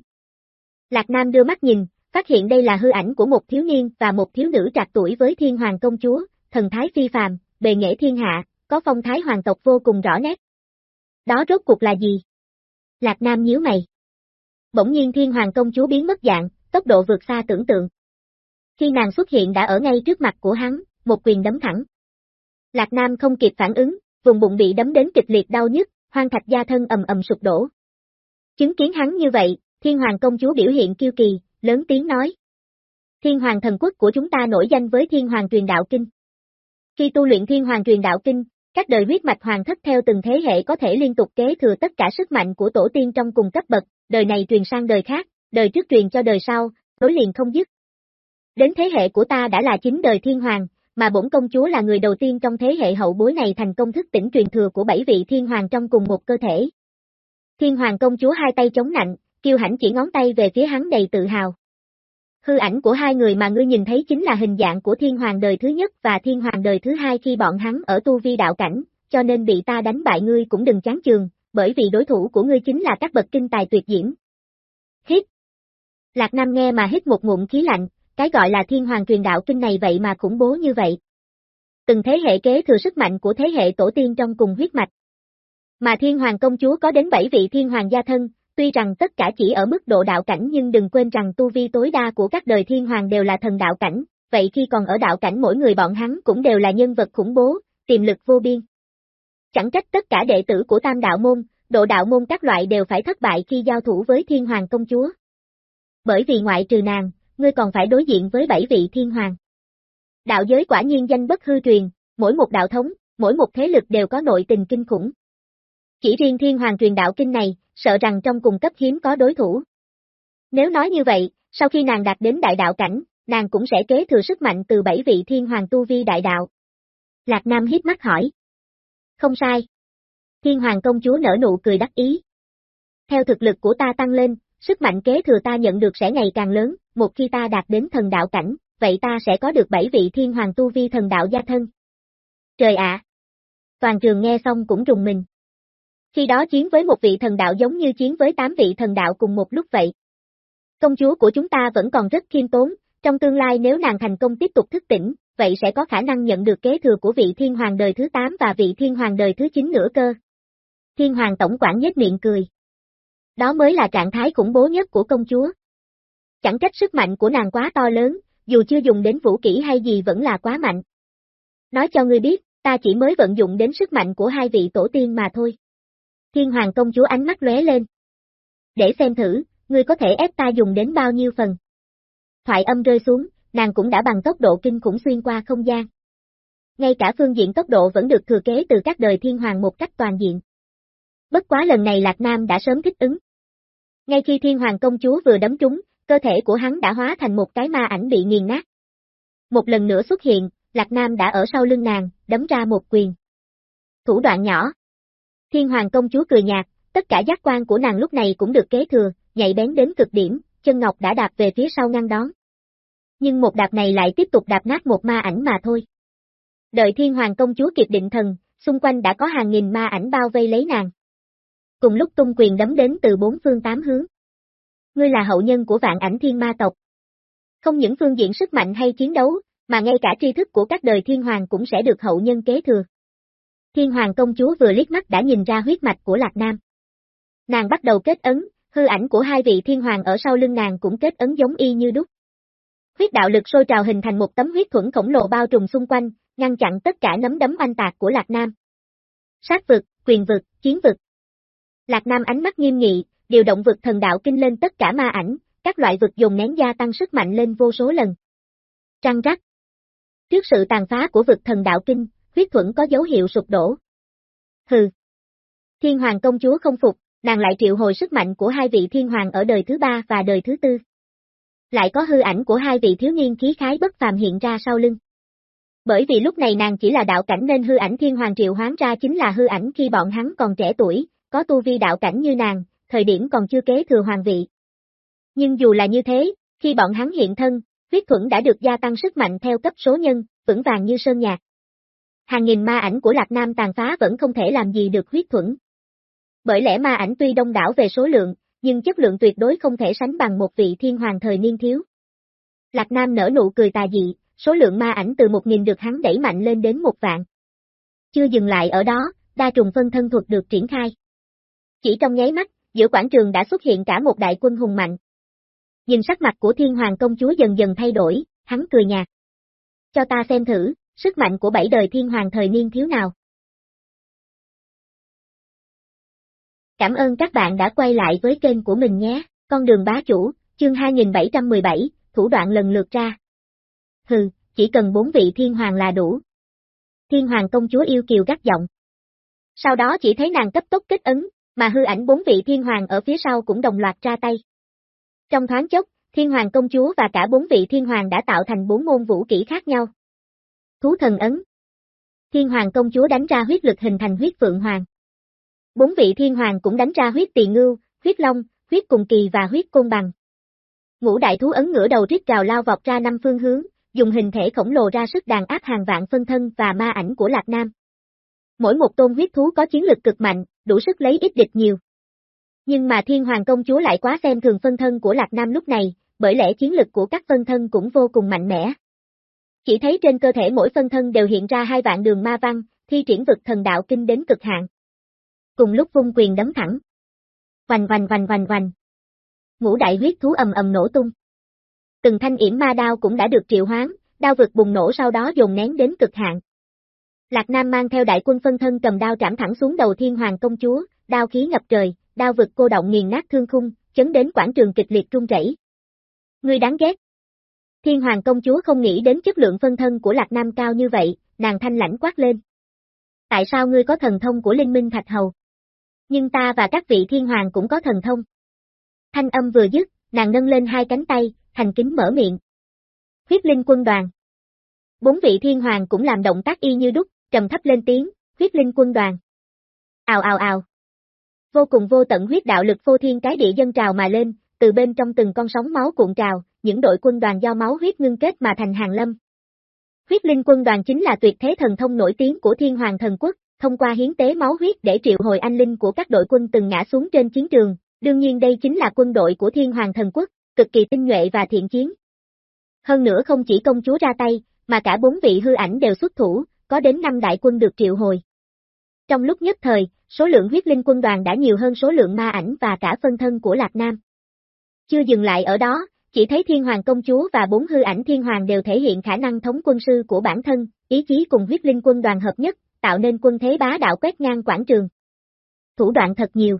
Lạc Nam đưa mắt nhìn, phát hiện đây là hư ảnh của một thiếu niên và một thiếu nữ trạc tuổi với thiên hoàng công chúa, thần thái phi phàm, bề nghệ thiên hạ, có phong thái hoàng tộc vô cùng rõ nét. Đó rốt cuộc là gì? Lạc Nam nhíu mày. Bỗng nhiên thiên hoàng công chúa biến mất dạng, tốc độ vượt xa tưởng tượng. Khi nàng xuất hiện đã ở ngay trước mặt của hắn, một quyền đấm thẳng. Lạc Nam không kịp phản ứng, vùng bụng bị đấm đến kịch liệt đau nhức, hoang thạch gia thân ầm ầm sụp đổ. Chứng kiến hắn như vậy, thiên hoàng công chúa biểu hiện kiêu kỳ, lớn tiếng nói. Thiên hoàng thần quốc của chúng ta nổi danh với thiên hoàng truyền đạo kinh. Khi tu luyện thiên hoàng truyền đạo kinh, các đời huyết mạch hoàng thất theo từng thế hệ có thể liên tục kế thừa tất cả sức mạnh của tổ tiên trong cùng cấp bậc, đời này truyền sang đời khác, đời trước truyền cho đời sau, nối liền không dứt. Đến thế hệ của ta đã là chính đời thiên hoàng, mà bổn công chúa là người đầu tiên trong thế hệ hậu bối này thành công thức tỉnh truyền thừa của bảy vị thiên hoàng trong cùng một cơ thể. Thiên hoàng công chúa hai tay chống nạnh, kiêu hãnh chỉ ngón tay về phía hắn đầy tự hào. Hư ảnh của hai người mà ngươi nhìn thấy chính là hình dạng của thiên hoàng đời thứ nhất và thiên hoàng đời thứ hai khi bọn hắn ở tu vi đạo cảnh, cho nên bị ta đánh bại ngươi cũng đừng chán chường, bởi vì đối thủ của ngươi chính là các bậc kinh tài tuyệt diễm. Hít. Lạc Nam nghe mà hít một ngụm khí lạnh, cái gọi là thiên hoàng truyền đạo kinh này vậy mà khủng bố như vậy. Từng thế hệ kế thừa sức mạnh của thế hệ tổ tiên trong cùng huyết mạch. Mà thiên hoàng công chúa có đến bảy vị thiên hoàng gia thân, tuy rằng tất cả chỉ ở mức độ đạo cảnh nhưng đừng quên rằng tu vi tối đa của các đời thiên hoàng đều là thần đạo cảnh, vậy khi còn ở đạo cảnh mỗi người bọn hắn cũng đều là nhân vật khủng bố, tiềm lực vô biên. Chẳng trách tất cả đệ tử của tam đạo môn, độ đạo môn các loại đều phải thất bại khi giao thủ với thiên hoàng công chúa. Bởi vì ngoại trừ nàng, ngươi còn phải đối diện với bảy vị thiên hoàng. Đạo giới quả nhiên danh bất hư truyền, mỗi một đạo thống, mỗi một thế lực đều có nội tình kinh khủng. Chỉ riêng thiên hoàng truyền đạo kinh này, sợ rằng trong cùng cấp hiếm có đối thủ. Nếu nói như vậy, sau khi nàng đạt đến đại đạo cảnh, nàng cũng sẽ kế thừa sức mạnh từ bảy vị thiên hoàng tu vi đại đạo. Lạc Nam hiếp mắt hỏi. Không sai. Thiên hoàng công chúa nở nụ cười đắc ý. Theo thực lực của ta tăng lên, sức mạnh kế thừa ta nhận được sẽ ngày càng lớn, một khi ta đạt đến thần đạo cảnh, vậy ta sẽ có được bảy vị thiên hoàng tu vi thần đạo gia thân. Trời ạ! Toàn trường nghe xong cũng rùng mình. Khi đó chiến với một vị thần đạo giống như chiến với tám vị thần đạo cùng một lúc vậy. Công chúa của chúng ta vẫn còn rất khiêm tốn, trong tương lai nếu nàng thành công tiếp tục thức tỉnh, vậy sẽ có khả năng nhận được kế thừa của vị thiên hoàng đời thứ 8 và vị thiên hoàng đời thứ 9 nữa cơ. Thiên hoàng tổng quản nhếch miệng cười. Đó mới là trạng thái khủng bố nhất của công chúa. Chẳng trách sức mạnh của nàng quá to lớn, dù chưa dùng đến vũ kỹ hay gì vẫn là quá mạnh. Nói cho ngươi biết, ta chỉ mới vận dụng đến sức mạnh của hai vị tổ tiên mà thôi. Thiên hoàng công chúa ánh mắt lóe lên. Để xem thử, ngươi có thể ép ta dùng đến bao nhiêu phần. Thoại âm rơi xuống, nàng cũng đã bằng tốc độ kinh khủng xuyên qua không gian. Ngay cả phương diện tốc độ vẫn được thừa kế từ các đời thiên hoàng một cách toàn diện. Bất quá lần này Lạc Nam đã sớm thích ứng. Ngay khi thiên hoàng công chúa vừa đấm trúng, cơ thể của hắn đã hóa thành một cái ma ảnh bị nghiền nát. Một lần nữa xuất hiện, Lạc Nam đã ở sau lưng nàng, đấm ra một quyền. Thủ đoạn nhỏ. Thiên hoàng công chúa cười nhạt, tất cả giác quan của nàng lúc này cũng được kế thừa, nhạy bén đến cực điểm, chân ngọc đã đạp về phía sau ngăn đón. Nhưng một đạp này lại tiếp tục đạp nát một ma ảnh mà thôi. Đợi thiên hoàng công chúa kịp định thần, xung quanh đã có hàng nghìn ma ảnh bao vây lấy nàng. Cùng lúc tung quyền đấm đến từ bốn phương tám hướng. Ngươi là hậu nhân của vạn ảnh thiên ma tộc. Không những phương diện sức mạnh hay chiến đấu, mà ngay cả tri thức của các đời thiên hoàng cũng sẽ được hậu nhân kế thừa. Thiên hoàng công chúa vừa liếc mắt đã nhìn ra huyết mạch của Lạc Nam. Nàng bắt đầu kết ấn, hư ảnh của hai vị thiên hoàng ở sau lưng nàng cũng kết ấn giống y như đúc. Huyết đạo lực sôi trào hình thành một tấm huyết thuẫn khổng lồ bao trùm xung quanh, ngăn chặn tất cả nấm đấm oanh tạc của Lạc Nam. Sát vực, quyền vực, chiến vực. Lạc Nam ánh mắt nghiêm nghị, điều động vực thần đạo kinh lên tất cả ma ảnh, các loại vực dùng nén gia tăng sức mạnh lên vô số lần. Trăng rắc. Trước sự tàn phá của vực thần đạo kinh, huyết thuẫn có dấu hiệu sụp đổ. Hừ. Thiên hoàng công chúa không phục, nàng lại triệu hồi sức mạnh của hai vị thiên hoàng ở đời thứ ba và đời thứ tư. Lại có hư ảnh của hai vị thiếu niên khí khái bất phàm hiện ra sau lưng. Bởi vì lúc này nàng chỉ là đạo cảnh nên hư ảnh thiên hoàng triệu hoán ra chính là hư ảnh khi bọn hắn còn trẻ tuổi, có tu vi đạo cảnh như nàng, thời điểm còn chưa kế thừa hoàng vị. Nhưng dù là như thế, khi bọn hắn hiện thân, huyết thuẫn đã được gia tăng sức mạnh theo cấp số nhân, vững vàng như sơn nhạc. Hàng nghìn ma ảnh của Lạc Nam tàn phá vẫn không thể làm gì được huyết thuẫn. Bởi lẽ ma ảnh tuy đông đảo về số lượng, nhưng chất lượng tuyệt đối không thể sánh bằng một vị thiên hoàng thời niên thiếu. Lạc Nam nở nụ cười tà dị, số lượng ma ảnh từ một nghìn được hắn đẩy mạnh lên đến một vạn. Chưa dừng lại ở đó, đa trùng phân thân thuật được triển khai. Chỉ trong nháy mắt, giữa quảng trường đã xuất hiện cả một đại quân hùng mạnh. Nhìn sắc mặt của thiên hoàng công chúa dần dần thay đổi, hắn cười nhạt. Cho ta xem thử, sức mạnh của bảy đời thiên hoàng thời niên thiếu nào. Cảm ơn các bạn đã quay lại với kênh của mình nhé, con đường bá chủ, chương 2717, thủ đoạn lần lượt ra. Hừ, chỉ cần bốn vị thiên hoàng là đủ. Thiên hoàng công chúa yêu kiều gắt giọng. Sau đó chỉ thấy nàng cấp tốc kết ấn, mà hư ảnh bốn vị thiên hoàng ở phía sau cũng đồng loạt ra tay. Trong thoáng chốc, thiên hoàng công chúa và cả bốn vị thiên hoàng đã tạo thành bốn môn vũ kỹ khác nhau. Thú thần ấn. Thiên hoàng công chúa đánh ra huyết lực hình thành huyết vượng hoàng. Bốn vị thiên hoàng cũng đánh ra huyết tỳ ngưu, huyết long, huyết cùng kỳ và huyết côn bằng. Ngũ đại thú ấn ngửa đầu rít gào lao vọt ra năm phương hướng, dùng hình thể khổng lồ ra sức đàn áp hàng vạn phân thân và ma ảnh của Lạc Nam. Mỗi một tôn huyết thú có chiến lực cực mạnh, đủ sức lấy ít địch nhiều. Nhưng mà thiên hoàng công chúa lại quá xem thường phân thân của Lạc Nam lúc này, bởi lẽ chiến lực của các phân thân cũng vô cùng mạnh mẽ. Chỉ thấy trên cơ thể mỗi phân thân đều hiện ra hai vạn đường ma văn, thi triển vực thần đạo kinh đến cực hạn. Cùng lúc vung quyền đấm thẳng. Vành vành vành vành vành. Ngũ đại huyết thú ầm ầm nổ tung. Từng thanh yểm ma đao cũng đã được triệu hoán, đao vực bùng nổ sau đó dồn nén đến cực hạn. Lạc Nam mang theo đại quân phân thân cầm đao trảm thẳng xuống đầu thiên hoàng công chúa, đao khí ngập trời, đao vực cô động nghiền nát thương khung, chấn đến quảng trường kịch liệt rung rẩy. Ngươi đáng ghét. Thiên hoàng công chúa không nghĩ đến chất lượng phân thân của Lạc Nam cao như vậy, nàng thanh lãnh quát lên. Tại sao ngươi có thần thông của linh minh thạch hầu? Nhưng ta và các vị thiên hoàng cũng có thần thông. Thanh âm vừa dứt, nàng nâng lên hai cánh tay, thành kính mở miệng. Huyết linh quân đoàn. Bốn vị thiên hoàng cũng làm động tác y như đúc, trầm thấp lên tiếng, huyết linh quân đoàn. Ào ào ào. Vô cùng vô tận huyết đạo lực vô thiên cái địa dân trào mà lên, từ bên trong từng con sóng máu cuộn trào, những đội quân đoàn do máu huyết ngưng kết mà thành hàng lâm. Huyết linh quân đoàn chính là tuyệt thế thần thông nổi tiếng của thiên hoàng thần quốc, thông qua hiến tế máu huyết để triệu hồi anh linh của các đội quân từng ngã xuống trên chiến trường, đương nhiên đây chính là quân đội của thiên hoàng thần quốc, cực kỳ tinh nhuệ và thiện chiến. Hơn nữa không chỉ công chúa ra tay, mà cả bốn vị hư ảnh đều xuất thủ, có đến năm đại quân được triệu hồi. Trong lúc nhất thời, số lượng huyết linh quân đoàn đã nhiều hơn số lượng ma ảnh và cả phân thân của Lạc Nam. Chưa dừng lại ở đó, chỉ thấy thiên hoàng công chúa và bốn hư ảnh thiên hoàng đều thể hiện khả năng thống quân sư của bản thân, ý chí cùng huyết linh quân đoàn hợp nhất, tạo nên quân thế bá đạo quét ngang quảng trường. Thủ đoạn thật nhiều.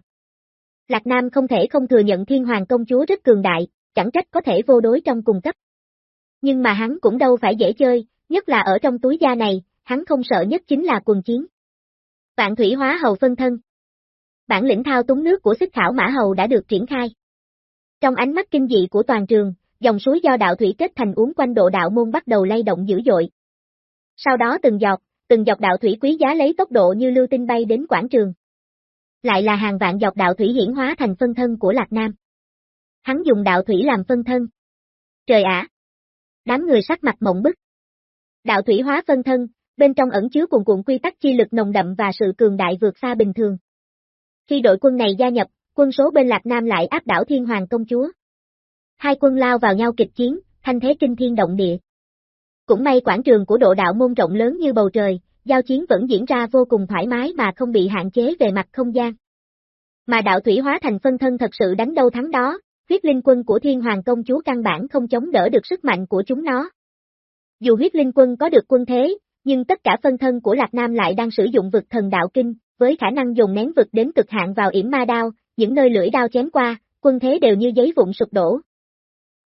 Lạc Nam không thể không thừa nhận thiên hoàng công chúa rất cường đại, chẳng trách có thể vô đối trong cùng cấp. Nhưng mà hắn cũng đâu phải dễ chơi, nhất là ở trong túi da này, hắn không sợ nhất chính là quần chiến. Vạn thủy hóa hầu phân thân. Bản lĩnh thao túng nước của xích khảo mã hầu đã được triển khai. Trong ánh mắt kinh dị của toàn trường, dòng suối do đạo thủy kết thành uống quanh độ đạo môn bắt đầu lay động dữ dội. Sau đó từng giọt, từng giọt đạo thủy quý giá lấy tốc độ như lưu tinh bay đến quảng trường. Lại là hàng vạn dọc đạo thủy hiển hóa thành phân thân của Lạc Nam. Hắn dùng đạo thủy làm phân thân. Trời ạ! Đám người sắc mặt mộng bức. Đạo thủy hóa phân thân, bên trong ẩn chứa cuồn cuộn quy tắc chi lực nồng đậm và sự cường đại vượt xa bình thường. Khi đội quân này gia nhập, quân số bên Lạc Nam lại áp đảo Thiên Hoàng công chúa. Hai quân lao vào nhau kịch chiến, thanh thế kinh thiên động địa. Cũng may quảng trường của độ đạo môn rộng lớn như bầu trời, giao chiến vẫn diễn ra vô cùng thoải mái mà không bị hạn chế về mặt không gian. Mà đạo thủy hóa thành phân thân thật sự đánh đâu thắng đó, huyết linh quân của thiên hoàng công chúa căn bản không chống đỡ được sức mạnh của chúng nó. Dù huyết linh quân có được quân thế, nhưng tất cả phân thân của Lạc Nam lại đang sử dụng vực thần đạo kinh, với khả năng dùng nén vực đến cực hạn vào yểm ma đao, những nơi lưỡi đao chém qua, quân thế đều như giấy vụn sụp đổ.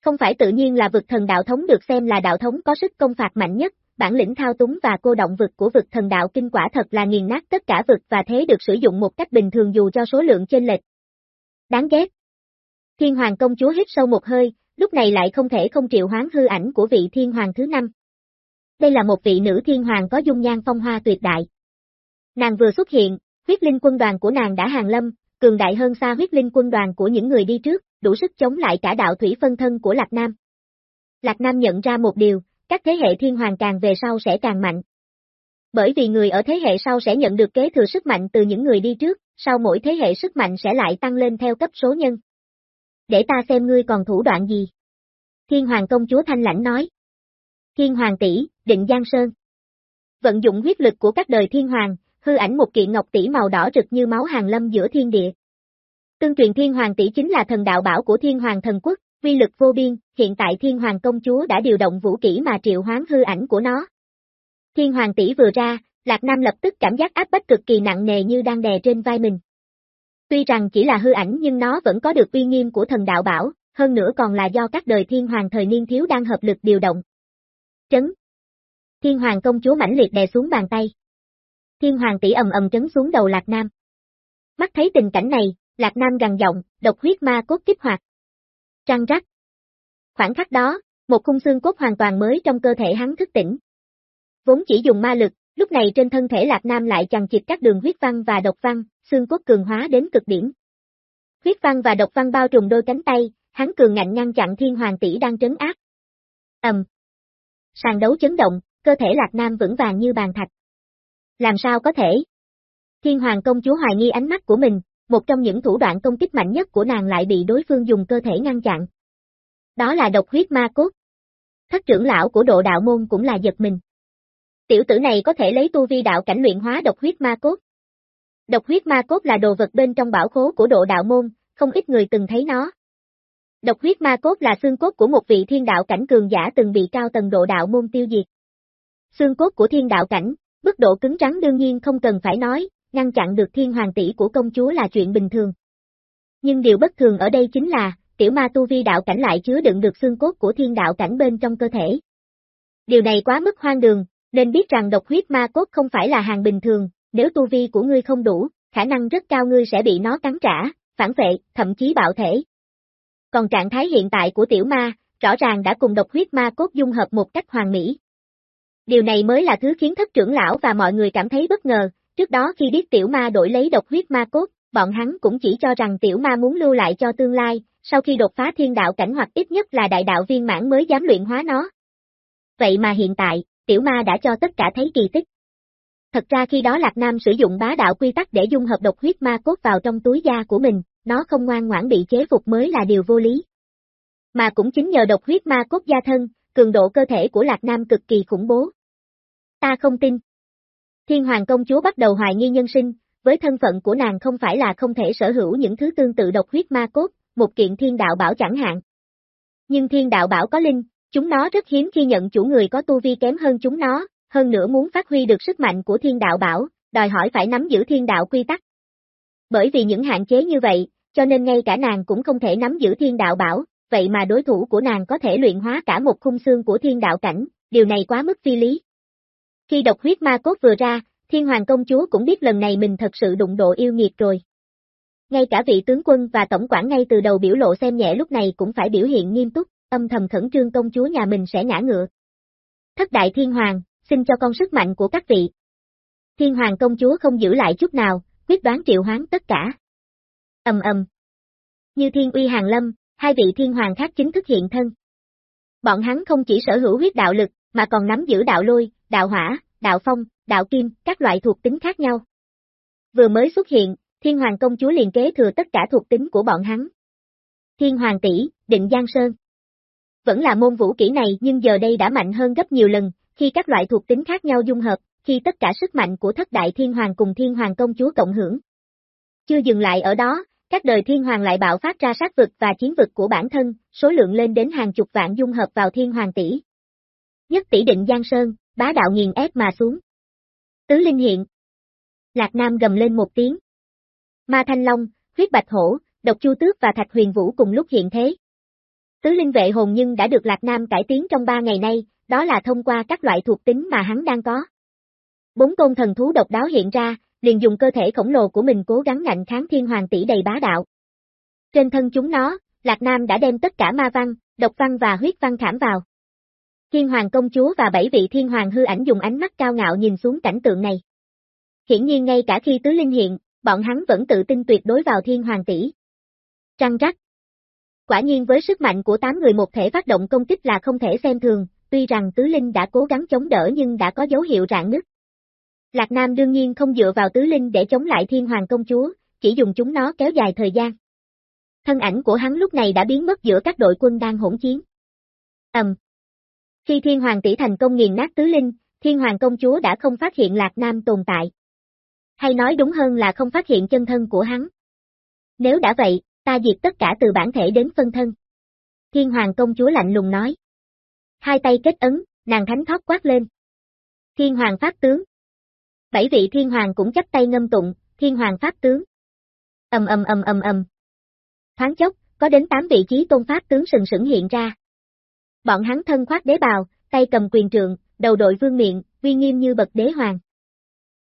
Không phải tự nhiên là vực thần đạo thống được xem là đạo thống có sức công phạt mạnh nhất, bản lĩnh thao túng và cô động vực của vực thần đạo kinh quả thật là nghiền nát tất cả vực và thế được sử dụng một cách bình thường dù cho số lượng trên lệch. Đáng ghét. Thiên Hoàng công chúa hít sâu một hơi, lúc này lại không thể không triệu hoán hư ảnh của vị Thiên Hoàng thứ năm. Đây là một vị nữ Thiên Hoàng có dung nhan phong hoa tuyệt đại. Nàng vừa xuất hiện, huyết linh quân đoàn của nàng đã hàng lâm, cường đại hơn xa huyết linh quân đoàn của những người đi trước, đủ sức chống lại cả đạo thủy phân thân của Lạc Nam. Lạc Nam nhận ra một điều, các thế hệ thiên hoàng càng về sau sẽ càng mạnh. Bởi vì người ở thế hệ sau sẽ nhận được kế thừa sức mạnh từ những người đi trước, sau mỗi thế hệ sức mạnh sẽ lại tăng lên theo cấp số nhân. Để ta xem ngươi còn thủ đoạn gì. Thiên hoàng công chúa Thanh Lãnh nói. Thiên hoàng tỷ, định Giang Sơn. Vận dụng huyết lực của các đời thiên hoàng, hư ảnh một kiện ngọc tỷ màu đỏ rực như máu hàng lâm giữa thiên địa. Tương truyền thiên hoàng tỷ chính là thần đạo bảo của thiên hoàng thần quốc, uy lực vô biên, hiện tại thiên hoàng công chúa đã điều động vũ kỹ mà triệu hoán hư ảnh của nó. Thiên hoàng tỷ vừa ra, Lạc Nam lập tức cảm giác áp bách cực kỳ nặng nề như đang đè trên vai mình. Tuy rằng chỉ là hư ảnh nhưng nó vẫn có được uy nghiêm của thần đạo bảo, hơn nữa còn là do các đời thiên hoàng thời niên thiếu đang hợp lực điều động. Trấn. Thiên hoàng công chúa mãnh liệt đè xuống bàn tay. Thiên hoàng tỷ ầm ầm trấn xuống đầu Lạc Nam. Mắt thấy tình cảnh này, Lạc Nam gằn giọng, độc huyết ma cốt kích hoạt. Trăng rắc. Khoảng khắc đó, một khung xương cốt hoàn toàn mới trong cơ thể hắn thức tỉnh. Vốn chỉ dùng ma lực, lúc này trên thân thể Lạc Nam lại chằng chịt các đường huyết văn và độc văn, xương cốt cường hóa đến cực điểm. Huyết văn và độc văn bao trùm đôi cánh tay, hắn cường ngạnh ngăn chặn thiên hoàng tỷ đang trấn áp. Ầm. Sàn đấu chấn động, cơ thể Lạc Nam vững vàng như bàn thạch. Làm sao có thể? Thiên hoàng công chúa hoài nghi ánh mắt của mình, một trong những thủ đoạn công kích mạnh nhất của nàng lại bị đối phương dùng cơ thể ngăn chặn. Đó là độc huyết ma cốt. Thất trưởng lão của độ đạo môn cũng là giật mình. Tiểu tử này có thể lấy tu vi đạo cảnh luyện hóa độc huyết ma cốt. Độc huyết ma cốt là đồ vật bên trong bảo khố của độ đạo môn, không ít người từng thấy nó. Độc huyết ma cốt là xương cốt của một vị thiên đạo cảnh cường giả từng bị cao tầng độ đạo môn tiêu diệt. Xương cốt của thiên đạo cảnh, mức độ cứng rắn đương nhiên không cần phải nói, ngăn chặn được thiên hoàng tỷ của công chúa là chuyện bình thường. Nhưng điều bất thường ở đây chính là, tiểu ma tu vi đạo cảnh lại chứa đựng được xương cốt của thiên đạo cảnh bên trong cơ thể. Điều này quá mức hoang đường, nên biết rằng độc huyết ma cốt không phải là hàng bình thường, nếu tu vi của ngươi không đủ, khả năng rất cao ngươi sẽ bị nó cắn trả, phản vệ, thậm chí bạo thể. Còn trạng thái hiện tại của tiểu ma, rõ ràng đã cùng độc huyết ma cốt dung hợp một cách hoàn mỹ. Điều này mới là thứ khiến thất trưởng lão và mọi người cảm thấy bất ngờ, Trước đó khi biết tiểu ma đổi lấy độc huyết ma cốt, bọn hắn cũng chỉ cho rằng tiểu ma muốn lưu lại cho tương lai, sau khi đột phá thiên đạo cảnh hoặc ít nhất là đại đạo viên mãn mới dám luyện hóa nó. Vậy mà hiện tại, tiểu ma đã cho tất cả thấy kỳ tích. Thật ra khi đó Lạc Nam sử dụng bá đạo quy tắc để dung hợp độc huyết ma cốt vào trong túi da của mình, nó không ngoan ngoãn bị chế phục mới là điều vô lý. Mà cũng chính nhờ độc huyết ma cốt gia thân, cường độ cơ thể của Lạc Nam cực kỳ khủng bố. Ta không tin, Thiên Hoàng công chúa bắt đầu hoài nghi nhân sinh, với thân phận của nàng không phải là không thể sở hữu những thứ tương tự độc huyết ma cốt, một kiện thiên đạo bảo chẳng hạn. Nhưng thiên đạo bảo có linh, chúng nó rất hiếm khi nhận chủ người có tu vi kém hơn chúng nó, hơn nữa muốn phát huy được sức mạnh của thiên đạo bảo, đòi hỏi phải nắm giữ thiên đạo quy tắc. Bởi vì những hạn chế như vậy, cho nên ngay cả nàng cũng không thể nắm giữ thiên đạo bảo, vậy mà đối thủ của nàng có thể luyện hóa cả một khung xương của thiên đạo cảnh, điều này quá mức phi lý. Khi độc huyết ma cốt vừa ra, thiên hoàng công chúa cũng biết lần này mình thật sự đụng độ yêu nghiệt rồi. Ngay cả vị tướng quân và tổng quản ngay từ đầu biểu lộ xem nhẹ lúc này cũng phải biểu hiện nghiêm túc, âm thầm khẩn trương công chúa nhà mình sẽ ngã ngựa. Thất đại thiên hoàng, xin cho con sức mạnh của các vị. Thiên hoàng công chúa không giữ lại chút nào, quyết đoán triệu hoán tất cả. Ầm ầm. Như thiên uy hàng lâm, hai vị thiên hoàng khác chính thức hiện thân. Bọn hắn không chỉ sở hữu huyết đạo lực, mà còn nắm giữ đạo lôi, đạo hỏa, đạo phong, đạo kim, các loại thuộc tính khác nhau. Vừa mới xuất hiện, thiên hoàng công chúa liền kế thừa tất cả thuộc tính của bọn hắn. Thiên hoàng tỷ, định Giang Sơn. Vẫn là môn vũ kỹ này nhưng giờ đây đã mạnh hơn gấp nhiều lần, khi các loại thuộc tính khác nhau dung hợp, khi tất cả sức mạnh của thất đại thiên hoàng cùng thiên hoàng công chúa cộng hưởng. Chưa dừng lại ở đó, các đời thiên hoàng lại bạo phát ra sát vực và chiến vực của bản thân, số lượng lên đến hàng chục vạn dung hợp vào thiên hoàng tỷ. Nhất tỷ định Giang Sơn, bá đạo nghiền ép mà xuống. Tứ Linh hiện. Lạc Nam gầm lên một tiếng. Ma Thanh Long, huyết bạch hổ, độc chu tước và thạch huyền vũ cùng lúc hiện thế. Tứ Linh vệ hồn nhưng đã được Lạc Nam cải tiến trong ba ngày nay, đó là thông qua các loại thuộc tính mà hắn đang có. Bốn tôn thần thú độc đáo hiện ra, liền dùng cơ thể khổng lồ của mình cố gắng ngạnh kháng thiên hoàng tỷ đầy bá đạo. Trên thân chúng nó, Lạc Nam đã đem tất cả ma văn, độc văn và huyết văn khảm vào. Thiên hoàng công chúa và bảy vị thiên hoàng hư ảnh dùng ánh mắt cao ngạo nhìn xuống cảnh tượng này. Hiển nhiên ngay cả khi tứ linh hiện, bọn hắn vẫn tự tin tuyệt đối vào thiên hoàng tỷ. Trăng rắc. Quả nhiên với sức mạnh của tám người một thể phát động công kích là không thể xem thường, tuy rằng tứ linh đã cố gắng chống đỡ nhưng đã có dấu hiệu rạn nứt. Lạc Nam đương nhiên không dựa vào tứ linh để chống lại thiên hoàng công chúa, chỉ dùng chúng nó kéo dài thời gian. Thân ảnh của hắn lúc này đã biến mất giữa các đội quân đang hỗn chiến. Ầm. Khi thiên hoàng tỷ thành công nghiền nát tứ linh, thiên hoàng công chúa đã không phát hiện Lạc Nam tồn tại. Hay nói đúng hơn là không phát hiện chân thân của hắn. Nếu đã vậy, ta diệt tất cả từ bản thể đến phân thân. Thiên hoàng công chúa lạnh lùng nói. Hai tay kết ấn, nàng thánh thoát quát lên. Thiên hoàng phát tướng, Bảy vị thiên hoàng cũng chấp tay ngâm tụng, thiên hoàng pháp tướng. Ầm ầm ầm ầm ầm. Thoáng chốc, có đến tám vị trí tôn pháp tướng sừng sững hiện ra. Bọn hắn thân khoác đế bào, tay cầm quyền trượng, đầu đội vương miệng, uy nghiêm như bậc đế hoàng.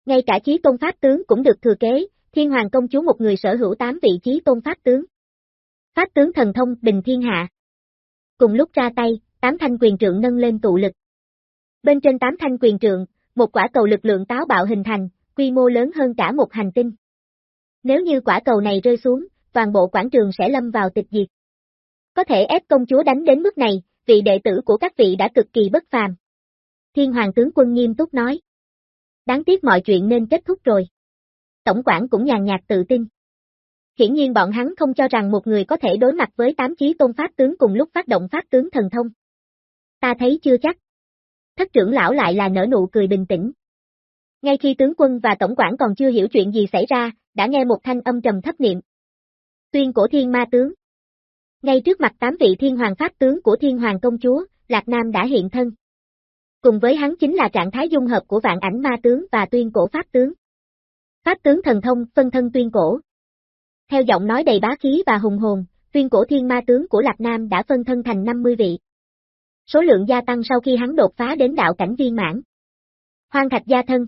Ngay cả chí tôn pháp tướng cũng được thừa kế, thiên hoàng công chúa một người sở hữu tám vị trí tôn pháp tướng. Pháp tướng thần thông bình thiên hạ. Cùng lúc ra tay, tám thanh quyền trượng nâng lên tụ lực. Bên trên tám thanh quyền trượng, một quả cầu lực lượng táo bạo hình thành, quy mô lớn hơn cả một hành tinh. Nếu như quả cầu này rơi xuống, toàn bộ quảng trường sẽ lâm vào tịch diệt. Có thể ép công chúa đánh đến mức này, vị đệ tử của các vị đã cực kỳ bất phàm. Thiên hoàng tướng quân nghiêm túc nói. Đáng tiếc mọi chuyện nên kết thúc rồi. Tổng quản cũng nhàn nhạt tự tin. Hiển nhiên bọn hắn không cho rằng một người có thể đối mặt với tám chí tôn pháp tướng cùng lúc phát động pháp tướng thần thông. Ta thấy chưa chắc thất trưởng lão lại là nở nụ cười bình tĩnh. Ngay khi tướng quân và tổng quản còn chưa hiểu chuyện gì xảy ra, đã nghe một thanh âm trầm thấp niệm. Tuyên cổ thiên ma tướng. Ngay trước mặt tám vị thiên hoàng pháp tướng của thiên hoàng công chúa, Lạc Nam đã hiện thân. Cùng với hắn chính là trạng thái dung hợp của vạn ảnh ma tướng và tuyên cổ pháp tướng. Pháp tướng thần thông, phân thân tuyên cổ. Theo giọng nói đầy bá khí và hùng hồn, tuyên cổ thiên ma tướng của Lạc Nam đã phân thân thành 50 vị số lượng gia tăng sau khi hắn đột phá đến đạo cảnh viên mãn. Hoang thạch gia thân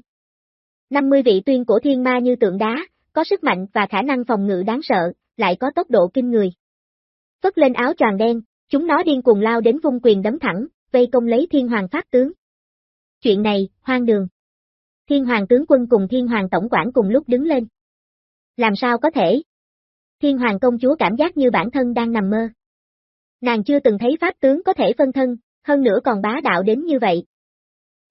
50 vị tuyên cổ thiên ma như tượng đá, có sức mạnh và khả năng phòng ngự đáng sợ, lại có tốc độ kinh người. Phất lên áo choàng đen, chúng nó điên cuồng lao đến vung quyền đấm thẳng, vây công lấy thiên hoàng pháp tướng. Chuyện này, hoang đường. Thiên hoàng tướng quân cùng thiên hoàng tổng quản cùng lúc đứng lên. Làm sao có thể? Thiên hoàng công chúa cảm giác như bản thân đang nằm mơ. Nàng chưa từng thấy pháp tướng có thể phân thân, hơn nữa còn bá đạo đến như vậy.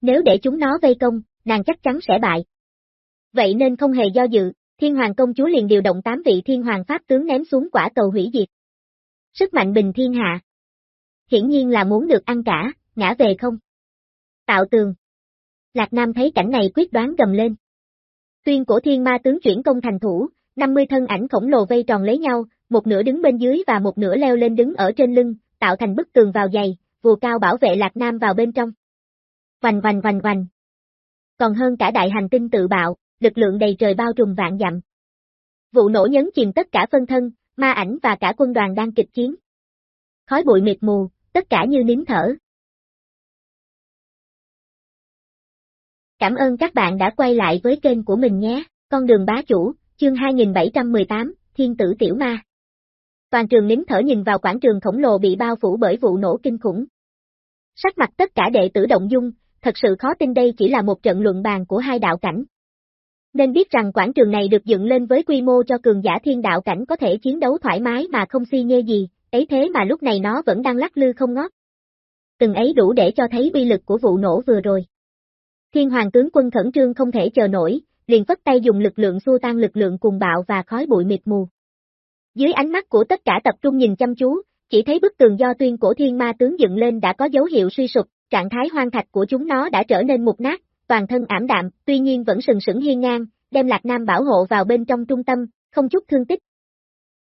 Nếu để chúng nó vây công, nàng chắc chắn sẽ bại. Vậy nên không hề do dự, thiên hoàng công chúa liền điều động tám vị thiên hoàng pháp tướng ném xuống quả cầu hủy diệt. Sức mạnh bình thiên hạ. Hiển nhiên là muốn được ăn cả, ngã về không. Tạo tường. Lạc Nam thấy cảnh này quyết đoán gầm lên. Tuyên cổ thiên ma tướng chuyển công thành thủ, 50 thân ảnh khổng lồ vây tròn lấy nhau, một nửa đứng bên dưới và một nửa leo lên đứng ở trên lưng, tạo thành bức tường vào dày, Vù cao bảo vệ Lạc Nam vào bên trong. Vành vành vành vành. Còn hơn cả đại hành tinh tự bạo, lực lượng đầy trời bao trùm vạn dặm. Vụ nổ nhấn chìm tất cả phân thân, ma ảnh và cả quân đoàn đang kịch chiến. Khói bụi mịt mù, tất cả như nín thở. Cảm ơn các bạn đã quay lại với kênh của mình nhé, con đường bá chủ, chương 2718, Thiên tử Tiểu Ma. Toàn trường nín thở nhìn vào quảng trường khổng lồ bị bao phủ bởi vụ nổ kinh khủng. Sắc mặt tất cả đệ tử động dung, thật sự khó tin đây chỉ là một trận luận bàn của hai đạo cảnh. Nên biết rằng quảng trường này được dựng lên với quy mô cho cường giả thiên đạo cảnh có thể chiến đấu thoải mái mà không si nhê gì, ấy thế mà lúc này nó vẫn đang lắc lư không ngót. Từng ấy đủ để cho thấy uy lực của vụ nổ vừa rồi. Thiên hoàng tướng quân khẩn trương không thể chờ nổi, liền phất tay dùng lực lượng xua tan lực lượng cùng bạo và khói bụi mịt mù. Dưới ánh mắt của tất cả tập trung nhìn chăm chú, chỉ thấy bức tường do tuyên cổ thiên ma tướng dựng lên đã có dấu hiệu suy sụp, trạng thái hoang thạch của chúng nó đã trở nên mục nát, toàn thân ảm đạm, tuy nhiên vẫn sừng sững hiên ngang, đem Lạc Nam bảo hộ vào bên trong trung tâm, không chút thương tích.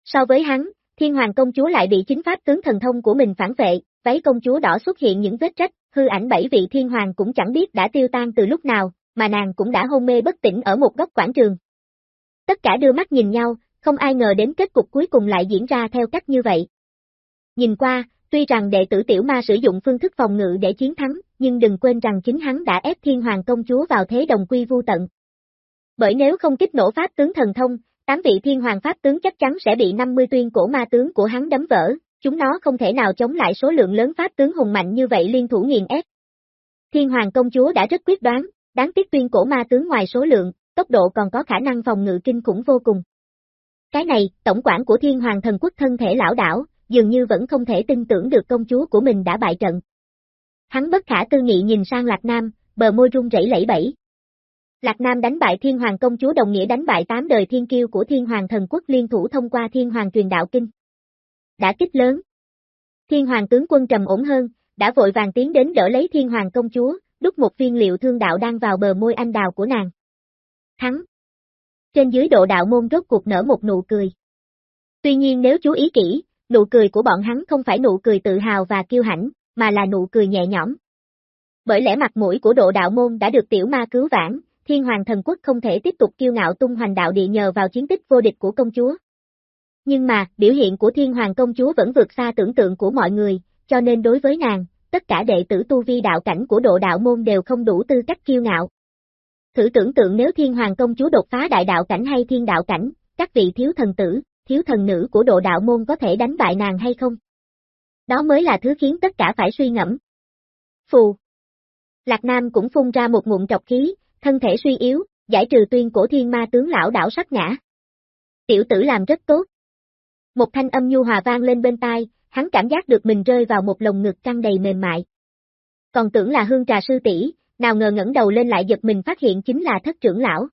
So với hắn, Thiên Hoàng công chúa lại bị chính pháp tướng thần thông của mình phản vệ, váy công chúa đỏ xuất hiện những vết rách, hư ảnh bảy vị thiên hoàng cũng chẳng biết đã tiêu tan từ lúc nào, mà nàng cũng đã hôn mê bất tỉnh ở một góc quảng trường. Tất cả đưa mắt nhìn nhau, không ai ngờ đến kết cục cuối cùng lại diễn ra theo cách như vậy. Nhìn qua, tuy rằng đệ tử tiểu ma sử dụng phương thức phòng ngự để chiến thắng, nhưng đừng quên rằng chính hắn đã ép thiên hoàng công chúa vào thế đồng quy vu tận. Bởi nếu không kích nổ pháp tướng thần thông, tám vị thiên hoàng pháp tướng chắc chắn sẽ bị 50 tuyên cổ ma tướng của hắn đấm vỡ, chúng nó không thể nào chống lại số lượng lớn pháp tướng hùng mạnh như vậy liên thủ nghiền ép. Thiên hoàng công chúa đã rất quyết đoán, đáng tiếc tuyên cổ ma tướng ngoài số lượng, tốc độ còn có khả năng phòng ngự kinh khủng vô cùng. Cái này, tổng quản của thiên hoàng thần quốc thân thể lão đảo, dường như vẫn không thể tin tưởng được công chúa của mình đã bại trận. Hắn bất khả tư nghị nhìn sang Lạc Nam, bờ môi run rẩy lẫy bẫy. Lạc Nam đánh bại thiên hoàng công chúa đồng nghĩa đánh bại tám đời thiên kiêu của thiên hoàng thần quốc liên thủ thông qua thiên hoàng truyền đạo kinh. Đã kích lớn. Thiên hoàng tướng quân trầm ổn hơn, đã vội vàng tiến đến đỡ lấy thiên hoàng công chúa, đút một viên liệu thương đạo đang vào bờ môi anh đào của nàng. Thắng. Trên dưới độ đạo môn rốt cuộc nở một nụ cười. Tuy nhiên nếu chú ý kỹ, nụ cười của bọn hắn không phải nụ cười tự hào và kiêu hãnh, mà là nụ cười nhẹ nhõm. Bởi lẽ mặt mũi của độ đạo môn đã được tiểu ma cứu vãn, thiên hoàng thần quốc không thể tiếp tục kiêu ngạo tung hoành đạo địa nhờ vào chiến tích vô địch của công chúa. Nhưng mà, biểu hiện của thiên hoàng công chúa vẫn vượt xa tưởng tượng của mọi người, cho nên đối với nàng, tất cả đệ tử tu vi đạo cảnh của độ đạo môn đều không đủ tư cách kiêu ngạo. Thử tưởng tượng nếu thiên hoàng công chúa đột phá đại đạo cảnh hay thiên đạo cảnh, các vị thiếu thần tử, thiếu thần nữ của độ đạo môn có thể đánh bại nàng hay không? Đó mới là thứ khiến tất cả phải suy ngẫm. Phù. Lạc Nam cũng phun ra một ngụm trọc khí, thân thể suy yếu, giải trừ tuyên cổ thiên ma tướng lão đảo sắc ngã. Tiểu tử làm rất tốt. Một thanh âm nhu hòa vang lên bên tai, hắn cảm giác được mình rơi vào một lồng ngực căng đầy mềm mại. Còn tưởng là hương trà sư tỷ, nào ngờ ngẩng đầu lên lại giật mình phát hiện chính là thất trưởng lão.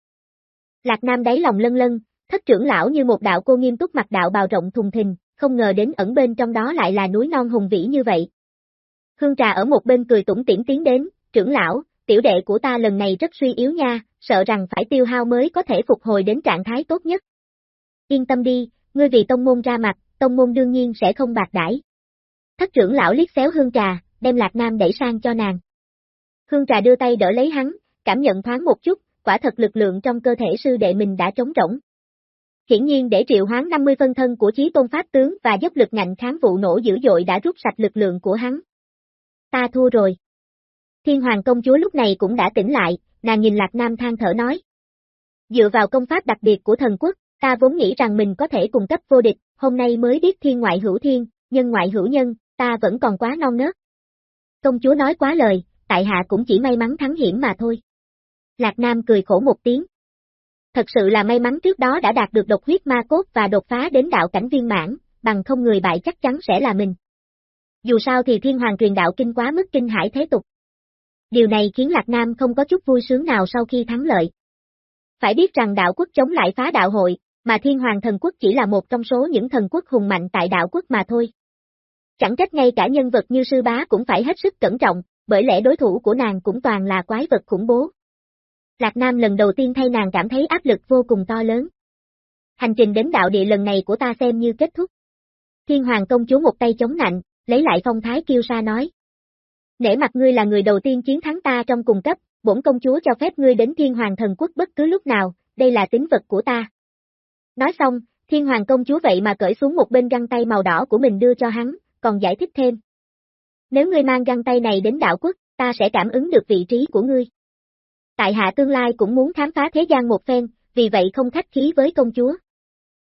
Lạc Nam đáy lòng lân lân, thất trưởng lão như một đạo cô nghiêm túc mặt đạo bào rộng thùng thình, không ngờ đến ẩn bên trong đó lại là núi non hùng vĩ như vậy. Hương trà ở một bên cười tủm tỉm tiến đến, trưởng lão, tiểu đệ của ta lần này rất suy yếu nha, sợ rằng phải tiêu hao mới có thể phục hồi đến trạng thái tốt nhất. Yên tâm đi, ngươi vì tông môn ra mặt, tông môn đương nhiên sẽ không bạc đãi. Thất trưởng lão liếc xéo hương trà, đem lạc nam đẩy sang cho nàng. Hương trà đưa tay đỡ lấy hắn, cảm nhận thoáng một chút, quả thật lực lượng trong cơ thể sư đệ mình đã trống rỗng. Hiển nhiên để triệu hoán 50 phân thân của chí tôn pháp tướng và dốc lực ngạnh kháng vụ nổ dữ dội đã rút sạch lực lượng của hắn. Ta thua rồi. Thiên hoàng công chúa lúc này cũng đã tỉnh lại, nàng nhìn Lạc Nam than thở nói. Dựa vào công pháp đặc biệt của thần quốc, ta vốn nghĩ rằng mình có thể cung cấp vô địch, hôm nay mới biết thiên ngoại hữu thiên, nhân ngoại hữu nhân, ta vẫn còn quá non nớt. Công chúa nói quá lời, tại hạ cũng chỉ may mắn thắng hiểm mà thôi. Lạc Nam cười khổ một tiếng. Thật sự là may mắn trước đó đã đạt được độc huyết ma cốt và đột phá đến đạo cảnh viên mãn, bằng không người bại chắc chắn sẽ là mình. Dù sao thì thiên hoàng truyền đạo kinh quá mức kinh hải thế tục. Điều này khiến Lạc Nam không có chút vui sướng nào sau khi thắng lợi. Phải biết rằng đạo quốc chống lại phá đạo hội, mà thiên hoàng thần quốc chỉ là một trong số những thần quốc hùng mạnh tại đạo quốc mà thôi. Chẳng trách ngay cả nhân vật như sư bá cũng phải hết sức cẩn trọng, bởi lẽ đối thủ của nàng cũng toàn là quái vật khủng bố. Lạc Nam lần đầu tiên thay nàng cảm thấy áp lực vô cùng to lớn. Hành trình đến đạo địa lần này của ta xem như kết thúc. Thiên Hoàng công chúa một tay chống nạnh, lấy lại phong thái kiêu sa nói. Nể mặt ngươi là người đầu tiên chiến thắng ta trong cùng cấp, bổn công chúa cho phép ngươi đến Thiên Hoàng thần quốc bất cứ lúc nào, đây là tính vật của ta. Nói xong, Thiên Hoàng công chúa vậy mà cởi xuống một bên găng tay màu đỏ của mình đưa cho hắn, còn giải thích thêm. Nếu ngươi mang găng tay này đến đạo quốc, ta sẽ cảm ứng được vị trí của ngươi. Tại hạ tương lai cũng muốn khám phá thế gian một phen, vì vậy không khách khí với công chúa.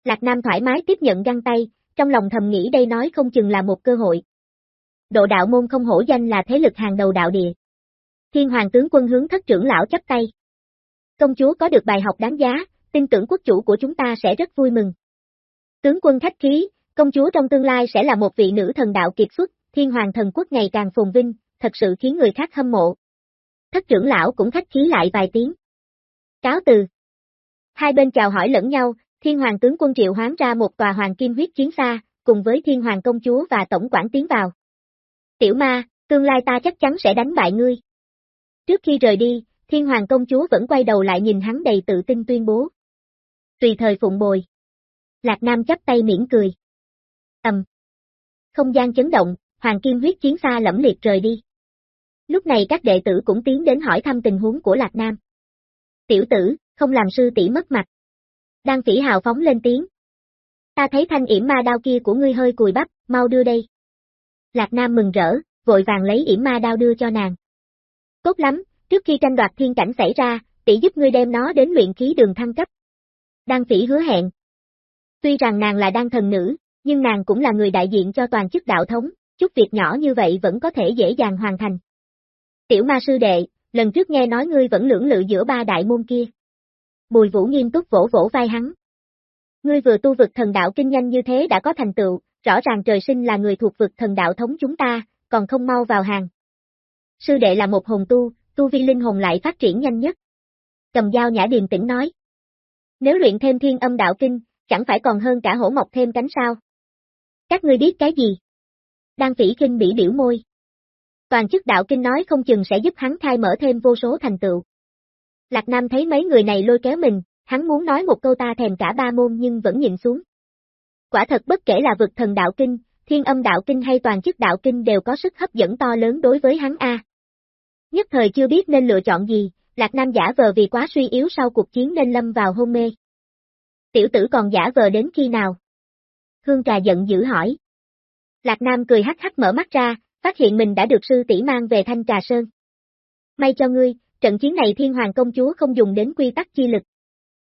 Lạc Nam thoải mái tiếp nhận găng tay, trong lòng thầm nghĩ đây nói không chừng là một cơ hội. Độ đạo môn không hổ danh là thế lực hàng đầu đạo địa. Thiên hoàng tướng quân hướng thất trưởng lão chấp tay. công chúa có được bài học đáng giá, tin tưởng quốc chủ của chúng ta sẽ rất vui mừng. Tướng quân khách khí, công chúa trong tương lai sẽ là một vị nữ thần đạo kiệt xuất, thiên hoàng thần quốc ngày càng phồn vinh, thật sự khiến người khác hâm mộ. Thất trưởng lão cũng khách khí lại vài tiếng. Cáo từ. Hai bên chào hỏi lẫn nhau, thiên hoàng tướng quân triệu hoán ra một tòa hoàng kim huyết chiến xa, cùng với thiên hoàng công chúa và tổng quản tiến vào. Tiểu ma, tương lai ta chắc chắn sẽ đánh bại ngươi. Trước khi rời đi, thiên hoàng công chúa vẫn quay đầu lại nhìn hắn đầy tự tin tuyên bố. Tùy thời phụng bồi. Lạc Nam chắp tay mỉm cười. Ầm. Không gian chấn động, hoàng kim huyết chiến xa lẫm liệt rời đi. Lúc này các đệ tử cũng tiến đến hỏi thăm tình huống của Lạc Nam. Tiểu tử, không làm sư tỷ mất mặt. Đang phỉ hào phóng lên tiếng. Ta thấy thanh yểm ma đao kia của ngươi hơi cùi bắp, mau đưa đây. Lạc Nam mừng rỡ, vội vàng lấy yểm ma đao đưa cho nàng. Tốt lắm, trước khi tranh đoạt thiên cảnh xảy ra, tỷ giúp ngươi đem nó đến luyện khí đường thăng cấp. Đan phỉ hứa hẹn. Tuy rằng nàng là đan thần nữ, nhưng nàng cũng là người đại diện cho toàn chức đạo thống, chút việc nhỏ như vậy vẫn có thể dễ dàng hoàn thành. Tiểu ma sư đệ, lần trước nghe nói ngươi vẫn lưỡng lự giữa ba đại môn kia. Bùi vũ nghiêm túc vỗ vỗ vai hắn. Ngươi vừa tu vực thần đạo kinh nhanh như thế đã có thành tựu, rõ ràng trời sinh là người thuộc vực thần đạo thống chúng ta, còn không mau vào hàng. Sư đệ là một hồn tu, tu vi linh hồn lại phát triển nhanh nhất. Cầm dao nhã điềm tĩnh nói. Nếu luyện thêm thiên âm đạo kinh, chẳng phải còn hơn cả hổ mọc thêm cánh sao. Các ngươi biết cái gì? Đang phỉ kinh bỉ biểu môi. Toàn chức đạo kinh nói không chừng sẽ giúp hắn khai mở thêm vô số thành tựu. Lạc Nam thấy mấy người này lôi kéo mình, hắn muốn nói một câu ta thèm cả ba môn nhưng vẫn nhìn xuống. Quả thật bất kể là vực thần đạo kinh, thiên âm đạo kinh hay toàn chức đạo kinh đều có sức hấp dẫn to lớn đối với hắn A. Nhất thời chưa biết nên lựa chọn gì, Lạc Nam giả vờ vì quá suy yếu sau cuộc chiến nên lâm vào hôn mê. Tiểu tử còn giả vờ đến khi nào? Hương trà giận dữ hỏi. Lạc Nam cười hắc hắc mở mắt ra, phát hiện mình đã được sư tỷ mang về thanh trà sơn. May cho ngươi, trận chiến này thiên hoàng công chúa không dùng đến quy tắc chi lực.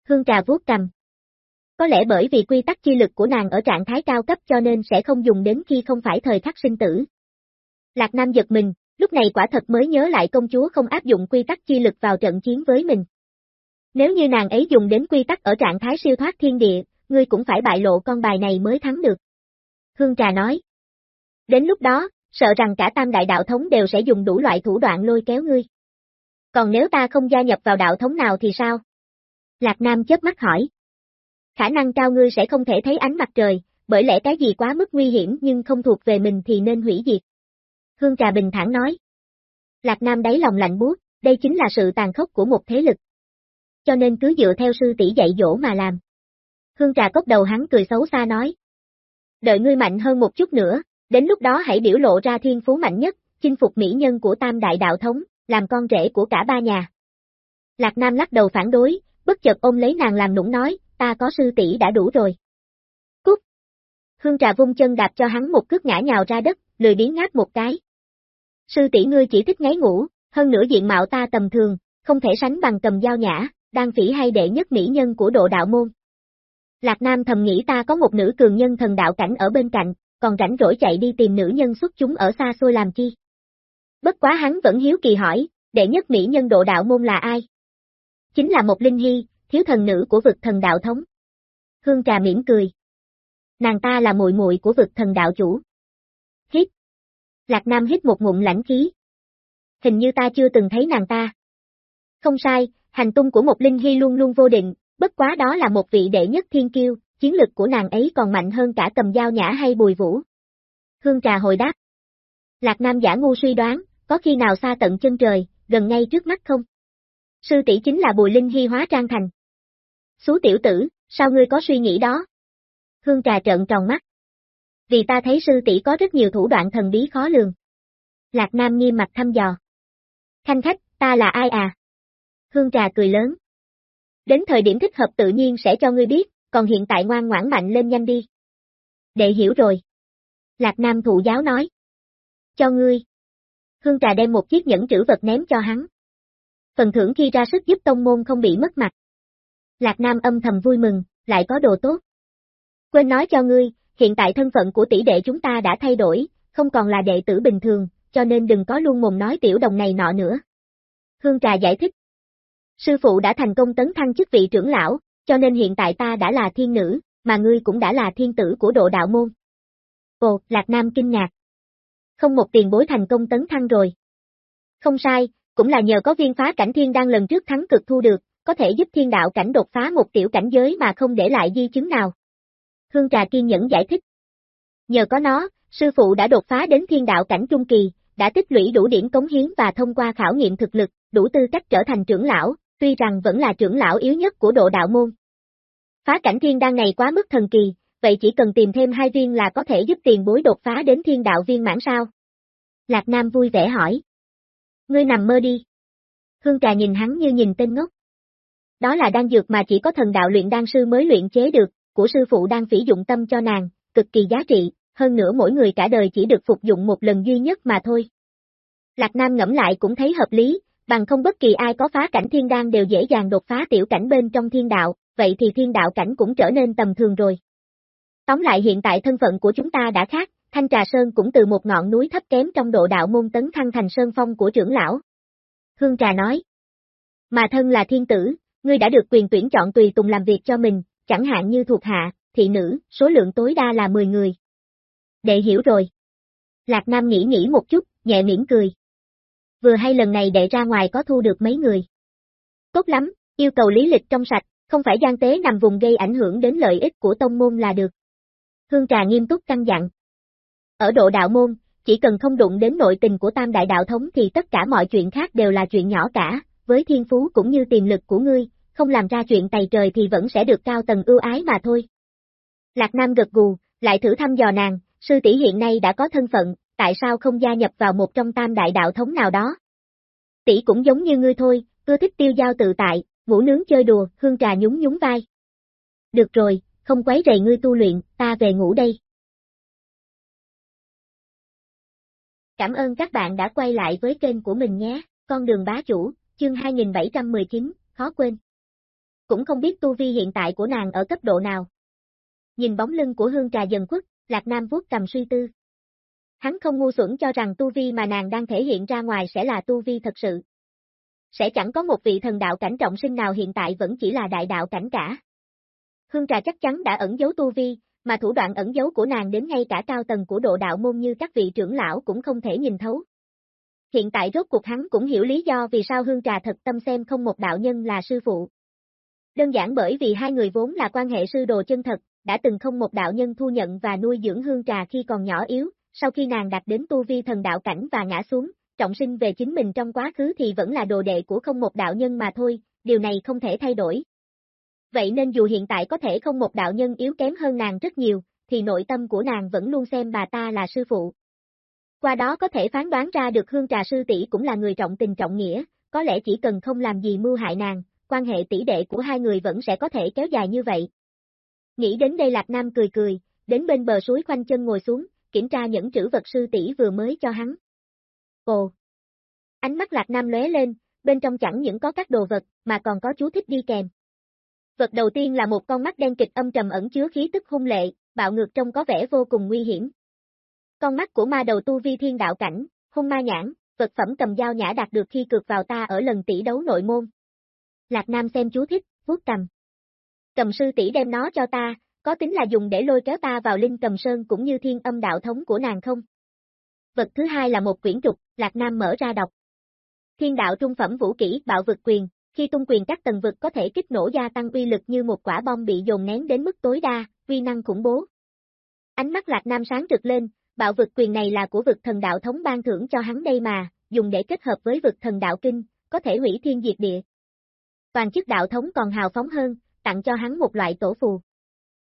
Hương trà vuốt cầm. Có lẽ bởi vì quy tắc chi lực của nàng ở trạng thái cao cấp cho nên sẽ không dùng đến khi không phải thời khắc sinh tử. Lạc Nam giật mình, lúc này quả thật mới nhớ lại công chúa không áp dụng quy tắc chi lực vào trận chiến với mình. Nếu như nàng ấy dùng đến quy tắc ở trạng thái siêu thoát thiên địa, ngươi cũng phải bại lộ con bài này mới thắng được. Hương Trà nói. Đến lúc đó, sợ rằng cả tam đại đạo thống đều sẽ dùng đủ loại thủ đoạn lôi kéo ngươi. Còn nếu ta không gia nhập vào đạo thống nào thì sao? Lạc Nam chớp mắt hỏi. Khả năng cao ngươi sẽ không thể thấy ánh mặt trời, bởi lẽ cái gì quá mức nguy hiểm nhưng không thuộc về mình thì nên hủy diệt. Hương Trà bình thản nói. Lạc Nam đáy lòng lạnh buốt, đây chính là sự tàn khốc của một thế lực. Cho nên cứ dựa theo sư tỷ dạy dỗ mà làm. Hương Trà cốc đầu hắn cười xấu xa nói. Đợi ngươi mạnh hơn một chút nữa, đến lúc đó hãy biểu lộ ra thiên phú mạnh nhất, chinh phục mỹ nhân của tam đại đạo thống, làm con rể của cả ba nhà. Lạc Nam lắc đầu phản đối, bất chợt ôm lấy nàng làm nũng nói, ta có sư tỷ đã đủ rồi. Cút! Hương trà vung chân đạp cho hắn một cước ngã nhào ra đất, lười biến ngáp một cái. Sư tỷ ngươi chỉ thích ngáy ngủ, hơn nữa diện mạo ta tầm thường, không thể sánh bằng cầm dao nhã, đang phỉ hay đệ nhất mỹ nhân của độ đạo môn. Lạc Nam thầm nghĩ ta có một nữ cường nhân thần đạo cảnh ở bên cạnh, còn rảnh rỗi chạy đi tìm nữ nhân xuất chúng ở xa xôi làm chi. Bất quá hắn vẫn hiếu kỳ hỏi, đệ nhất mỹ nhân độ đạo môn là ai? Chính là một linh hy, thiếu thần nữ của vực thần đạo thống. Hương trà mỉm cười. Nàng ta là muội muội của vực thần đạo chủ. Hít. Lạc Nam hít một ngụm lãnh khí. Hình như ta chưa từng thấy nàng ta. Không sai, hành tung của một linh hy luôn luôn vô định, bất quá đó là một vị đệ nhất thiên kiêu, chiến lực của nàng ấy còn mạnh hơn cả cầm dao nhã hay bùi vũ. Hương trà hồi đáp. Lạc Nam giả ngu suy đoán, có khi nào xa tận chân trời, gần ngay trước mắt không? Sư tỷ chính là Bùi Linh Hy hóa trang thành. Xú tiểu tử, sao ngươi có suy nghĩ đó? Hương trà trợn tròn mắt. Vì ta thấy sư tỷ có rất nhiều thủ đoạn thần bí khó lường. Lạc Nam nghiêm mặt thăm dò. Khanh khách, ta là ai à? Hương trà cười lớn. Đến thời điểm thích hợp tự nhiên sẽ cho ngươi biết, còn hiện tại ngoan ngoãn mạnh lên nhanh đi. Đệ hiểu rồi. Lạc Nam thụ giáo nói. Cho ngươi. Hương trà đem một chiếc nhẫn trữ vật ném cho hắn. Phần thưởng khi ra sức giúp tông môn không bị mất mặt. Lạc Nam âm thầm vui mừng, lại có đồ tốt. Quên nói cho ngươi, hiện tại thân phận của tỷ đệ chúng ta đã thay đổi, không còn là đệ tử bình thường, cho nên đừng có luôn mồm nói tiểu đồng này nọ nữa. Hương Trà giải thích. Sư phụ đã thành công tấn thăng chức vị trưởng lão, cho nên hiện tại ta đã là thiên nữ, mà ngươi cũng đã là thiên tử của độ đạo môn. Ồ, Lạc Nam kinh ngạc. Không một tiền bối thành công tấn thăng rồi. Không sai, cũng là nhờ có viên phá cảnh thiên đang lần trước thắng cực thu được, có thể giúp thiên đạo cảnh đột phá một tiểu cảnh giới mà không để lại di chứng nào. Hương Trà kiên nhẫn giải thích. Nhờ có nó, sư phụ đã đột phá đến thiên đạo cảnh trung kỳ, đã tích lũy đủ điểm cống hiến và thông qua khảo nghiệm thực lực, đủ tư cách trở thành trưởng lão, tuy rằng vẫn là trưởng lão yếu nhất của độ đạo môn. Phá cảnh thiên đan này quá mức thần kỳ, vậy chỉ cần tìm thêm hai viên là có thể giúp tiền bối đột phá đến thiên đạo viên mãn sao? Lạc Nam vui vẻ hỏi. Ngươi nằm mơ đi. Hương Trà nhìn hắn như nhìn tên ngốc. Đó là đan dược mà chỉ có thần đạo luyện đan sư mới luyện chế được, của sư phụ đang phỉ dụng tâm cho nàng, cực kỳ giá trị, hơn nữa mỗi người cả đời chỉ được phục dụng một lần duy nhất mà thôi. Lạc Nam ngẫm lại cũng thấy hợp lý, bằng không bất kỳ ai có phá cảnh thiên đan đều dễ dàng đột phá tiểu cảnh bên trong thiên đạo, vậy thì thiên đạo cảnh cũng trở nên tầm thường rồi. Tóm lại hiện tại thân phận của chúng ta đã khác, Thanh Trà Sơn cũng từ một ngọn núi thấp kém trong độ đạo môn tấn thăng thành sơn phong của trưởng lão. Hương Trà nói, mà thân là thiên tử, ngươi đã được quyền tuyển chọn tùy tùng làm việc cho mình, chẳng hạn như thuộc hạ, thị nữ, số lượng tối đa là 10 người. Đệ hiểu rồi. Lạc Nam nghĩ nghĩ một chút, nhẹ miễn cười. Vừa hay lần này đệ ra ngoài có thu được mấy người. Tốt lắm, yêu cầu lý lịch trong sạch, không phải gian tế nằm vùng gây ảnh hưởng đến lợi ích của tông môn là được. Hương Trà nghiêm túc căn dặn. Ở độ đạo môn, chỉ cần không đụng đến nội tình của tam đại đạo thống thì tất cả mọi chuyện khác đều là chuyện nhỏ cả, với thiên phú cũng như tiềm lực của ngươi, không làm ra chuyện tày trời thì vẫn sẽ được cao tầng ưu ái mà thôi. Lạc Nam gật gù, lại thử thăm dò nàng, sư tỷ hiện nay đã có thân phận, tại sao không gia nhập vào một trong tam đại đạo thống nào đó? Tỷ cũng giống như ngươi thôi, ưa thích tiêu giao tự tại, ngủ nướng chơi đùa, hương trà nhún nhún vai. Được rồi, không quấy rầy ngươi tu luyện, ta về ngủ đây. Cảm ơn các bạn đã quay lại với kênh của mình nhé, con đường bá chủ, chương 2719, khó quên. Cũng không biết tu vi hiện tại của nàng ở cấp độ nào. Nhìn bóng lưng của hương trà dần khuất, Lạc Nam vuốt cầm suy tư. Hắn không ngu xuẩn cho rằng tu vi mà nàng đang thể hiện ra ngoài sẽ là tu vi thật sự. Sẽ chẳng có một vị thần đạo cảnh trọng sinh nào hiện tại vẫn chỉ là đại đạo cảnh cả. Hương trà chắc chắn đã ẩn giấu tu vi, mà thủ đoạn ẩn giấu của nàng đến ngay cả cao tầng của độ đạo môn như các vị trưởng lão cũng không thể nhìn thấu. Hiện tại rốt cuộc hắn cũng hiểu lý do vì sao Hương Trà thật tâm xem không một đạo nhân là sư phụ. Đơn giản bởi vì hai người vốn là quan hệ sư đồ chân thật, đã từng không một đạo nhân thu nhận và nuôi dưỡng Hương Trà khi còn nhỏ yếu, sau khi nàng đạt đến tu vi thần đạo cảnh và ngã xuống, trọng sinh về chính mình trong quá khứ thì vẫn là đồ đệ của không một đạo nhân mà thôi, điều này không thể thay đổi. Vậy nên dù hiện tại có thể không một đạo nhân yếu kém hơn nàng rất nhiều, thì nội tâm của nàng vẫn luôn xem bà ta là sư phụ. Qua đó có thể phán đoán ra được Hương Trà Sư tỷ cũng là người trọng tình trọng nghĩa, có lẽ chỉ cần không làm gì mưu hại nàng, quan hệ tỷ đệ của hai người vẫn sẽ có thể kéo dài như vậy. Nghĩ đến đây Lạc Nam cười cười, đến bên bờ suối khoanh chân ngồi xuống, kiểm tra những chữ vật sư tỷ vừa mới cho hắn. Ồ! Ánh mắt Lạc Nam lóe lên, bên trong chẳng những có các đồ vật, mà còn có chú thích đi kèm. Vật đầu tiên là một con mắt đen kịch âm trầm ẩn chứa khí tức hung lệ, bạo ngược trông có vẻ vô cùng nguy hiểm. Con mắt của ma đầu tu vi thiên đạo cảnh, hung ma nhãn, vật phẩm cầm dao nhã đạt được khi cược vào ta ở lần tỷ đấu nội môn. Lạc Nam xem chú thích, vuốt cầm. Cầm sư tỷ đem nó cho ta, có tính là dùng để lôi kéo ta vào linh cầm sơn cũng như thiên âm đạo thống của nàng không? Vật thứ hai là một quyển trục, Lạc Nam mở ra đọc. Thiên đạo trung phẩm vũ kỹ bạo vực quyền, khi tung quyền các tầng vực có thể kích nổ gia tăng uy lực như một quả bom bị dồn nén đến mức tối đa, uy năng khủng bố. Ánh mắt Lạc Nam sáng rực lên, bạo vực quyền này là của vực thần đạo thống ban thưởng cho hắn đây mà, dùng để kết hợp với vực thần đạo kinh, có thể hủy thiên diệt địa. Toàn chức đạo thống còn hào phóng hơn, tặng cho hắn một loại tổ phù.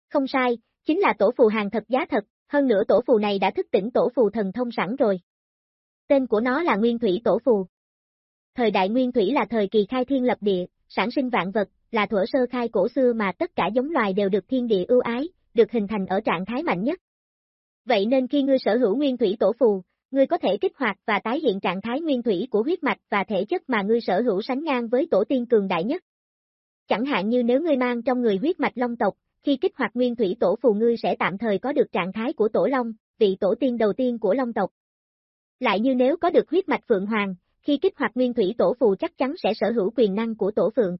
Không sai, chính là tổ phù hàng thật giá thật, hơn nữa tổ phù này đã thức tỉnh tổ phù thần thông sẵn rồi. Tên của nó là Nguyên Thủy Tổ Phù. Thời đại Nguyên Thủy là thời kỳ khai thiên lập địa, sản sinh vạn vật, là thuở sơ khai cổ xưa mà tất cả giống loài đều được thiên địa ưu ái, được hình thành ở trạng thái mạnh nhất. Vậy nên khi ngươi sở hữu Nguyên Thủy Tổ Phù, ngươi có thể kích hoạt và tái hiện trạng thái nguyên thủy của huyết mạch và thể chất mà ngươi sở hữu sánh ngang với tổ tiên cường đại nhất. Chẳng hạn như nếu ngươi mang trong người huyết mạch long tộc, khi kích hoạt nguyên thủy tổ phù ngươi sẽ tạm thời có được trạng thái của tổ long, vị tổ tiên đầu tiên của long tộc. Lại như nếu có được huyết mạch phượng hoàng, khi kích hoạt nguyên thủy tổ phù chắc chắn sẽ sở hữu quyền năng của tổ phượng.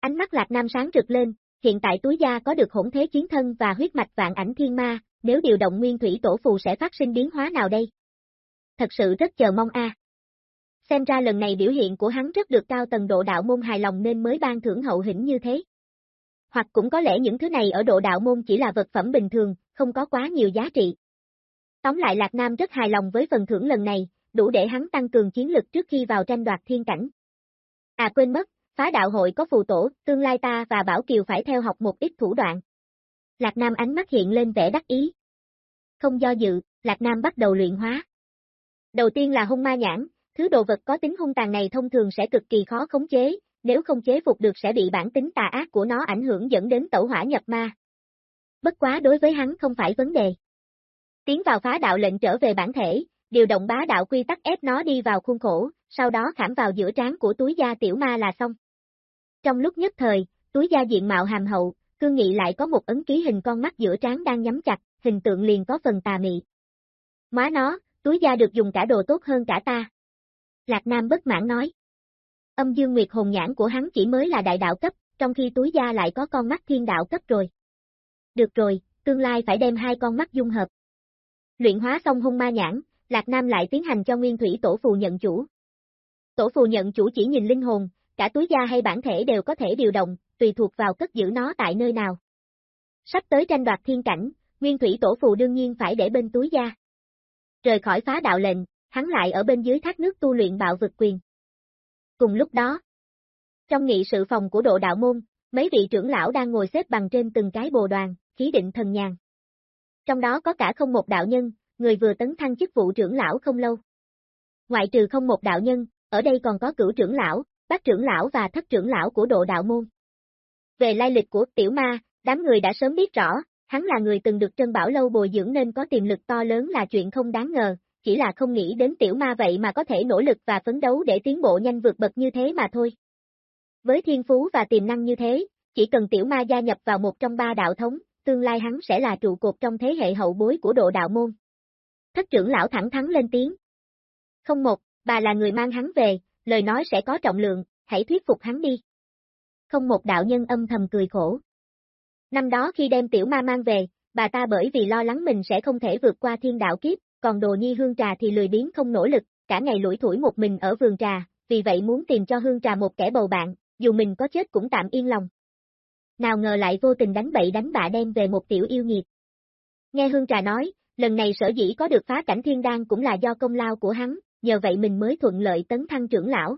Ánh mắt Lạc Nam sáng rực lên, hiện tại túi gia có được hỗn thế chiến thân và huyết mạch vạn ảnh thiên ma, nếu điều động nguyên thủy tổ phù sẽ phát sinh biến hóa nào đây? Thật sự rất chờ mong a. Xem ra lần này biểu hiện của hắn rất được cao tầng độ đạo môn hài lòng nên mới ban thưởng hậu hĩnh như thế. Hoặc cũng có lẽ những thứ này ở độ đạo môn chỉ là vật phẩm bình thường, không có quá nhiều giá trị. Tóm lại Lạc Nam rất hài lòng với phần thưởng lần này, đủ để hắn tăng cường chiến lực trước khi vào tranh đoạt thiên cảnh. À quên mất, phá đạo hội có phù tổ, tương lai ta và Bảo Kiều phải theo học một ít thủ đoạn. Lạc Nam ánh mắt hiện lên vẻ đắc ý. Không do dự, Lạc Nam bắt đầu luyện hóa. Đầu tiên là hung ma nhãn, thứ đồ vật có tính hung tàn này thông thường sẽ cực kỳ khó khống chế, nếu không chế phục được sẽ bị bản tính tà ác của nó ảnh hưởng dẫn đến tẩu hỏa nhập ma. Bất quá đối với hắn không phải vấn đề. Tiến vào phá đạo lệnh trở về bản thể, điều động bá đạo quy tắc ép nó đi vào khuôn khổ, sau đó khảm vào giữa trán của túi da tiểu ma là xong. Trong lúc nhất thời, túi da diện mạo hàm hậu, cương nghị lại có một ấn ký hình con mắt giữa trán đang nhắm chặt, hình tượng liền có phần tà mị. Má nó, túi da được dùng cả đồ tốt hơn cả ta. Lạc Nam bất mãn nói. Âm dương nguyệt hồn nhãn của hắn chỉ mới là đại đạo cấp, trong khi túi gia lại có con mắt thiên đạo cấp rồi. Được rồi, tương lai phải đem hai con mắt dung hợp. Luyện hóa xong hung ma nhãn, Lạc Nam lại tiến hành cho nguyên thủy tổ phù nhận chủ. Tổ phù nhận chủ chỉ nhìn linh hồn, cả túi da hay bản thể đều có thể điều động, tùy thuộc vào cất giữ nó tại nơi nào. Sắp tới tranh đoạt thiên cảnh, nguyên thủy tổ phù đương nhiên phải để bên túi da. Rời khỏi phá đạo lệnh, hắn lại ở bên dưới thác nước tu luyện bạo vực quyền. Cùng lúc đó, trong nghị sự phòng của độ đạo môn, mấy vị trưởng lão đang ngồi xếp bằng trên từng cái bồ đoàn, khí định thần nhàn. Trong đó có cả không một đạo nhân, người vừa tấn thăng chức vụ trưởng lão không lâu. Ngoại trừ không một đạo nhân, ở đây còn có cửu trưởng lão, bát trưởng lão và thất trưởng lão của độ đạo môn. Về lai lịch của tiểu ma, đám người đã sớm biết rõ, hắn là người từng được Trân Bảo Lâu bồi dưỡng nên có tiềm lực to lớn là chuyện không đáng ngờ, chỉ là không nghĩ đến tiểu ma vậy mà có thể nỗ lực và phấn đấu để tiến bộ nhanh vượt bậc như thế mà thôi. Với thiên phú và tiềm năng như thế, chỉ cần tiểu ma gia nhập vào một trong ba đạo thống, tương lai hắn sẽ là trụ cột trong thế hệ hậu bối của độ đạo môn. Thất trưởng lão thẳng thắn lên tiếng. Không một, bà là người mang hắn về, lời nói sẽ có trọng lượng, hãy thuyết phục hắn đi. Không một đạo nhân âm thầm cười khổ. Năm đó khi đem tiểu ma mang về, bà ta bởi vì lo lắng mình sẽ không thể vượt qua thiên đạo kiếp, còn đồ nhi hương trà thì lười biếng không nỗ lực, cả ngày lủi thủi một mình ở vườn trà, vì vậy muốn tìm cho hương trà một kẻ bầu bạn, dù mình có chết cũng tạm yên lòng. Nào ngờ lại vô tình đánh bậy đánh bạ đem về một tiểu yêu nghiệt. Nghe hương trà nói, lần này sở dĩ có được phá cảnh thiên đan cũng là do công lao của hắn, nhờ vậy mình mới thuận lợi tấn thăng trưởng lão.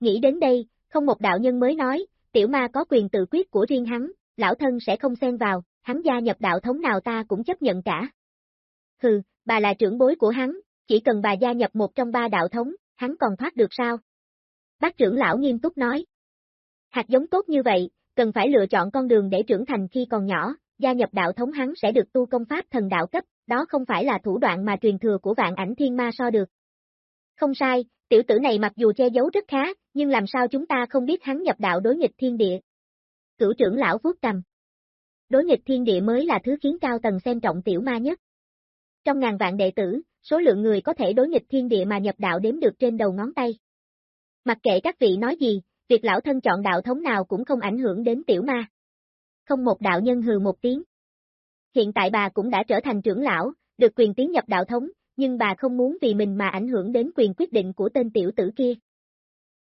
Nghĩ đến đây, không một đạo nhân mới nói, tiểu ma có quyền tự quyết của riêng hắn, lão thân sẽ không xen vào, hắn gia nhập đạo thống nào ta cũng chấp nhận cả. Hừ, bà là trưởng bối của hắn, chỉ cần bà gia nhập một trong ba đạo thống, hắn còn thoát được sao? Bác trưởng lão nghiêm túc nói. Hạt giống tốt như vậy, cần phải lựa chọn con đường để trưởng thành khi còn nhỏ, gia nhập đạo thống hắn sẽ được tu công pháp thần đạo cấp, đó không phải là thủ đoạn mà truyền thừa của vạn ảnh thiên ma so được. Không sai, tiểu tử này mặc dù che giấu rất khá, nhưng làm sao chúng ta không biết hắn nhập đạo đối nghịch thiên địa. Cửu trưởng lão vuốt cầm. Đối nghịch thiên địa mới là thứ khiến cao tầng xem trọng tiểu ma nhất. Trong ngàn vạn đệ tử, số lượng người có thể đối nghịch thiên địa mà nhập đạo đếm được trên đầu ngón tay. Mặc kệ các vị nói gì, việc lão thân chọn đạo thống nào cũng không ảnh hưởng đến tiểu ma. Không một đạo nhân hừ một tiếng. Hiện tại bà cũng đã trở thành trưởng lão, được quyền tiến nhập đạo thống, nhưng bà không muốn vì mình mà ảnh hưởng đến quyền quyết định của tên tiểu tử kia.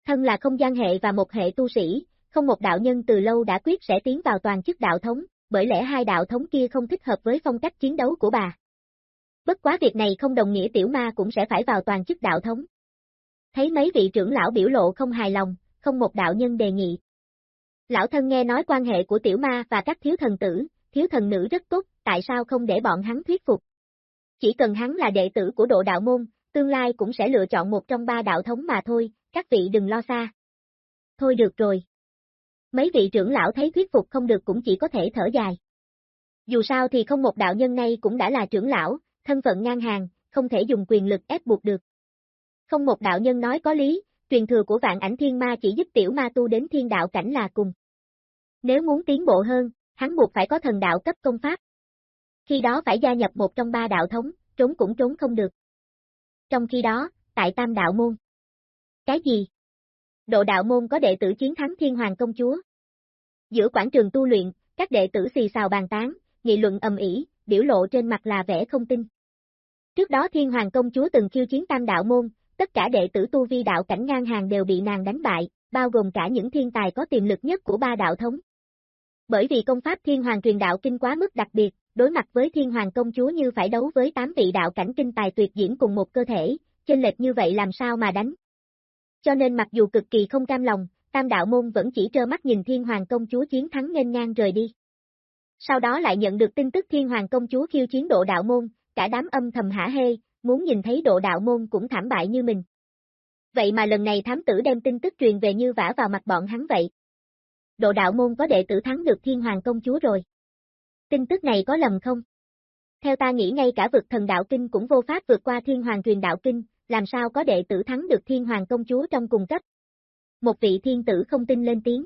Thân là không gian hệ và một hệ tu sĩ, không một đạo nhân từ lâu đã quyết sẽ tiến vào toàn chức đạo thống, bởi lẽ hai đạo thống kia không thích hợp với phong cách chiến đấu của bà. Bất quá việc này không đồng nghĩa tiểu ma cũng sẽ phải vào toàn chức đạo thống. Thấy mấy vị trưởng lão biểu lộ không hài lòng, không một đạo nhân đề nghị. Lão thân nghe nói quan hệ của tiểu ma và các thiếu thần tử, thiếu thần nữ rất tốt, tại sao không để bọn hắn thuyết phục? Chỉ cần hắn là đệ tử của độ đạo môn, tương lai cũng sẽ lựa chọn một trong ba đạo thống mà thôi, các vị đừng lo xa. Thôi được rồi. Mấy vị trưởng lão thấy thuyết phục không được cũng chỉ có thể thở dài. Dù sao thì không một đạo nhân này cũng đã là trưởng lão, thân phận ngang hàng, không thể dùng quyền lực ép buộc được. Không một đạo nhân nói có lý, truyền thừa của vạn ảnh thiên ma chỉ giúp tiểu ma tu đến thiên đạo cảnh là cùng. Nếu muốn tiến bộ hơn, hắn buộc phải có thần đạo cấp công pháp. Khi đó phải gia nhập một trong ba đạo thống, trốn cũng trốn không được. Trong khi đó, tại tam đạo môn, Cái gì? Độ đạo môn có đệ tử chiến thắng thiên hoàng công chúa. Giữa quảng trường tu luyện, các đệ tử xì xào bàn tán, nghị luận ầm ĩ, biểu lộ trên mặt là vẻ không tin. Trước đó thiên hoàng công chúa từng khiêu chiến tam đạo môn, tất cả đệ tử tu vi đạo cảnh ngang hàng đều bị nàng đánh bại, bao gồm cả những thiên tài có tiềm lực nhất của ba đạo thống. Bởi vì công pháp thiên hoàng truyền đạo kinh quá mức đặc biệt, đối mặt với thiên hoàng công chúa như phải đấu với tám vị đạo cảnh kinh tài tuyệt diễn cùng một cơ thể, chênh lệch như vậy làm sao mà đánh. Cho nên mặc dù cực kỳ không cam lòng, tam đạo môn vẫn chỉ trơ mắt nhìn thiên hoàng công chúa chiến thắng nghênh ngang rời đi. Sau đó lại nhận được tin tức thiên hoàng công chúa khiêu chiến độ đạo môn, cả đám âm thầm hả hê, muốn nhìn thấy độ đạo môn cũng thảm bại như mình. Vậy mà lần này thám tử đem tin tức truyền về như vả vào mặt bọn hắn vậy. Độ đạo môn có đệ tử thắng được thiên hoàng công chúa rồi. Tin tức này có lầm không? Theo ta nghĩ ngay cả vực thần đạo kinh cũng vô pháp vượt qua thiên hoàng truyền đạo kinh, làm sao có đệ tử thắng được thiên hoàng công chúa trong cùng cấp. Một vị thiên tử không tin lên tiếng.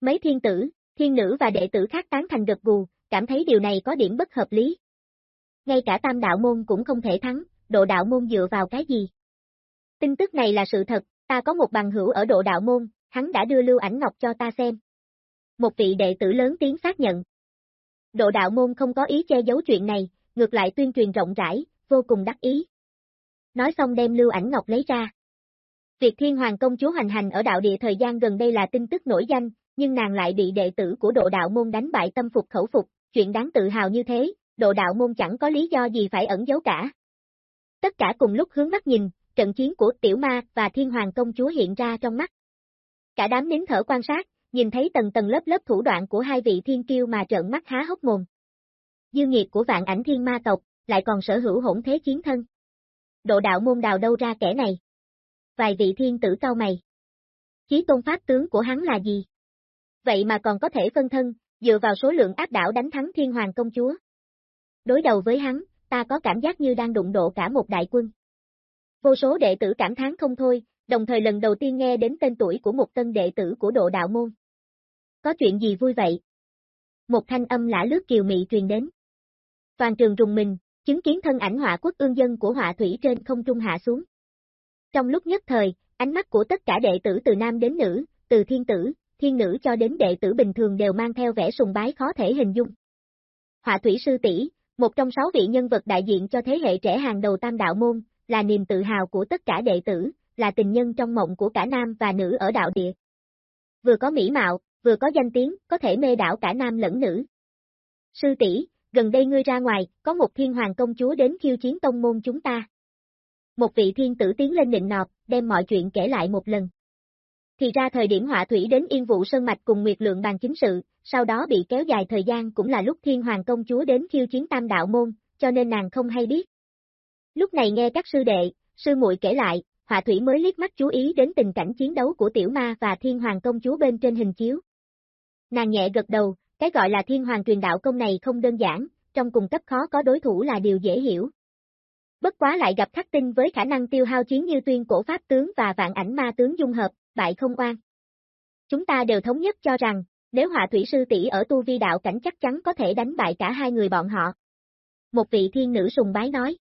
Mấy thiên tử, thiên nữ và đệ tử khác tán thành gật gù, cảm thấy điều này có điểm bất hợp lý. Ngay cả tam đạo môn cũng không thể thắng, độ đạo môn dựa vào cái gì? Tin tức này là sự thật, ta có một bằng hữu ở độ đạo môn, hắn đã đưa lưu ảnh ngọc cho ta xem. Một vị đệ tử lớn tiếng xác nhận. Độ đạo môn không có ý che giấu chuyện này, ngược lại tuyên truyền rộng rãi, vô cùng đắc ý. Nói xong đem lưu ảnh ngọc lấy ra. Việc thiên hoàng công chúa hành hành ở đạo địa thời gian gần đây là tin tức nổi danh, nhưng nàng lại bị đệ tử của độ đạo môn đánh bại tâm phục khẩu phục, chuyện đáng tự hào như thế, độ đạo môn chẳng có lý do gì phải ẩn giấu cả. Tất cả cùng lúc hướng mắt nhìn, trận chiến của tiểu ma và thiên hoàng công chúa hiện ra trong mắt. Cả đám nín thở quan sát, nhìn thấy tầng tầng lớp lớp thủ đoạn của hai vị thiên kiêu mà trợn mắt há hốc mồm. Dư nghiệp của vạn ảnh thiên ma tộc, lại còn sở hữu hỗn thế chiến thân. Độ đạo môn đào đâu ra kẻ này? Vài vị thiên tử cao mày. Chí tôn pháp tướng của hắn là gì? Vậy mà còn có thể phân thân, dựa vào số lượng áp đảo đánh thắng thiên hoàng công chúa. Đối đầu với hắn, ta có cảm giác như đang đụng độ cả một đại quân. Vô số đệ tử cảm thán không thôi, đồng thời lần đầu tiên nghe đến tên tuổi của một tân đệ tử của độ đạo môn. Có chuyện gì vui vậy? Một thanh âm lã lướt kiều mị truyền đến. Toàn trường rùng mình, chứng kiến thân ảnh họa quốc ương dân của họa thủy trên không trung hạ xuống. Trong lúc nhất thời, ánh mắt của tất cả đệ tử từ nam đến nữ, từ thiên tử, thiên nữ cho đến đệ tử bình thường đều mang theo vẻ sùng bái khó thể hình dung. Họa thủy sư tỷ, một trong sáu vị nhân vật đại diện cho thế hệ trẻ hàng đầu tam đạo môn, là niềm tự hào của tất cả đệ tử, là tình nhân trong mộng của cả nam và nữ ở đạo địa. Vừa có mỹ mạo, vừa có danh tiếng, có thể mê đảo cả nam lẫn nữ. Sư tỷ, gần đây ngươi ra ngoài, có một thiên hoàng công chúa đến khiêu chiến tông môn chúng ta. Một vị thiên tử tiến lên nịnh nọt, đem mọi chuyện kể lại một lần. Thì ra thời điểm họa thủy đến Yên Vụ Sơn Mạch cùng Nguyệt Lượng bàn chính sự, sau đó bị kéo dài thời gian cũng là lúc Thiên Hoàng Công Chúa đến khiêu chiến tam đạo môn, cho nên nàng không hay biết. Lúc này nghe các sư đệ, sư muội kể lại, họa thủy mới liếc mắt chú ý đến tình cảnh chiến đấu của Tiểu Ma và Thiên Hoàng Công Chúa bên trên hình chiếu. Nàng nhẹ gật đầu, cái gọi là Thiên Hoàng truyền đạo công này không đơn giản, trong cùng cấp khó có đối thủ là điều dễ hiểu. Bất quá lại gặp khắc tinh với khả năng tiêu hao chiến như tuyên cổ pháp tướng và vạn ảnh ma tướng dung hợp, bại không oan. Chúng ta đều thống nhất cho rằng, nếu họa thủy sư tỷ ở tu vi đạo cảnh chắc chắn có thể đánh bại cả hai người bọn họ. Một vị thiên nữ sùng bái nói.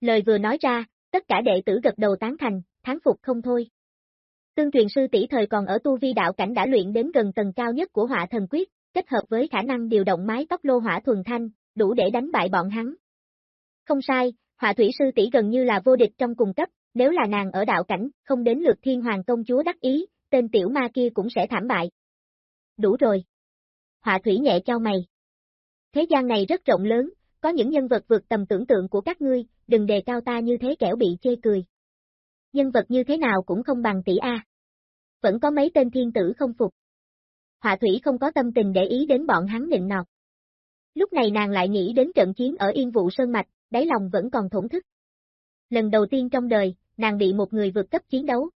Lời vừa nói ra, tất cả đệ tử gật đầu tán thành, thán phục không thôi. Tương truyền sư tỷ thời còn ở tu vi đạo cảnh đã luyện đến gần tầng cao nhất của họa thần quyết, kết hợp với khả năng điều động mái tóc lô hỏa thuần thanh, đủ để đánh bại bọn hắn. Không sai, họa thủy sư tỷ gần như là vô địch trong cùng cấp, nếu là nàng ở đạo cảnh, không đến lượt thiên hoàng công chúa đắc ý, tên tiểu ma kia cũng sẽ thảm bại. Đủ rồi. Họa thủy nhẹ cho mày. Thế gian này rất rộng lớn, có những nhân vật vượt tầm tưởng tượng của các ngươi, đừng đề cao ta như thế kẻo bị chê cười. Nhân vật như thế nào cũng không bằng tỷ A. Vẫn có mấy tên thiên tử không phục. Họa thủy không có tâm tình để ý đến bọn hắn định nọt. Lúc này nàng lại nghĩ đến trận chiến ở Yên Vụ Sơn Mạch, đáy lòng vẫn còn thổn thức. Lần đầu tiên trong đời, nàng bị một người vượt cấp chiến đấu.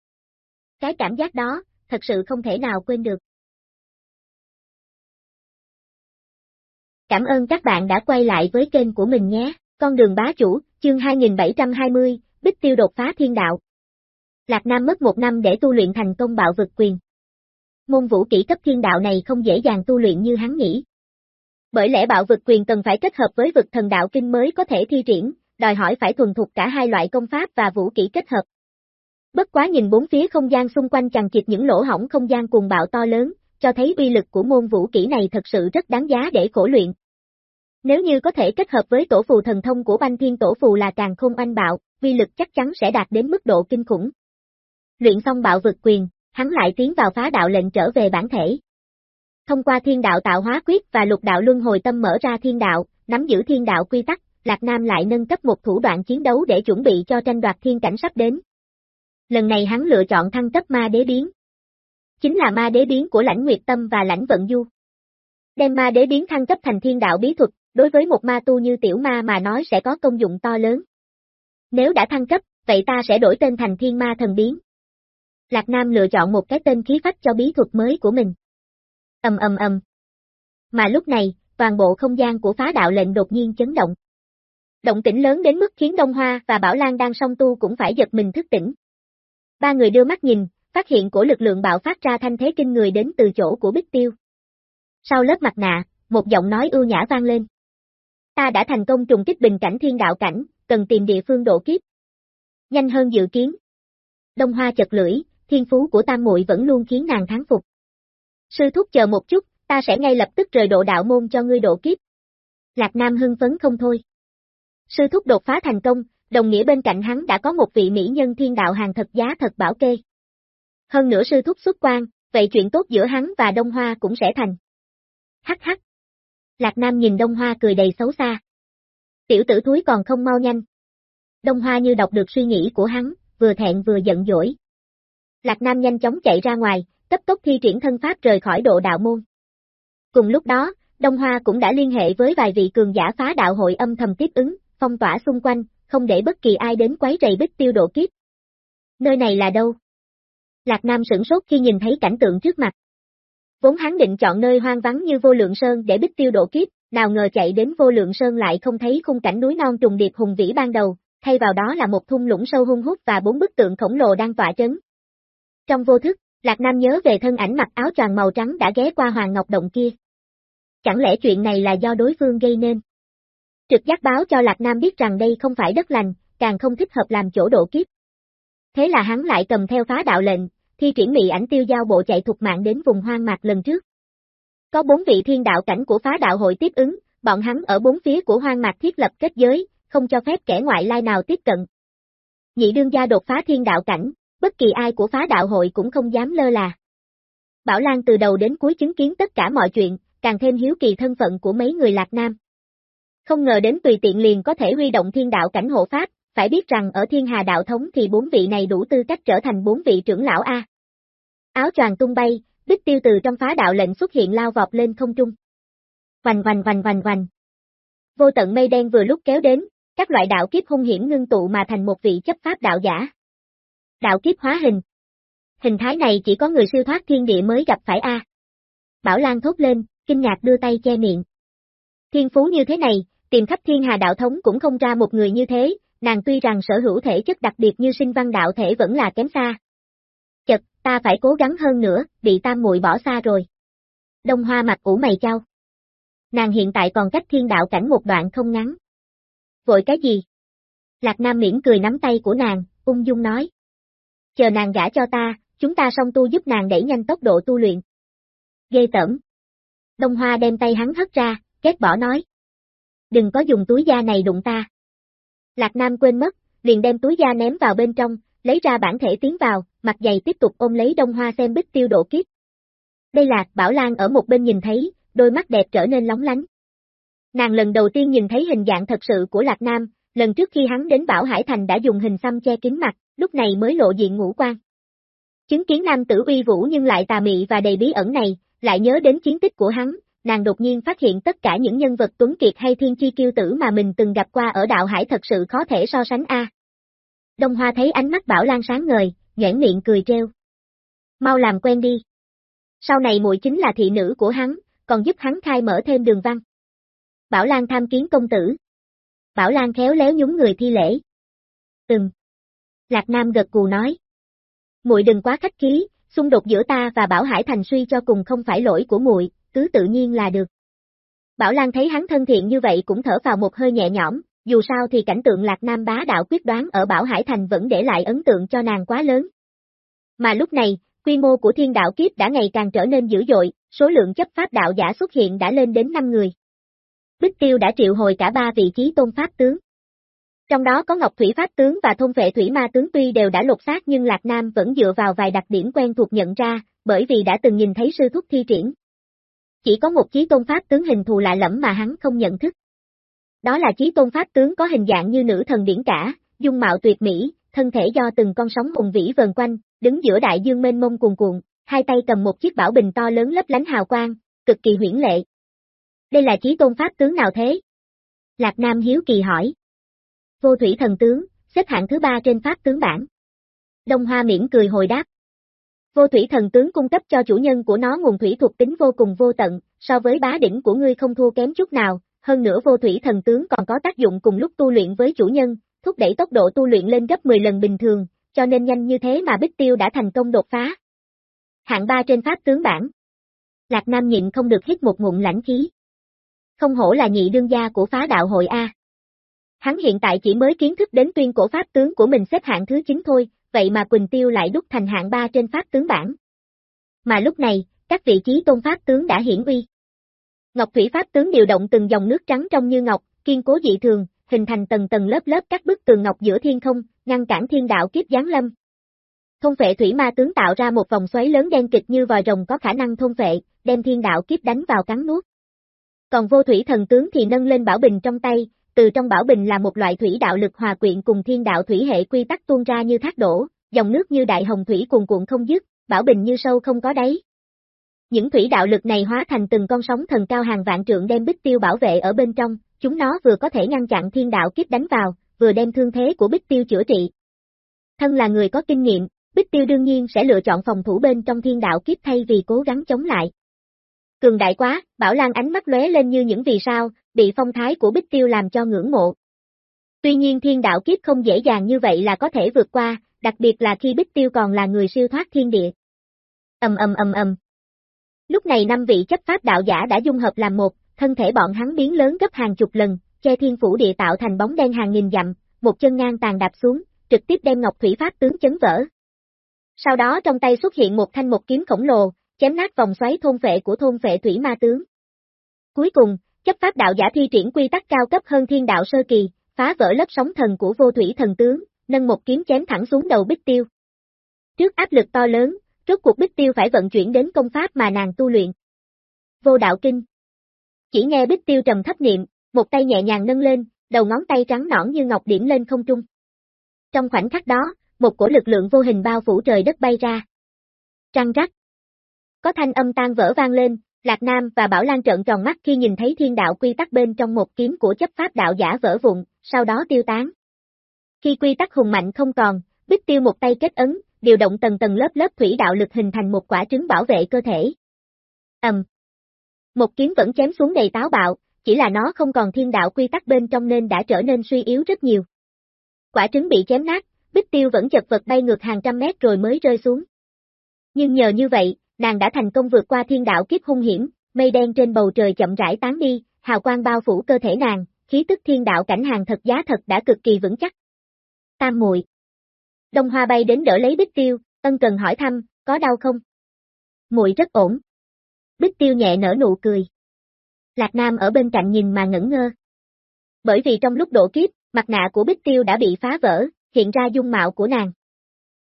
Cái cảm giác đó, thật sự không thể nào quên được. Cảm ơn các bạn đã quay lại với kênh của mình nhé, con đường bá chủ, chương 2720, Bích Tiêu đột phá thiên đạo. Lạc Nam mất một năm để tu luyện thành công bạo vực quyền. Môn vũ kỹ cấp thiên đạo này không dễ dàng tu luyện như hắn nghĩ. Bởi lẽ bạo vực quyền cần phải kết hợp với vực thần đạo kinh mới có thể thi triển, đòi hỏi phải thuần thục cả hai loại công pháp và vũ kỹ kết hợp. Bất quá nhìn bốn phía không gian xung quanh chằng chịt những lỗ hỏng không gian cuồng bạo to lớn, cho thấy uy lực của môn vũ kỹ này thật sự rất đáng giá để khổ luyện. Nếu như có thể kết hợp với tổ phù thần thông của banh thiên tổ phù là càng không anh bạo, uy lực chắc chắn sẽ đạt đến mức độ kinh khủng. Luyện xong bạo vực quyền, hắn lại tiến vào phá đạo lệnh trở về bản thể. Thông qua thiên đạo tạo hóa quyết và lục đạo luân hồi tâm mở ra thiên đạo, nắm giữ thiên đạo quy tắc, Lạc Nam lại nâng cấp một thủ đoạn chiến đấu để chuẩn bị cho tranh đoạt thiên cảnh sắp đến. Lần này hắn lựa chọn thăng cấp ma đế biến. Chính là ma đế biến của lãnh nguyệt tâm và lãnh vận du. Đem ma đế biến thăng cấp thành thiên đạo bí thuật, đối với một ma tu như tiểu ma mà nói sẽ có công dụng to lớn. Nếu đã thăng cấp, vậy ta sẽ đổi tên thành thiên ma thần biến. Lạc Nam lựa chọn một cái tên khí phách cho bí thuật mới của mình. Ầm ầm ầm. Mà lúc này, toàn bộ không gian của phá đạo lệnh đột nhiên chấn động. Động tĩnh lớn đến mức khiến Đông Hoa và Bảo Lan đang song tu cũng phải giật mình thức tỉnh. Ba người đưa mắt nhìn, phát hiện của lực lượng bạo phát ra thanh thế kinh người đến từ chỗ của Bích Tiêu. Sau lớp mặt nạ, một giọng nói ưu nhã vang lên. Ta đã thành công trùng kích bình cảnh thiên đạo cảnh, cần tìm địa phương độ kiếp. Nhanh hơn dự kiến. Đông Hoa chật lưỡi, thiên phú của tam muội vẫn luôn khiến nàng thắng phục. Sư thúc chờ một chút, ta sẽ ngay lập tức rời độ đạo môn cho ngươi độ kiếp. Lạc Nam hưng phấn không thôi. Sư thúc đột phá thành công, đồng nghĩa bên cạnh hắn đã có một vị mỹ nhân thiên đạo hàng thật giá thật bảo kê. Hơn nữa sư thúc xuất quan, vậy chuyện tốt giữa hắn và Đông Hoa cũng sẽ thành. Hắc hắc. Lạc Nam nhìn Đông Hoa cười đầy xấu xa. Tiểu tử thúi còn không mau nhanh. Đông Hoa như đọc được suy nghĩ của hắn, vừa thẹn vừa giận dỗi. Lạc Nam nhanh chóng chạy ra ngoài, cấp tốc thi triển thân pháp rời khỏi độ đạo môn. Cùng lúc đó, Đông Hoa cũng đã liên hệ với vài vị cường giả phá đạo hội âm thầm tiếp ứng, phong tỏa xung quanh, không để bất kỳ ai đến quấy rầy bích tiêu độ kiếp. Nơi này là đâu? Lạc Nam sửng sốt khi nhìn thấy cảnh tượng trước mặt. Vốn hắn định chọn nơi hoang vắng như vô lượng sơn để bích tiêu độ kiếp, nào ngờ chạy đến vô lượng sơn lại không thấy khung cảnh núi non trùng điệp hùng vĩ ban đầu, thay vào đó là một thung lũng sâu hung hút và bốn bức tượng khổng lồ đang tỏa trấn. Trong vô thức, Lạc Nam nhớ về thân ảnh mặc áo choàng màu trắng đã ghé qua Hoàng Ngọc Động kia. Chẳng lẽ chuyện này là do đối phương gây nên? Trực giác báo cho Lạc Nam biết rằng đây không phải đất lành, càng không thích hợp làm chỗ độ kiếp. Thế là hắn lại cầm theo phá đạo lệnh, thi triển mị ảnh tiêu giao bộ chạy thuộc mạng đến vùng hoang mạc lần trước. Có bốn vị thiên đạo cảnh của phá đạo hội tiếp ứng, bọn hắn ở bốn phía của hoang mạc thiết lập kết giới, không cho phép kẻ ngoại lai nào tiếp cận. Nhị đương gia đột phá thiên đạo cảnh, bất kỳ ai của phá đạo hội cũng không dám lơ là. Bảo Lan từ đầu đến cuối chứng kiến tất cả mọi chuyện, càng thêm hiếu kỳ thân phận của mấy người Lạc Nam. Không ngờ đến tùy tiện liền có thể huy động thiên đạo cảnh hộ pháp, phải biết rằng ở thiên hà đạo thống thì bốn vị này đủ tư cách trở thành bốn vị trưởng lão A. Áo choàng tung bay, bích tiêu từ trong phá đạo lệnh xuất hiện lao vọt lên không trung. Hoành hoành hoành hoành hoành. Vô tận mây đen vừa lúc kéo đến, các loại đạo kiếp hung hiểm ngưng tụ mà thành một vị chấp pháp đạo giả. Đạo kiếp hóa hình. Hình thái này chỉ có người siêu thoát thiên địa mới gặp phải A. Bảo Lan thốt lên, kinh ngạc đưa tay che miệng. Thiên phú như thế này, tìm khắp thiên hà đạo thống cũng không ra một người như thế, nàng tuy rằng sở hữu thể chất đặc biệt như sinh văn đạo thể vẫn là kém xa. Chật, ta phải cố gắng hơn nữa, bị tam muội bỏ xa rồi. Đông hoa mặt ủ mày trao. Nàng hiện tại còn cách thiên đạo cảnh một đoạn không ngắn. Vội cái gì? Lạc Nam miễn cười nắm tay của nàng, ung dung nói. Chờ nàng gả cho ta, chúng ta song tu giúp nàng đẩy nhanh tốc độ tu luyện. Ghê tởm. Đông Hoa đem tay hắn hất ra, kết bỏ nói. Đừng có dùng túi da này đụng ta. Lạc Nam quên mất, liền đem túi da ném vào bên trong, lấy ra bản thể tiến vào, mặt dày tiếp tục ôm lấy Đông Hoa xem bích tiêu độ kiếp. Đây là, Bảo Lan ở một bên nhìn thấy, đôi mắt đẹp trở nên lóng lánh. Nàng lần đầu tiên nhìn thấy hình dạng thật sự của Lạc Nam, lần trước khi hắn đến Bảo Hải Thành đã dùng hình xăm che kín mặt, lúc này mới lộ diện ngũ quan. Chứng kiến nam tử uy vũ nhưng lại tà mị và đầy bí ẩn này, lại nhớ đến chiến tích của hắn, nàng đột nhiên phát hiện tất cả những nhân vật tuấn kiệt hay thiên chi kiêu tử mà mình từng gặp qua ở đạo hải thật sự khó thể so sánh a. Đông Hoa thấy ánh mắt Bảo Lan sáng ngời, nhoẻn miệng cười treo. Mau làm quen đi. Sau này muội chính là thị nữ của hắn, còn giúp hắn khai mở thêm đường văn. Bảo Lan tham kiến công tử. Bảo Lan khéo léo nhúng người thi lễ. Ừm. Lạc Nam gật cù nói. Muội đừng quá khách khí, xung đột giữa ta và Bảo Hải Thành suy cho cùng không phải lỗi của muội, cứ tự nhiên là được. Bảo Lan thấy hắn thân thiện như vậy cũng thở vào một hơi nhẹ nhõm, dù sao thì cảnh tượng Lạc Nam bá đạo quyết đoán ở Bảo Hải Thành vẫn để lại ấn tượng cho nàng quá lớn. Mà lúc này, quy mô của thiên đạo kiếp đã ngày càng trở nên dữ dội, số lượng chấp pháp đạo giả xuất hiện đã lên đến 5 người. Bích Tiêu đã triệu hồi cả ba vị trí tôn pháp tướng. Trong đó có Ngọc Thủy Pháp tướng và Thôn Vệ Thủy Ma tướng tuy đều đã lột xác nhưng Lạc Nam vẫn dựa vào vài đặc điểm quen thuộc nhận ra, bởi vì đã từng nhìn thấy sư thúc thi triển. Chỉ có một chí tôn pháp tướng hình thù lạ lẫm mà hắn không nhận thức. Đó là chí tôn pháp tướng có hình dạng như nữ thần điển cả, dung mạo tuyệt mỹ, thân thể do từng con sóng hùng vĩ vần quanh, đứng giữa đại dương mênh mông cuồn cuộn, hai tay cầm một chiếc bảo bình to lớn lấp lánh hào quang, cực kỳ huyễn lệ. Đây là chí tôn pháp tướng nào thế? Lạc Nam hiếu kỳ hỏi. Vô thủy thần tướng, xếp hạng thứ ba trên pháp tướng bảng. Đông Hoa miễn cười hồi đáp. Vô thủy thần tướng cung cấp cho chủ nhân của nó nguồn thủy thuộc tính vô cùng vô tận, so với bá đỉnh của ngươi không thua kém chút nào, hơn nữa vô thủy thần tướng còn có tác dụng cùng lúc tu luyện với chủ nhân, thúc đẩy tốc độ tu luyện lên gấp 10 lần bình thường, cho nên nhanh như thế mà Bích Tiêu đã thành công đột phá. Hạng 3 trên pháp tướng bảng. Lạc Nam nhịn không được hít một ngụm lãnh khí. Không hổ là nhị đương gia của phá đạo hội A. Hắn hiện tại chỉ mới kiến thức đến tuyên cổ pháp tướng của mình xếp hạng thứ 9 thôi, vậy mà Quỳnh Tiêu lại đúc thành hạng 3 trên pháp tướng bảng. Mà lúc này, các vị trí tôn pháp tướng đã hiển uy. Ngọc Thủy Pháp tướng điều động từng dòng nước trắng trong như ngọc, kiên cố dị thường, hình thành tầng tầng lớp lớp các bức tường ngọc giữa thiên không, ngăn cản thiên đạo kiếp giáng lâm. thông phệ thủy ma tướng tạo ra một vòng xoáy lớn đen kịch như vòi rồng có khả năng thông phệ, đem thiên đạo kiếp đánh vào cắn nuốt. Còn vô thủy thần tướng thì nâng lên bảo bình trong tay, từ trong bảo bình là một loại thủy đạo lực hòa quyện cùng thiên đạo thủy hệ quy tắc tuôn ra như thác đổ, dòng nước như đại hồng thủy cuồn cuộn không dứt, bảo bình như sâu không có đáy. Những thủy đạo lực này hóa thành từng con sóng thần cao hàng vạn trượng đem bích tiêu bảo vệ ở bên trong, chúng nó vừa có thể ngăn chặn thiên đạo kiếp đánh vào, vừa đem thương thế của bích tiêu chữa trị. Thân là người có kinh nghiệm, bích tiêu đương nhiên sẽ lựa chọn phòng thủ bên trong thiên đạo kiếp thay vì cố gắng chống lại. Cường đại quá, Bảo Lan ánh mắt lóe lên như những vì sao, bị phong thái của Bích Tiêu làm cho ngưỡng mộ. Tuy nhiên thiên đạo kiếp không dễ dàng như vậy là có thể vượt qua, đặc biệt là khi Bích Tiêu còn là người siêu thoát thiên địa. Ầm ầm ầm ầm. Lúc này năm vị chấp pháp đạo giả đã dung hợp làm một, thân thể bọn hắn biến lớn gấp hàng chục lần, che thiên phủ địa tạo thành bóng đen hàng nghìn dặm, một chân ngang tàn đạp xuống, trực tiếp đem Ngọc Thủy Pháp tướng chấn vỡ. Sau đó trong tay xuất hiện một thanh một kiếm khổng lồ, chém nát vòng xoáy thôn vệ của thôn vệ thủy ma tướng. Cuối cùng, chấp pháp đạo giả thi triển quy tắc cao cấp hơn thiên đạo sơ kỳ, phá vỡ lớp sóng thần của vô thủy thần tướng, nâng một kiếm chém thẳng xuống đầu Bích Tiêu. Trước áp lực to lớn, rốt cuộc Bích Tiêu phải vận chuyển đến công pháp mà nàng tu luyện. Vô đạo kinh. Chỉ nghe Bích Tiêu trầm thấp niệm, một tay nhẹ nhàng nâng lên, đầu ngón tay trắng nõn như ngọc điểm lên không trung. Trong khoảnh khắc đó, một cổ lực lượng vô hình bao phủ trời đất bay ra. Trăng rắc. Có thanh âm tan vỡ vang lên, Lạc Nam và Bảo Lan trợn tròn mắt khi nhìn thấy thiên đạo quy tắc bên trong một kiếm của chấp pháp đạo giả vỡ vụn, sau đó tiêu tán. Khi quy tắc hùng mạnh không còn, Bích Tiêu một tay kết ấn, điều động tầng tầng lớp lớp thủy đạo lực hình thành một quả trứng bảo vệ cơ thể. Ầm. Một kiếm vẫn chém xuống đầy táo bạo, chỉ là nó không còn thiên đạo quy tắc bên trong nên đã trở nên suy yếu rất nhiều. Quả trứng bị chém nát, Bích Tiêu vẫn chật vật bay ngược hàng trăm mét rồi mới rơi xuống. Nhưng nhờ như vậy, nàng đã thành công vượt qua thiên đạo kiếp hung hiểm, mây đen trên bầu trời chậm rãi tán đi, hào quang bao phủ cơ thể nàng, khí tức thiên đạo cảnh hàng thật giá thật đã cực kỳ vững chắc. Tam muội Đông Hoa bay đến đỡ lấy Bích Tiêu, ân cần hỏi thăm, có đau không? Muội rất ổn. Bích Tiêu nhẹ nở nụ cười. Lạc Nam ở bên cạnh nhìn mà ngẩn ngơ. Bởi vì trong lúc độ kiếp, mặt nạ của Bích Tiêu đã bị phá vỡ, hiện ra dung mạo của nàng.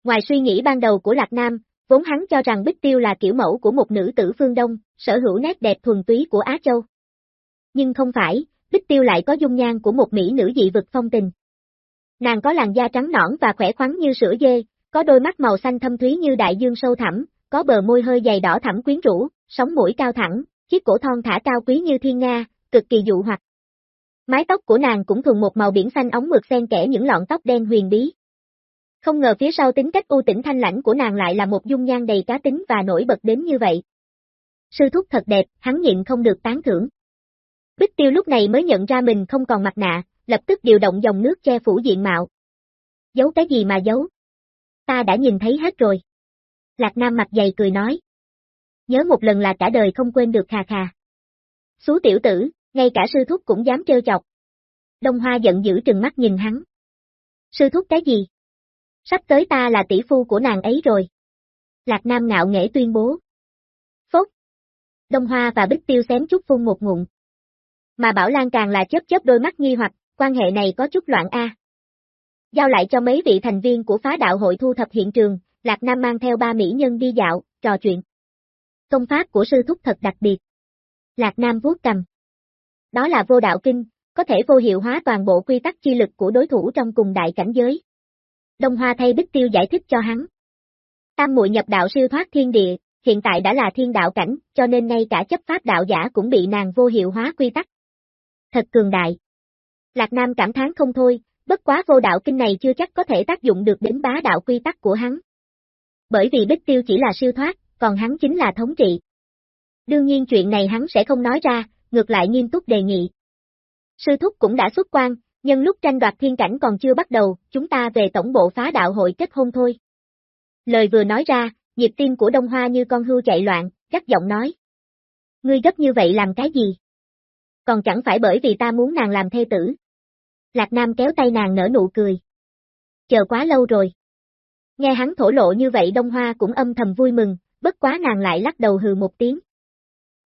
Ngoài suy nghĩ ban đầu của Lạc Nam, vốn hắn cho rằng Bích Tiêu là kiểu mẫu của một nữ tử phương Đông, sở hữu nét đẹp thuần túy của Á Châu. Nhưng không phải, Bích Tiêu lại có dung nhan của một mỹ nữ dị vực phong tình. Nàng có làn da trắng nõn và khỏe khoắn như sữa dê, có đôi mắt màu xanh thâm thúy như đại dương sâu thẳm, có bờ môi hơi dày đỏ thẳm quyến rũ, sống mũi cao thẳng, chiếc cổ thon thả cao quý như thiên nga, cực kỳ dụ hoặc. Mái tóc của nàng cũng thuần một màu biển xanh ống mượt xen kẽ những lọn tóc đen huyền bí. Không ngờ phía sau tính cách u tĩnh thanh lãnh của nàng lại là một dung nhan đầy cá tính và nổi bật đến như vậy. Sư thúc thật đẹp, hắn nhịn không được tán thưởng. Bích tiêu lúc này mới nhận ra mình không còn mặt nạ, lập tức điều động dòng nước che phủ diện mạo. Giấu cái gì mà giấu? Ta đã nhìn thấy hết rồi. Lạc Nam mặt dày cười nói. Nhớ một lần là cả đời không quên được khà khà. Xú tiểu tử, ngay cả sư thúc cũng dám trêu chọc. Đông Hoa giận dữ trừng mắt nhìn hắn. Sư thúc cái gì? Sắp tới ta là tỷ phu của nàng ấy rồi. Lạc Nam ngạo nghễ tuyên bố. Phốt. Đông Hoa và Bích Tiêu xém chút phun một ngụm. Mà Bảo Lan càng là chớp chớp đôi mắt nghi hoặc, quan hệ này có chút loạn a. Giao lại cho mấy vị thành viên của phá đạo hội thu thập hiện trường, Lạc Nam mang theo ba mỹ nhân đi dạo, trò chuyện. Công pháp của sư thúc thật đặc biệt. Lạc Nam vuốt cầm. Đó là vô đạo kinh, có thể vô hiệu hóa toàn bộ quy tắc chi lực của đối thủ trong cùng đại cảnh giới. Đông Hoa thay Bích Tiêu giải thích cho hắn. Tam muội nhập đạo siêu thoát thiên địa, hiện tại đã là thiên đạo cảnh, cho nên ngay cả chấp pháp đạo giả cũng bị nàng vô hiệu hóa quy tắc. Thật cường đại. Lạc Nam cảm thán không thôi, bất quá vô đạo kinh này chưa chắc có thể tác dụng được đến bá đạo quy tắc của hắn. Bởi vì Bích Tiêu chỉ là siêu thoát, còn hắn chính là thống trị. Đương nhiên chuyện này hắn sẽ không nói ra, ngược lại nghiêm túc đề nghị. Sư thúc cũng đã xuất quan, nhân lúc tranh đoạt thiên cảnh còn chưa bắt đầu, chúng ta về tổng bộ phá đạo hội kết hôn thôi. Lời vừa nói ra, nhịp tim của Đông Hoa như con hưu chạy loạn, gắt giọng nói. Ngươi gấp như vậy làm cái gì? Còn chẳng phải bởi vì ta muốn nàng làm thê tử. Lạc Nam kéo tay nàng nở nụ cười. Chờ quá lâu rồi. Nghe hắn thổ lộ như vậy Đông Hoa cũng âm thầm vui mừng, bất quá nàng lại lắc đầu hừ một tiếng.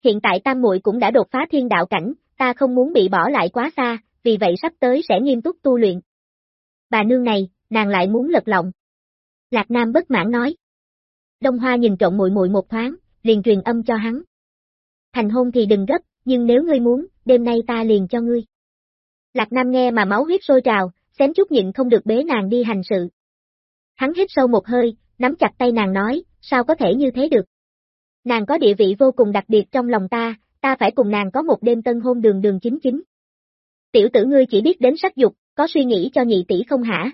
Hiện tại tam muội cũng đã đột phá thiên đạo cảnh, ta không muốn bị bỏ lại quá xa, vì vậy sắp tới sẽ nghiêm túc tu luyện. Bà nương này, nàng lại muốn lật lọng. Lạc Nam bất mãn nói. Đông Hoa nhìn trộn muội muội một thoáng, liền truyền âm cho hắn. Thành hôn thì đừng gấp, nhưng nếu ngươi muốn, đêm nay ta liền cho ngươi. Lạc Nam nghe mà máu huyết sôi trào, xém chút nhịn không được bế nàng đi hành sự. Hắn hít sâu một hơi, nắm chặt tay nàng nói, sao có thể như thế được? Nàng có địa vị vô cùng đặc biệt trong lòng ta, ta phải cùng nàng có một đêm tân hôn đường đường chính chính. Tiểu tử ngươi chỉ biết đến sắc dục, có suy nghĩ cho nhị tỷ không hả?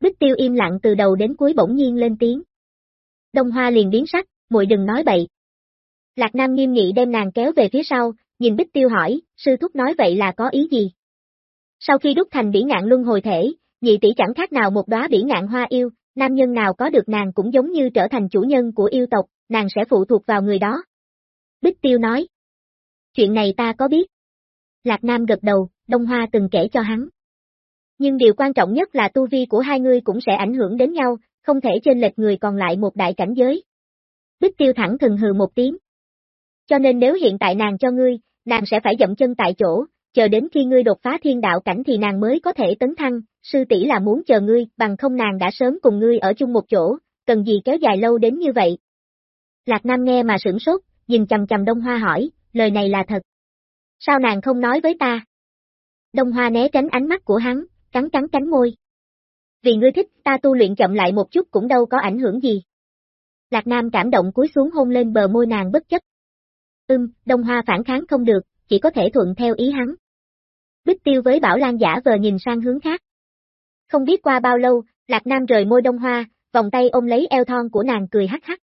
Bích tiêu im lặng từ đầu đến cuối bỗng nhiên lên tiếng. Đông Hoa liền biến sắc, muội đừng nói bậy. Lạc Nam nghiêm nghị đem nàng kéo về phía sau, nhìn Bích tiêu hỏi, sư thúc nói vậy là có ý gì? Sau khi đúc thành bỉ ngạn luân hồi thể, nhị tỷ chẳng khác nào một đóa bỉ ngạn hoa yêu, nam nhân nào có được nàng cũng giống như trở thành chủ nhân của yêu tộc, nàng sẽ phụ thuộc vào người đó. Bích Tiêu nói. Chuyện này ta có biết. Lạc Nam gật đầu, Đông Hoa từng kể cho hắn. Nhưng điều quan trọng nhất là tu vi của hai người cũng sẽ ảnh hưởng đến nhau, không thể trên lệch người còn lại một đại cảnh giới. Bích Tiêu thẳng thừng hừ một tiếng. Cho nên nếu hiện tại nàng cho ngươi, nàng sẽ phải dậm chân tại chỗ, chờ đến khi ngươi đột phá thiên đạo cảnh thì nàng mới có thể tấn thăng, sư tỷ là muốn chờ ngươi, bằng không nàng đã sớm cùng ngươi ở chung một chỗ, cần gì kéo dài lâu đến như vậy. Lạc Nam nghe mà sửng sốt, nhìn chầm chầm Đông Hoa hỏi, lời này là thật. Sao nàng không nói với ta? Đông Hoa né tránh ánh mắt của hắn, cắn cắn cánh môi. Vì ngươi thích, ta tu luyện chậm lại một chút cũng đâu có ảnh hưởng gì. Lạc Nam cảm động cúi xuống hôn lên bờ môi nàng bất chấp. Ừm, Đông Hoa phản kháng không được, chỉ có thể thuận theo ý hắn. Bích tiêu với Bảo Lan giả vờ nhìn sang hướng khác. Không biết qua bao lâu, Lạc Nam rời môi đông hoa, vòng tay ôm lấy eo thon của nàng cười hắc hắc.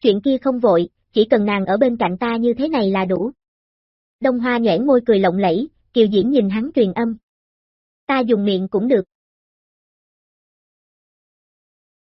Chuyện kia không vội, chỉ cần nàng ở bên cạnh ta như thế này là đủ. Đông hoa nhoẻn môi cười lộng lẫy, kiều diễn nhìn hắn truyền âm. Ta dùng miệng cũng được.